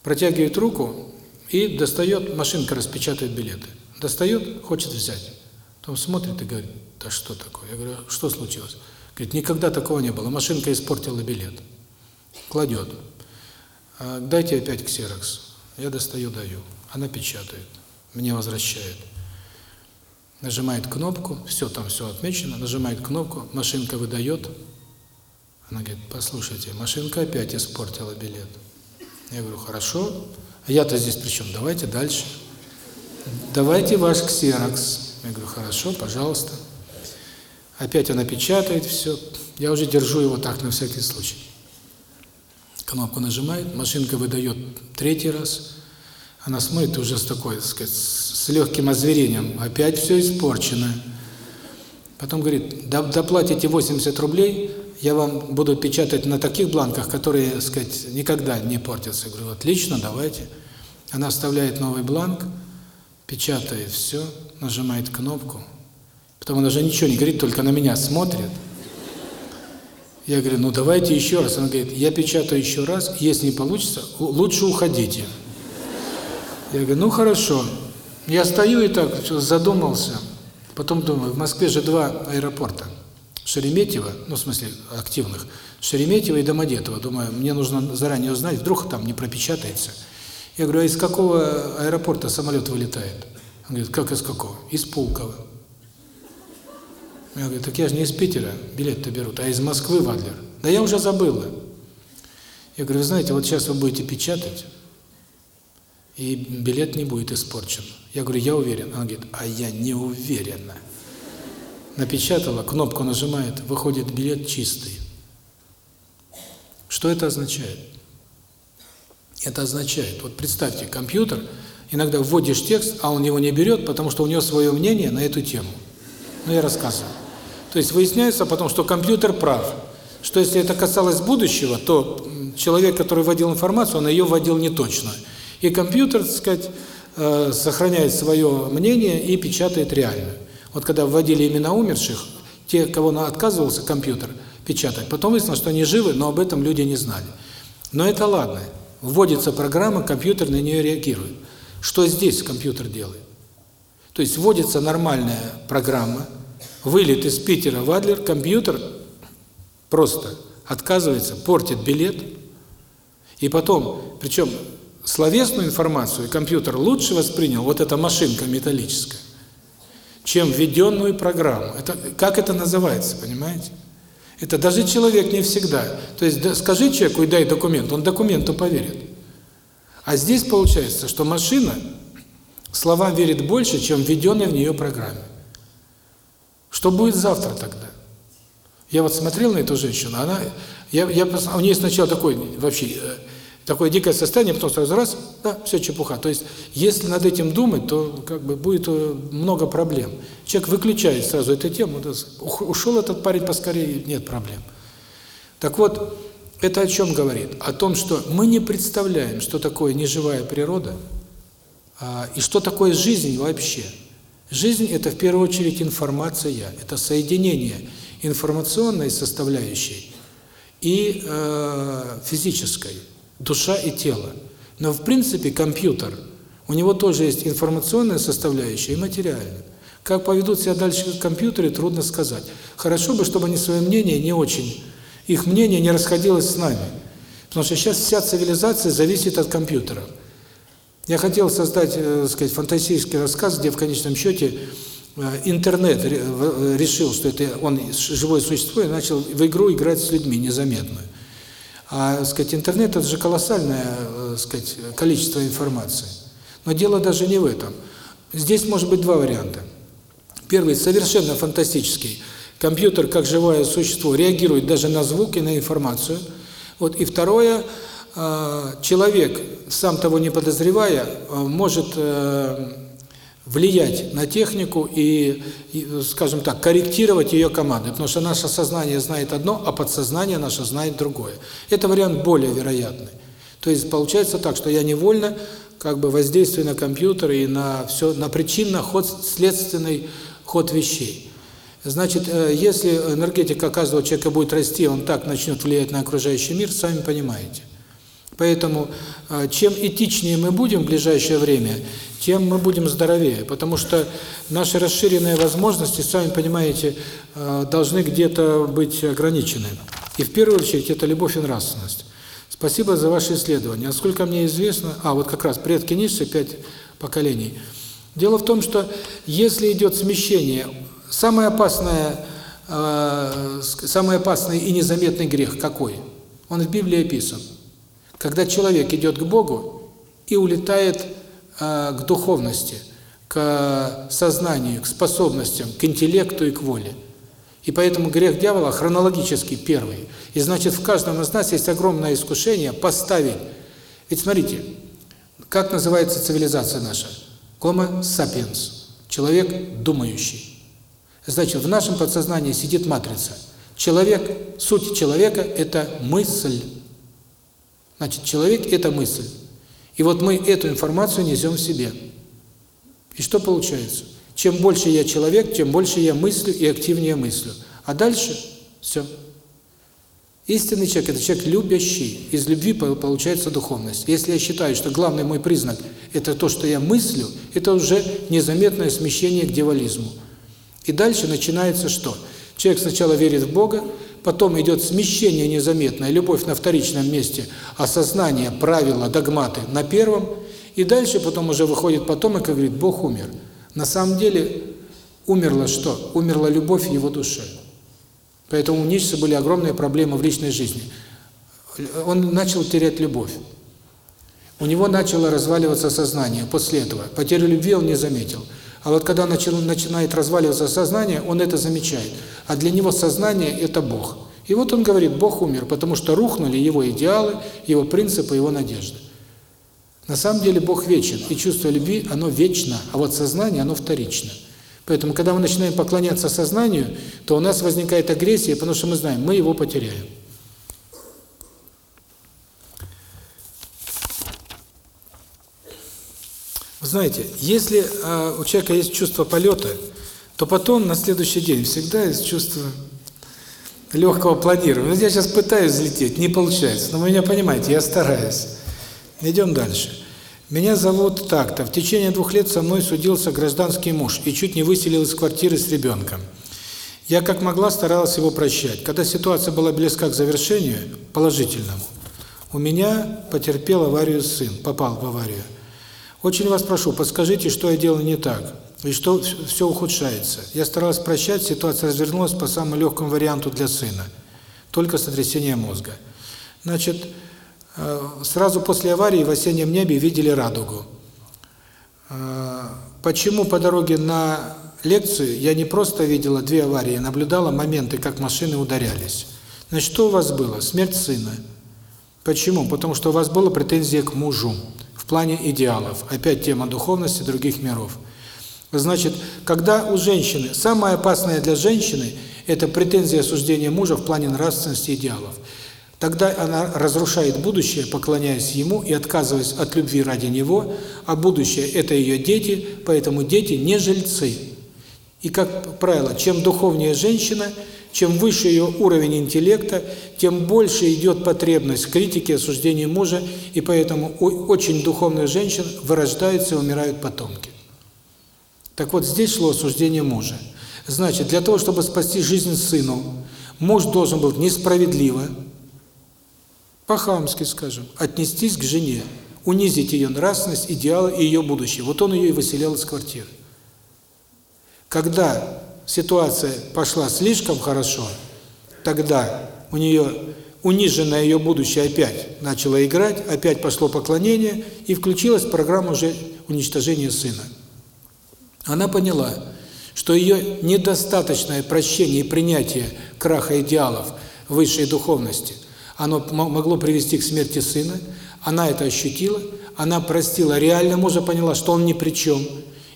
S1: протягивает руку и достает, машинка распечатает билеты. Достает, хочет взять. Потом смотрит и говорит, да что такое? Я говорю, что случилось? Говорит, никогда такого не было, машинка испортила билет. Кладет. «А, дайте опять ксерокс. Я достаю, даю. Она печатает, мне возвращает. Нажимает кнопку, все там все отмечено, нажимает кнопку, машинка выдает. Она говорит, послушайте, машинка опять испортила билет. Я говорю, хорошо, а я-то здесь при чем? Давайте дальше. Давайте ваш ксерокс. Я говорю, хорошо, пожалуйста. Опять она печатает все. Я уже держу его так на всякий случай. Кнопку нажимает, машинка выдает третий раз. Она смотрит уже с такой, так сказать, с легким озверением. Опять все испорчено. Потом говорит, доплатите 80 рублей, я вам буду печатать на таких бланках, которые, так сказать, никогда не портятся. Я говорю, отлично, давайте. Она вставляет новый бланк, печатает все, нажимает кнопку. Потом она же ничего не говорит, только на меня смотрит. Я говорю, ну давайте еще раз. Она говорит, я печатаю еще раз, если не получится, лучше уходите. Я говорю, ну хорошо. Я стою и так задумался. Потом думаю, в Москве же два аэропорта. Шереметьево, ну в смысле активных, Шереметьево и Домодедово. Думаю, мне нужно заранее узнать, вдруг там не пропечатается. Я говорю, а из какого аэропорта самолет вылетает? Он говорит, как из какого? Из Пулково. Я говорю, так я же не из Питера билет-то берут, а из Москвы, Вадлер. Да я уже забыла. Я говорю, вы знаете, вот сейчас вы будете печатать, и билет не будет испорчен. Я говорю, я уверен. Она говорит, а я не уверена. Напечатала, кнопку нажимает, выходит билет чистый. Что это означает? Это означает, вот представьте, компьютер, иногда вводишь текст, а он его не берет, потому что у него свое мнение на эту тему. Ну, я рассказывал. То есть выясняется потом, что компьютер прав. Что если это касалось будущего, то человек, который вводил информацию, он ее вводил не. И компьютер, так сказать, э, сохраняет свое мнение и печатает реально. Вот когда вводили имена умерших, те, кого отказывался компьютер печатать, потом выяснилось, что они живы, но об этом люди не знали. Но это ладно. Вводится программа, компьютер на нее реагирует. Что здесь компьютер делает? То есть вводится нормальная программа, вылет из Питера в Адлер, компьютер просто отказывается, портит билет, и потом, причем словесную информацию компьютер лучше воспринял, вот эта машинка металлическая, чем введенную программу. Это Как это называется, понимаете? Это даже человек не всегда. То есть да, скажи человеку и дай документ, он документу поверит. А здесь получается, что машина словам верит больше, чем введенной в нее программе. Что будет завтра тогда? Я вот смотрел на эту женщину, она, я, я, у нее сначала такой вообще э, такое дикое состояние, потом сразу раз, да, все чепуха. То есть, если над этим думать, то как бы будет э, много проблем. Человек выключает сразу эту тему, ушел этот парень поскорее, нет проблем. Так вот, это о чем говорит? О том, что мы не представляем, что такое неживая природа, а, и что такое жизнь вообще. Жизнь – это в первую очередь информация, это соединение информационной составляющей и э, физической, душа и тело. Но в принципе компьютер, у него тоже есть информационная составляющая и материальная. Как поведут себя дальше компьютеры, трудно сказать. Хорошо бы, чтобы они свое мнение не очень, их мнение не расходилось с нами. Потому что сейчас вся цивилизация зависит от компьютеров. Я хотел создать, э, так сказать, фантастический рассказ, где в конечном счете э, интернет решил, что это он живое существо, и начал в игру играть с людьми незаметную. А, сказать, интернет – это же колоссальное, э, сказать, количество информации. Но дело даже не в этом. Здесь может быть два варианта. Первый – совершенно фантастический. Компьютер, как живое существо, реагирует даже на звук и на информацию. Вот. И второе – Э, человек, сам того не подозревая, э, может влиять на технику и, скажем так, корректировать ее команды, потому что наше сознание знает одно, а подсознание наше знает другое. Это вариант более вероятный. То есть получается так, что я невольно как бы воздействую на компьютер и на все, на причинно-ход, следственный ход вещей. Значит, э, если энергетика каждого человека будет расти, он так начнет влиять на окружающий мир, сами понимаете. Поэтому э, чем этичнее мы будем в ближайшее время, тем мы будем здоровее, потому что наши расширенные возможности, сами понимаете, э, должны где-то быть ограничены. И в первую очередь это любовь и нравственность. Спасибо за ваши исследования. Насколько мне известно, а вот как раз предки низшие, пять поколений. Дело в том, что если идет смещение, самое опасное, э, самый опасный и незаметный грех какой? Он в Библии описан. Когда человек идет к Богу и улетает э, к духовности, к сознанию, к способностям, к интеллекту и к воле. И поэтому грех дьявола хронологически первый. И значит, в каждом из нас есть огромное искушение поставить. Ведь смотрите, как называется цивилизация наша? Homo sapiens. Человек думающий. Значит, в нашем подсознании сидит матрица. Человек, суть человека – это мысль. Значит, человек – это мысль. И вот мы эту информацию несем в себе. И что получается? Чем больше я человек, тем больше я мыслю и активнее мыслю. А дальше все. Истинный человек – это человек любящий. Из любви получается духовность. Если я считаю, что главный мой признак – это то, что я мыслю, это уже незаметное смещение к дьяволизму. И дальше начинается что? Человек сначала верит в Бога, потом идет смещение незаметное, любовь на вторичном месте, осознание, правила, догматы на первом, и дальше потом уже выходит потомок и говорит, Бог умер. На самом деле умерло что? Умерла любовь в его душе. Поэтому у Ницше были огромные проблемы в личной жизни. Он начал терять любовь. У него начало разваливаться сознание после этого. Потерю любви он не заметил. А вот когда начинает разваливаться сознание, он это замечает. А для него сознание – это Бог. И вот он говорит, Бог умер, потому что рухнули его идеалы, его принципы, его надежды. На самом деле Бог вечен, и чувство любви, оно вечно, а вот сознание, оно вторично. Поэтому, когда мы начинаем поклоняться сознанию, то у нас возникает агрессия, потому что мы знаем, мы его потеряем. Знаете, если э, у человека есть чувство полета, то потом на следующий день всегда есть чувство легкого планирования. Я сейчас пытаюсь взлететь, не получается, но вы меня понимаете, я стараюсь. Идем дальше. Меня зовут так-то. В течение двух лет со мной судился гражданский муж и чуть не выселил из квартиры с ребенком. Я как могла старалась его прощать. Когда ситуация была близка к завершению, положительному, у меня потерпел аварию сын, попал в аварию. Очень вас прошу, подскажите, что я делаю не так, и что все ухудшается. Я старалась прощать, ситуация развернулась по самому легкому варианту для сына. Только сотрясение мозга. Значит, Э, сразу после аварии в осеннем небе видели радугу. Э, почему по дороге на лекцию я не просто видела две аварии, я наблюдала моменты, как машины ударялись. Значит, что у вас было? Смерть сына. Почему? Потому что у вас была претензия к мужу в плане идеалов. Опять тема духовности других миров. Значит, когда у женщины, самое опасное для женщины – это претензия осуждения мужа в плане нравственности идеалов. Тогда она разрушает будущее, поклоняясь ему и отказываясь от любви ради него, а будущее – это ее дети, поэтому дети не жильцы. И, как правило, чем духовнее женщина, чем выше ее уровень интеллекта, тем больше идет потребность в критике, осуждении мужа, и поэтому у очень духовных женщин вырождаются и умирают потомки. Так вот, здесь шло осуждение мужа. Значит, для того, чтобы спасти жизнь сыну, муж должен был несправедливо, по-хамски, скажем, отнестись к жене, унизить ее нравственность, идеалы и ее будущее. Вот он ее и выселял из квартиры. Когда ситуация пошла слишком хорошо, тогда у нее униженное ее будущее опять начало играть, опять пошло поклонение, и включилась программа уже уничтожения сына. Она поняла, что ее недостаточное прощение и принятие краха идеалов высшей духовности – оно могло привести к смерти сына, она это ощутила, она простила, реально мужа поняла, что он ни при чем.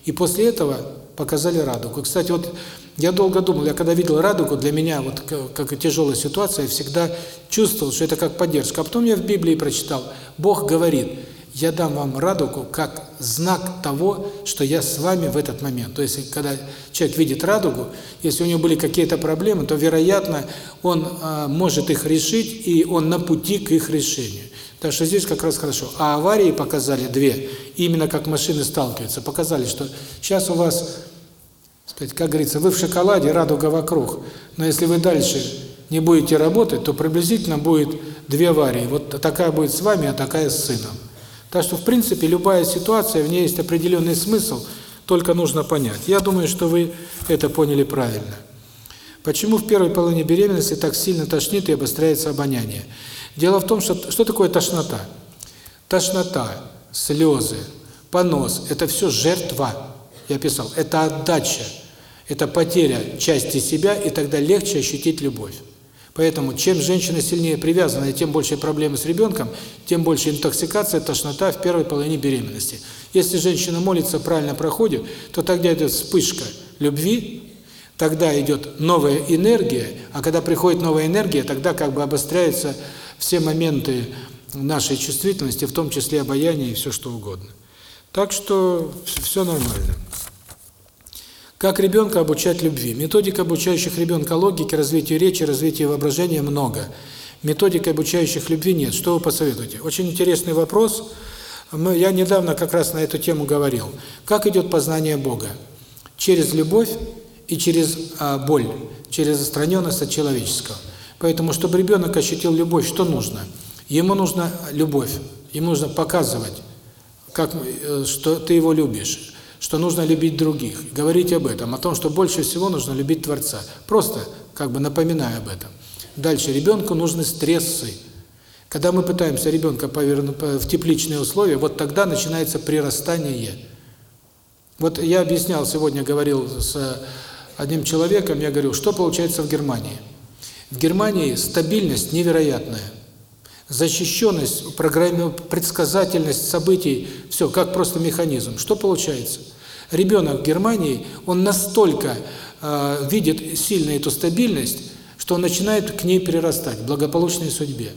S1: И после этого показали радугу. Кстати, вот я долго думал, я когда видел радугу, для меня вот как, тяжелая ситуация, я всегда чувствовал, что это как поддержка. А потом я в Библии прочитал, Бог говорит, я дам вам радугу как знак того, что я с вами в этот момент. То есть, когда человек видит радугу, если у него были какие-то проблемы, то, вероятно, он э, может их решить, и он на пути к их решению. Так что здесь как раз хорошо. А аварии показали две, именно как машины сталкиваются, показали, что сейчас у вас, сказать, как говорится, вы в шоколаде, радуга вокруг, но если вы дальше не будете работать, то приблизительно будет две аварии. Вот такая будет с вами, а такая с сыном. Так что, в принципе, любая ситуация, в ней есть определенный смысл, только нужно понять. Я думаю, что вы это поняли правильно. Почему в первой половине беременности так сильно тошнит и обостряется обоняние? Дело в том, что что такое тошнота? Тошнота, слезы, понос – это все жертва. Я писал, это отдача, это потеря части себя, и тогда легче ощутить любовь. Поэтому чем женщина сильнее привязана, тем больше проблемы с ребенком, тем больше интоксикация, тошнота в первой половине беременности. Если женщина молится, правильно проходит, то тогда идет вспышка любви, тогда идет новая энергия, а когда приходит новая энергия, тогда как бы обостряются все моменты нашей чувствительности, в том числе обаяние и все что угодно. Так что все нормально. Как ребенка обучать любви? Методик, обучающих ребенка логике, развитию речи, развитию воображения много. Методик, обучающих любви нет. Что вы посоветуете? Очень интересный вопрос. Мы, я недавно как раз на эту тему говорил. Как идет познание Бога? Через любовь и через а, боль, через отстраненность от человеческого. Поэтому, чтобы ребенок ощутил любовь, что нужно? Ему нужна любовь, ему нужно показывать, как, э, что ты его любишь что нужно любить других, говорить об этом, о том, что больше всего нужно любить Творца. Просто как бы напоминая об этом. Дальше ребенку нужны стрессы. Когда мы пытаемся ребенка повернуть в тепличные условия, вот тогда начинается прирастание. Вот я объяснял сегодня, говорил с одним человеком, я говорю, что получается в Германии. В Германии стабильность невероятная. Защищенность, программа, предсказательность событий, все, как просто механизм. Что получается? Ребенок в Германии, он настолько э, видит сильно эту стабильность, что он начинает к ней прирастать, к благополучной судьбе.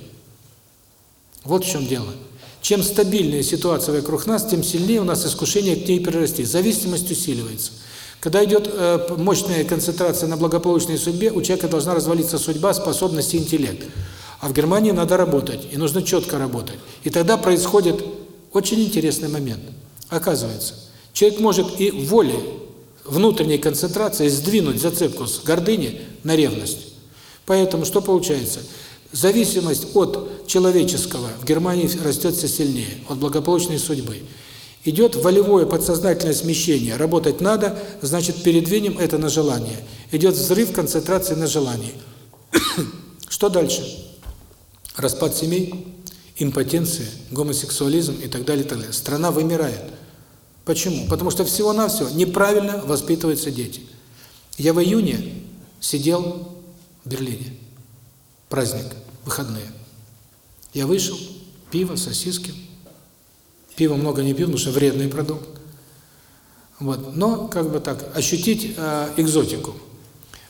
S1: Вот в чем дело. Чем стабильнее ситуация вокруг нас, тем сильнее у нас искушение к ней прирасти. Зависимость усиливается. Когда идет э, мощная концентрация на благополучной судьбе, у человека должна развалиться судьба, способность и интеллект. А в Германии надо работать, и нужно четко работать. И тогда происходит очень интересный момент. Оказывается, Человек может и волей, внутренней концентрацией сдвинуть зацепку с гордыни на ревность. Поэтому что получается? Зависимость от человеческого в Германии растет все сильнее, от благополучной судьбы. Идет волевое подсознательное смещение. Работать надо, значит, передвинем это на желание. Идет взрыв концентрации на желании. Что дальше? Распад семей, импотенция, гомосексуализм и так далее, и так далее. Страна вымирает. Почему? Потому что всего-навсего неправильно воспитываются дети. Я в июне сидел в Берлине. Праздник, выходные. Я вышел, пиво, сосиски. Пиво много не пью, потому что вредный продукт. Вот. Но, как бы так, ощутить э, экзотику.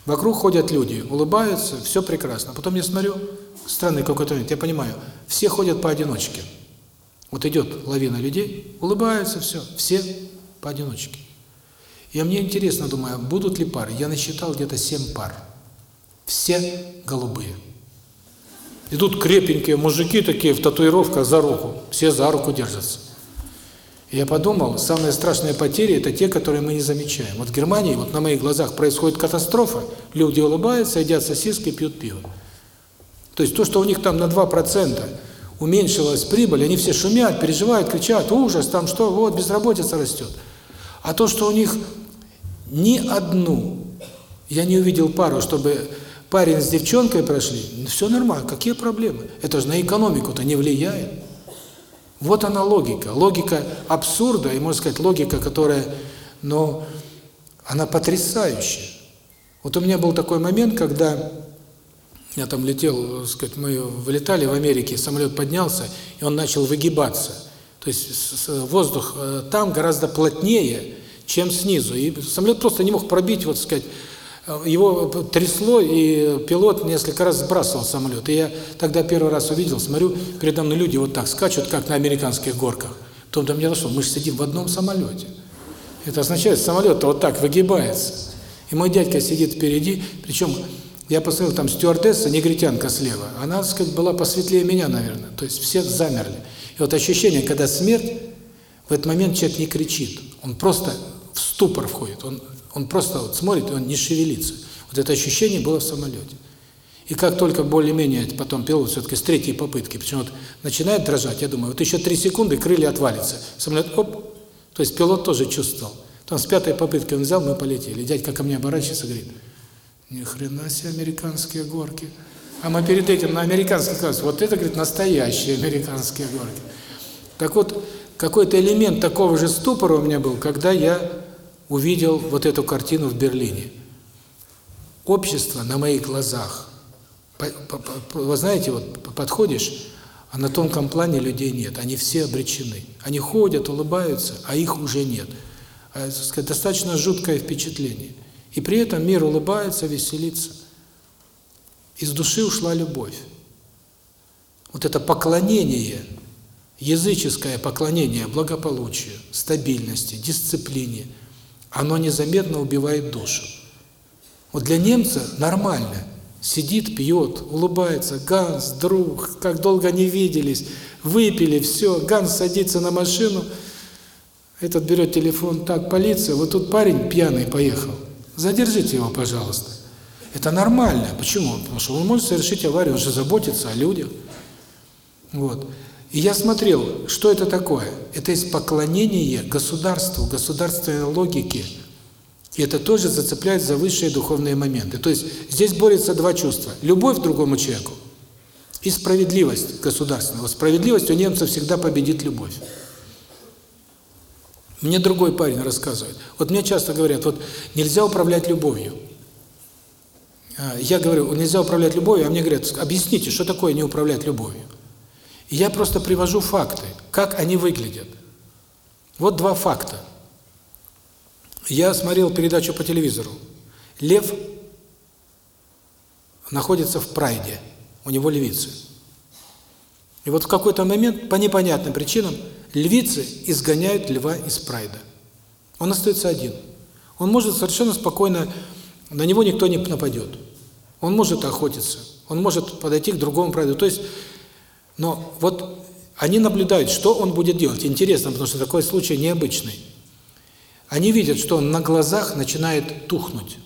S1: Вокруг ходят люди, улыбаются, все прекрасно. Потом я смотрю, странный какой-то момент, я понимаю, все ходят поодиночке. Вот идет лавина людей, улыбаются, все, все поодиночке. И мне интересно, думаю, будут ли пары? Я насчитал где-то семь пар. Все голубые. Идут крепенькие мужики такие в татуировках за руку. Все за руку держатся. Я подумал, самые страшные потери – это те, которые мы не замечаем. Вот в Германии, вот на моих глазах происходит катастрофа, люди улыбаются, едят сосиски, пьют пиво. То есть то, что у них там на 2% уменьшилась прибыль, они все шумят, переживают, кричат, ужас, там что, вот, безработица растет. А то, что у них ни одну, я не увидел пару, чтобы парень с девчонкой прошли, все нормально, какие проблемы? Это же на экономику-то не влияет. Вот она логика, логика абсурда, и, можно сказать, логика, которая, но она потрясающая. Вот у меня был такой момент, когда я там летел, сказать, мы вылетали в Америке, самолет поднялся, и он начал выгибаться. То есть воздух э, там гораздо плотнее, чем снизу. И самолет просто не мог пробить, вот сказать, его трясло, и пилот несколько раз сбрасывал самолет. И я тогда первый раз увидел, смотрю, передо мной люди вот так скачут, как на американских горках. Потом до меня дошло, мы же сидим в одном самолете. Это означает, самолет-то вот так выгибается. И мой дядька сидит впереди, причем я посмотрел, там стюардесса, негритянка слева, она, так сказать, была посветлее меня, наверное. То есть все замерли. И вот ощущение, когда смерть, в этот момент человек не кричит, он просто в ступор входит, он, он просто вот смотрит, и он не шевелится. Вот это ощущение было в самолете. И как только более-менее потом пилот все-таки с третьей попытки, почему вот начинает дрожать, я думаю, вот еще три секунды, крылья отвалится. Самолет, оп, то есть пилот тоже чувствовал. Там с пятой попытки он взял, мы полетели. Дядька ко мне оборачивается говорит, ни хрена себе американские горки. А мы перед этим на американских класс, вот это, говорит, настоящие американские горки. Так вот, какой-то элемент такого же ступора у меня был, когда я увидел вот эту картину в Берлине. Общество на моих глазах. Вы знаете, вот подходишь, а на тонком плане людей нет, они все обречены. Они ходят, улыбаются, а их уже нет. А, достаточно жуткое впечатление. И при этом мир улыбается, веселится. Из души ушла любовь. Вот это поклонение, языческое поклонение благополучию, стабильности, дисциплине, оно незаметно убивает душу. Вот для немца нормально. Сидит, пьет, улыбается. Ганс, друг, как долго не виделись. Выпили, все. Ганс садится на машину. Этот берет телефон. Так, полиция, вот тут парень пьяный поехал. Задержите его, пожалуйста. Это нормально. Почему? Потому что он может совершить аварию, он же заботится о людях. Вот. И я смотрел, что это такое. Это есть поклонение государству, государственной логике. И это тоже зацепляет за высшие духовные моменты. То есть здесь борются два чувства. Любовь к другому человеку и справедливость государственная. Вот справедливость у немцев всегда победит любовь. Мне другой парень рассказывает. Вот мне часто говорят, вот нельзя управлять любовью. А, я говорю, нельзя управлять любовью, а мне говорят, объясните, что такое не управлять любовью. Я просто привожу факты, как они выглядят. Вот два факта. Я смотрел передачу по телевизору. Лев находится в прайде, у него львицы. И вот в какой-то момент, по непонятным причинам, львицы изгоняют льва из прайда. Он остается один. Он может совершенно спокойно, на него никто не нападет. Он может охотиться, он может подойти к другому прайду. То есть, но вот они наблюдают, что он будет делать. Интересно, потому что такой случай необычный. Они видят, что он на глазах начинает тухнуть.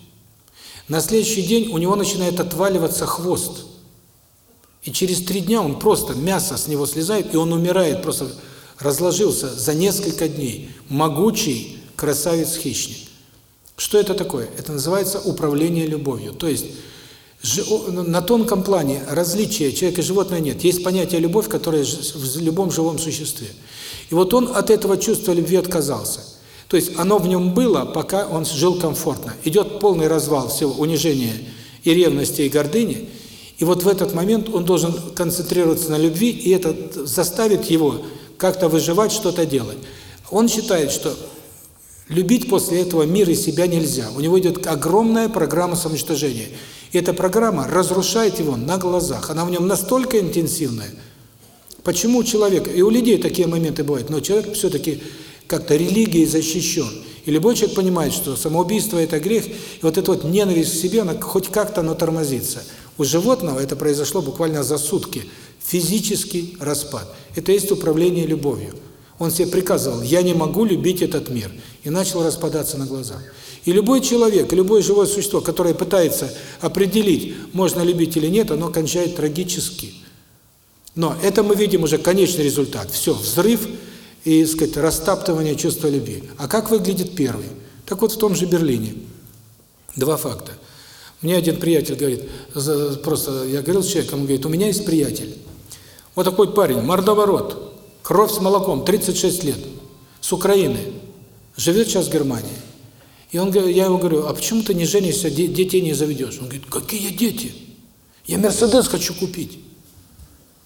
S1: На следующий день у него начинает отваливаться хвост. И через три дня он просто, мясо с него слезает, и он умирает, просто разложился за несколько дней. Могучий красавец-хищник. Что это такое? Это называется управление любовью. То есть на тонком плане различия человека и животного нет. Есть понятие любовь, которое в любом живом существе. И вот он от этого чувства любви отказался. То есть оно в нем было, пока он жил комфортно. Идет полный развал всего, унижения и ревности, и гордыни. И вот в этот момент он должен концентрироваться на любви, и это заставит его как-то выживать, что-то делать. Он считает, что любить после этого мир и себя нельзя. У него идет огромная программа самоуничтожения. И эта программа разрушает его на глазах. Она в нем настолько интенсивная. Почему человек, и у людей такие моменты бывают, но человек все-таки как-то религией защищен. И любой человек понимает, что самоубийство – это грех, и вот эта вот ненависть к себе, она хоть как-то, но тормозится. У животного это произошло буквально за сутки. Физический распад. Это есть управление любовью. Он себе приказывал, я не могу любить этот мир. И начал распадаться на глазах. И любой человек, любое живое существо, которое пытается определить, можно любить или нет, оно кончает трагически. Но это мы видим уже конечный результат. Все, взрыв и, сказать, растаптывание чувства любви. А как выглядит первый? Так вот в том же Берлине. Два факта. Мне один приятель говорит, просто я говорил с человеком, он говорит, у меня есть приятель. Вот такой парень, мордоворот, кровь с молоком, 36 лет, с Украины, живет сейчас в Германии. И он, я ему говорю, а почему ты не женишься, детей не заведешь? Он говорит, какие дети? Я Мерседес хочу купить.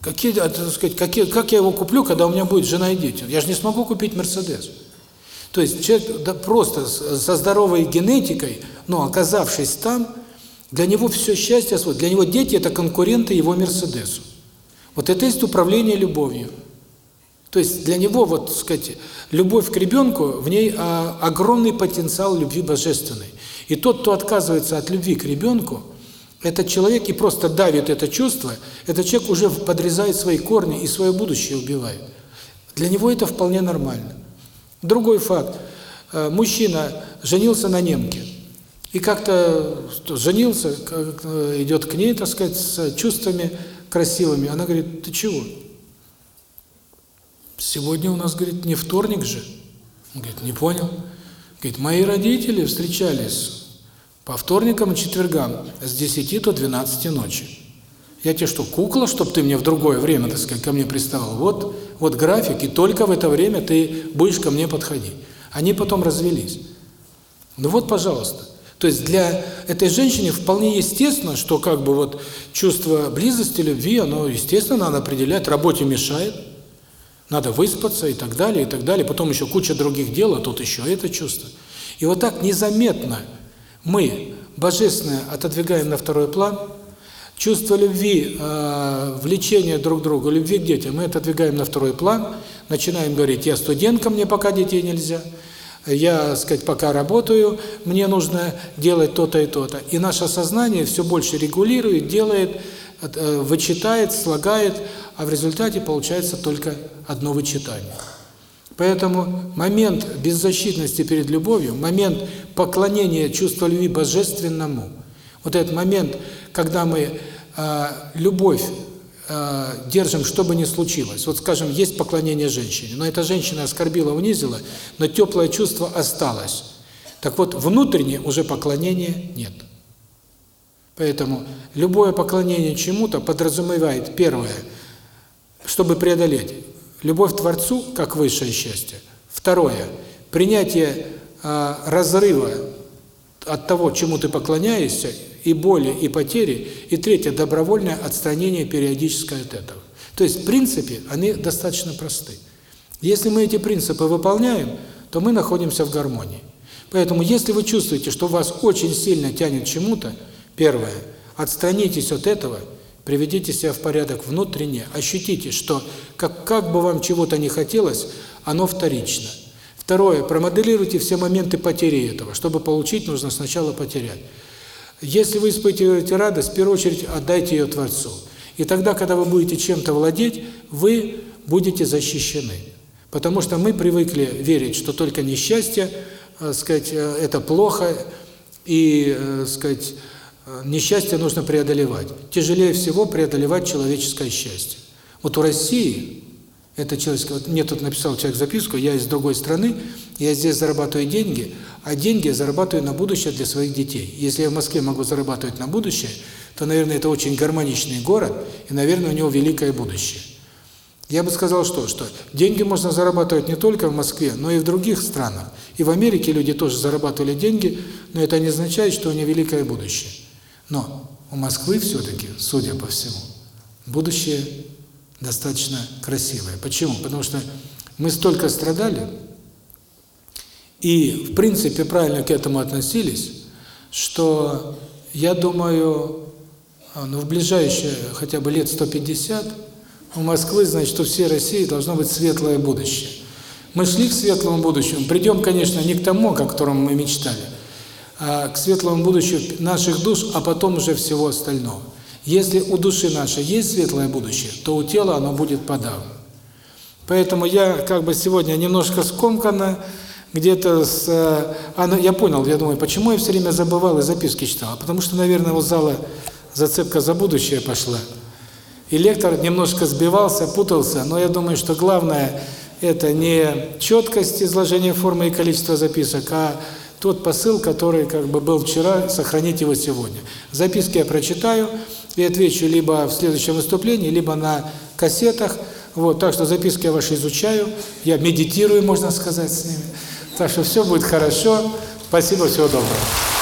S1: Какие, так сказать, какие, как я его куплю, когда у меня будет жена и дети? Я же не смогу купить Мерседес. То есть человек да, просто со здоровой генетикой, но оказавшись там, для него все счастье. Для него дети – это конкуренты его Мерседесу. Вот это есть управление любовью. То есть для него, вот, сказать, любовь к ребенку, в ней а, огромный потенциал любви божественной. И тот, кто отказывается от любви к ребенку, этот человек и просто давит это чувство, этот человек уже подрезает свои корни и свое будущее убивает. Для него это вполне нормально. Другой факт. Э, мужчина женился на немке. И как-то женился, э, идет к ней, так сказать, с чувствами красивыми. Она говорит, ты чего? Сегодня у нас, говорит, не вторник же. Он говорит, не понял. Говорит, мои родители встречались по вторникам и четвергам с 10 до 12 ночи. Я тебе что, кукла, чтобы ты мне в другое время, так сказать, ко мне приставал? Вот, вот график, и только в это время ты будешь ко мне подходить. Они потом развелись. Ну вот, пожалуйста. То есть для этой женщины вполне естественно, что как бы вот чувство близости, любви, оно, естественно, надо определять, работе мешает, надо выспаться и так далее, и так далее. Потом еще куча других дел, а тут еще это чувство. И вот так незаметно мы божественное отодвигаем на второй план, чувство любви, э, влечения друг к другу, любви к детям мы отодвигаем на второй план, начинаем говорить, я студентка, мне пока детей нельзя, я, сказать, пока работаю, мне нужно делать то-то и то-то. И наше сознание все больше регулирует, делает, вычитает, слагает, а в результате получается только одно вычитание. Поэтому момент беззащитности перед любовью, момент поклонения чувства любви божественному, вот этот момент, когда мы э, любовь э, держим, что бы ни случилось. Вот, скажем, есть поклонение женщине, но эта женщина оскорбила, унизила, но теплое чувство осталось. Так вот, внутренне уже поклонения нет. Поэтому любое поклонение чему-то подразумевает, первое, чтобы преодолеть, любовь к Творцу как высшее счастье. Второе, принятие э, разрыва от того, чему ты поклоняешься, и боли, и потери. И третье – добровольное отстранение периодическое от этого. То есть, в принципе, они достаточно просты. Если мы эти принципы выполняем, то мы находимся в гармонии. Поэтому, если вы чувствуете, что вас очень сильно тянет чему-то, первое – отстранитесь от этого, приведите себя в порядок внутренне, ощутите, что как, как бы вам чего-то не хотелось, оно вторично. Второе – промоделируйте все моменты потери этого. Чтобы получить, нужно сначала потерять. Если вы испытываете радость, в первую очередь отдайте ее Творцу. И тогда, когда вы будете чем-то владеть, вы будете защищены. Потому что мы привыкли верить, что только несчастье, э, сказать, э, это плохо, и, э, сказать, несчастье нужно преодолевать. Тяжелее всего преодолевать человеческое счастье. Вот у России это человеческое... Вот мне тут написал человек записку, я из другой страны, я здесь зарабатываю деньги, а деньги я зарабатываю на будущее для своих детей. Если я в Москве могу зарабатывать на будущее, то, наверное, это очень гармоничный город, и, наверное, у него великое будущее. Я бы сказал что? Что деньги можно зарабатывать не только в Москве, но и в других странах. И в Америке люди тоже зарабатывали деньги, но это не означает, что у них великое будущее. Но у Москвы все-таки, судя по всему, будущее достаточно красивое. Почему? Потому что мы столько страдали, и, в принципе, правильно к этому относились, что, я думаю, а, ну, в ближайшие хотя бы лет 150 у Москвы, значит, у всей России должно быть светлое будущее. Мы шли к светлому будущему. Придем, конечно, не к тому, о котором мы мечтали, к светлому будущему наших душ, а потом уже всего остального. Если у души нашей есть светлое будущее, то у тела оно будет подавно. Поэтому я как бы сегодня немножко скомканно, где-то с... Э, а, я понял, я думаю, почему я все время забывал и записки читал? Потому что, наверное, у зала зацепка за будущее пошла. И лектор немножко сбивался, путался, но я думаю, что главное это не четкость изложения формы и количества записок, а тот посыл, который как бы был вчера, сохранить его сегодня. Записки я прочитаю и отвечу либо в следующем выступлении, либо на кассетах. Вот, так что записки я ваши изучаю, я медитирую, можно сказать, с ними. Так что все будет хорошо. Спасибо, всего доброго.